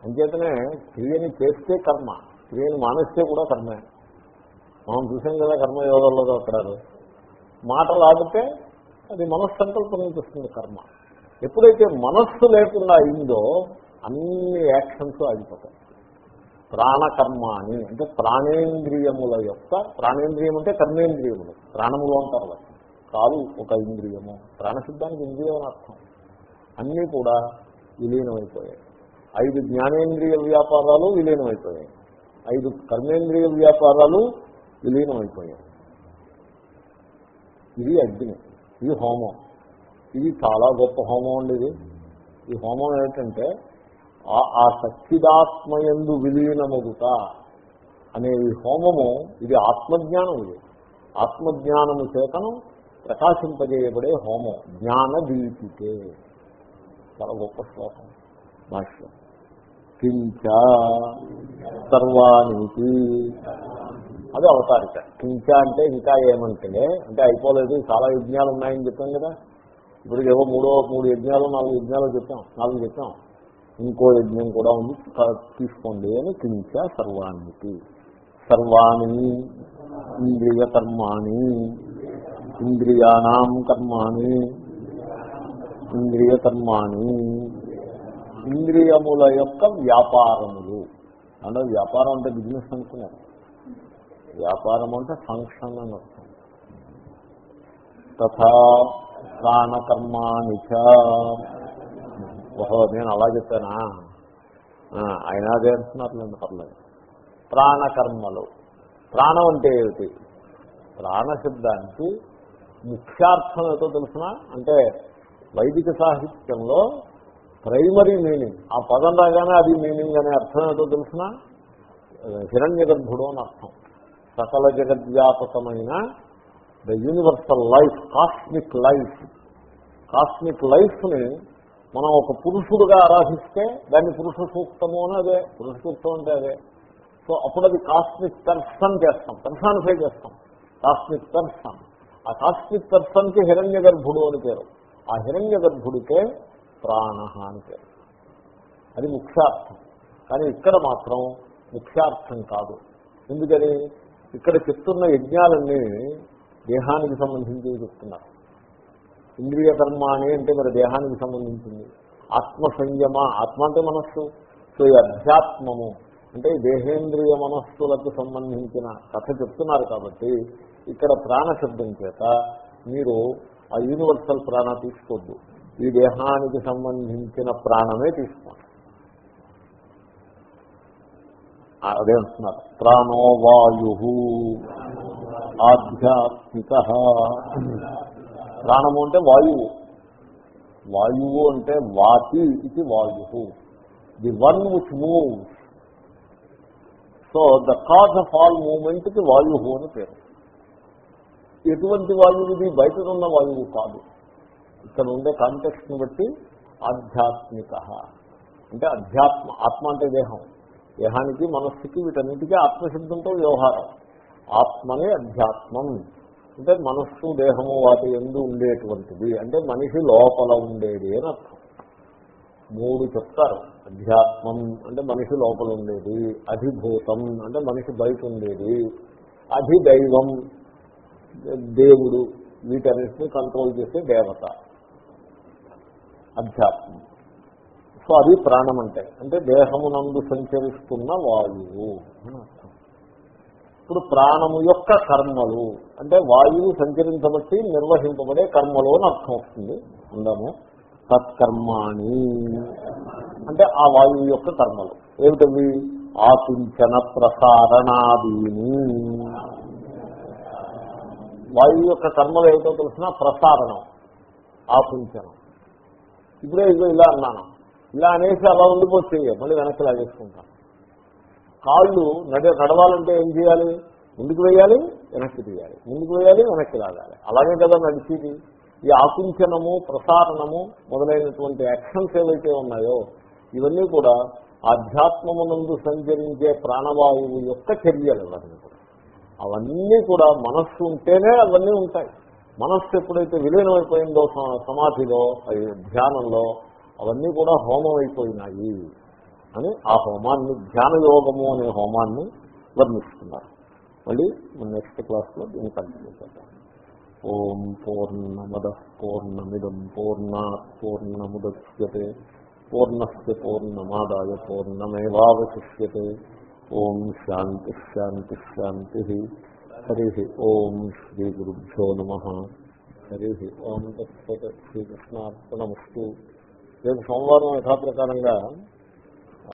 అంచేతనే క్రియని చేస్తే కర్మ క్రియని మానేస్తే కూడా కర్మే. మనం చూసాం కదా కర్మయోగంలో అక్కడ మాటలు ఆగితే అది మనస్సంకల్పం నుంచి వస్తుంది కర్మ. ఎప్పుడైతే మనస్సు లేకుండా అయిందో అన్ని యాక్షన్స్ ఆగిపోతాయి. ప్రాణకర్మ అని అంటే ప్రాణేంద్రియముల యొక్క ప్రాణేంద్రియం అంటే కర్మేంద్రియములు ప్రాణములు అంటారు కాదు ఒక ఇంద్రియము ప్రాణశుద్ధానికి ఇంద్రియం అని అర్థం. అన్నీ కూడా విలీనమైపోయాయి. ఐదు జ్ఞానేంద్రియ వ్యాపారాలు విలీనమైపోయాయి. ఐదు కర్మేంద్రియ వ్యాపారాలు విలీనమైపోయాయి. ఇది అగ్ని ఇది హోమం. ఇది చాలా గొప్ప హోమం అండి ఇది. ఈ హోమం ఏంటంటే ఆ- ఆ సచ్చిదాత్మయందు విలీనమగుట అనే ఈ హోమము ఇది ఆత్మజ్ఞానం ఇది. ఆత్మజ్ఞానము చేతను ప్రకాశింపజేయబడే హోమం జ్ఞాన దీపితే చాలా గొప్ప శ్లోకం. భాష్యం కించ సర్వానికి అది అవతారిక. కించ అంటే ఇంకా ఏమంటే అంటే అయిపోలేదు చాలా యజ్ఞాలు ఉన్నాయని చెప్పాం కదా. ఇప్పుడు ఏవో మూడో మూడు యజ్ఞాలు నాలుగు యజ్ఞాలు చెప్పాం నాలుగు చెప్పాం. ఇంకో యజ్ఞం కూడా ఉంది. తీసుకోండి అని కించ సర్వానికి సర్వాణి ఇంద్రియ కర్మాణి ఇంద్రియాణం కర్మాణి ఇంద్రియ కర్మాణి. ఇంద్రియముల యొక్క వ్యాపారములు. అంటే వ్యాపారం అంటే బిజినెస్ అనుకున్నారు. వ్యాపారం అంటే ఫంక్షన్ అని అర్థం. తథా దానకర్మాణి ఓహో నేను అలా చెప్పానా? ఆయన అదే అంటున్నారులేండి పర్లేదు. ప్రాణకర్మలు. ప్రాణం అంటే ఏమిటి? ప్రాణశబ్దానికి ముఖ్యార్థం ఏదో తెలుసిన? అంటే వైదిక సాహిత్యంలో ప్రైమరీ మీనింగ్. ఆ పదం రాగానే అది మీనింగ్ అనే అర్థం ఏదో తెలిసిన? హిరణ్య గర్భుడు అని అర్థం. సకల జగద్వ్యాపకమైన the universal life cosmic life cosmic లైఫ్ని మనం ఒక పురుషుడుగా ఆరాధిస్తే దాన్ని పురుష సూక్తము అని అదే పురుష సూక్తం అంటే అదే. సో అప్పుడు అది కాస్మిక్ పర్సన్ చేస్తాం పర్సానిఫై చేస్తాం. కాస్మిక్ పర్సన్ ఆ కాస్మిక్ పర్సన్కి హిరణ్య గర్భుడు అని పేరు. ఆ హిరణ్య గర్భుడికే ప్రాణ అని పేరు. అది ముఖ్యార్థం. కానీ ఇక్కడ మాత్రం ముఖ్యార్థం కాదు. ఎందుకని? ఇక్కడ చెప్తున్న యజ్ఞాలన్నీ దేహానికి సంబంధించి చెప్తున్నారు. ఇంద్రియ కర్మ అని అంటే మరి దేహానికి సంబంధించింది. ఆత్మ సంయమ ఆత్మ అంటే మనస్సు. సో ఈ అధ్యాత్మము అంటే దేహేంద్రియ మనస్సులకు సంబంధించిన కథ చెప్తున్నారు కాబట్టి ఇక్కడ ప్రాణ శబ్దం చేత మీరు ఆ యూనివర్సల్ ప్రాణ తీసుకోవద్దు ఈ దేహానికి సంబంధించిన ప్రాణమే తీసుకోండి. అదే అంటున్నారు. ప్రాణోవాయు ఆధ్యాత్మిక. ప్రాణము అంటే వాయువు. వాయువు అంటే వాతి ఇది వాయు the one which move so the cause of all మూమెంట్కి వాయు అని పేరు. ఎటువంటి వాయువు ఇది? బయట ఉన్న వాయువు కాదు. ఇక్కడ ఉండే కాంటెక్స్ట్ని బట్టి ఆధ్యాత్మిక. అంటే అధ్యాత్మ ఆత్మ అంటే దేహం. దేహానికి మనస్సుకి వీటన్నిటికీ ఆత్మశబ్దంతో వ్యవహారం. ఆత్మనే అధ్యాత్మం. అంటే మనస్సు దేహము వాటి ఎందు ఉండేటువంటిది. అంటే మనిషి లోపల ఉండేది అని అర్థం. మూడు చెప్తారు. అధ్యాత్మం అంటే మనిషి లోపల ఉండేది. అధిభూతం అంటే మనిషి బయట ఉండేది. అధిదైవం దేవుడు వీటన్నిటిని కంట్రోల్ చేసే దేవత. అధ్యాత్మం. సో అది ప్రాణం అంటే. అంటే దేహమునందు సంచరిస్తున్న వాయువు అని అర్థం. ఇప్పుడు ప్రాణము యొక్క కర్మలు. అంటే వాయువు సంచరించబట్టి నిర్వహింపబడే కర్మలు అని అర్థం వస్తుంది. అందాము తత్కర్మాణి అంటే ఆ వాయువు యొక్క కర్మలు. ఏమిటవి? ఆపించన ప్రసారణాదీని. వాయువు యొక్క కర్మలు ఏమిటో తెలిసిన ప్రసారణం ఆపించనం. ఇప్పుడే ఇదో ఇలా అన్నాను. ఇలా అనేసి అలా ఉండిపోతే మళ్ళీ వెనక్కి లాగేసుకుంటాను. కాళ్ళు నడ నడవాలంటే ఏం చేయాలి? ముందుకు వేయాలి వెనక్కి తీయాలి. ముందుకు వేయాలి వెనక్కి లాగాలి. అలాగే కదా నడిచేది ఈ ఆకుంచనము ప్రసారణము మొదలైనటువంటి యాక్షన్స్ ఏవైతే ఉన్నాయో ఇవన్నీ కూడా ఆధ్యాత్మమునందు సంచరించే ప్రాణవాయువు యొక్క చర్యలు అవన్నీ కూడా. అవన్నీ కూడా మనస్సు ఉంటేనే అవన్నీ ఉంటాయి. మనస్సు ఎప్పుడైతే విలీనమైపోయిందో సమాధిలో అది ధ్యానంలో అవన్నీ కూడా హోమం అయిపోయినాయి. అని ఆ హోమాన్ని ధ్యాన యోగము అనే హోమాన్ని వర్ణిస్తున్నారు. మళ్ళీ నెక్స్ట్ క్లాస్లో దీన్ని కంటిన్యూ చేద్దాం. ఓం పూర్ణమద పూర్ణమిదం పూర్ణా పూర్ణముద్యతే పూర్ణస్ పూర్ణమాదాయ పూర్ణమేవాశిష్యతే ఓం శాంతి శాంతి శాంతి హరి ఓం శ్రీ గురుభ్యో నమ. హరి ఓం తత్సత్ శ్రీకృష్ణార్పణమస్తు రేపు సోమవారం యథాప్రకారంగా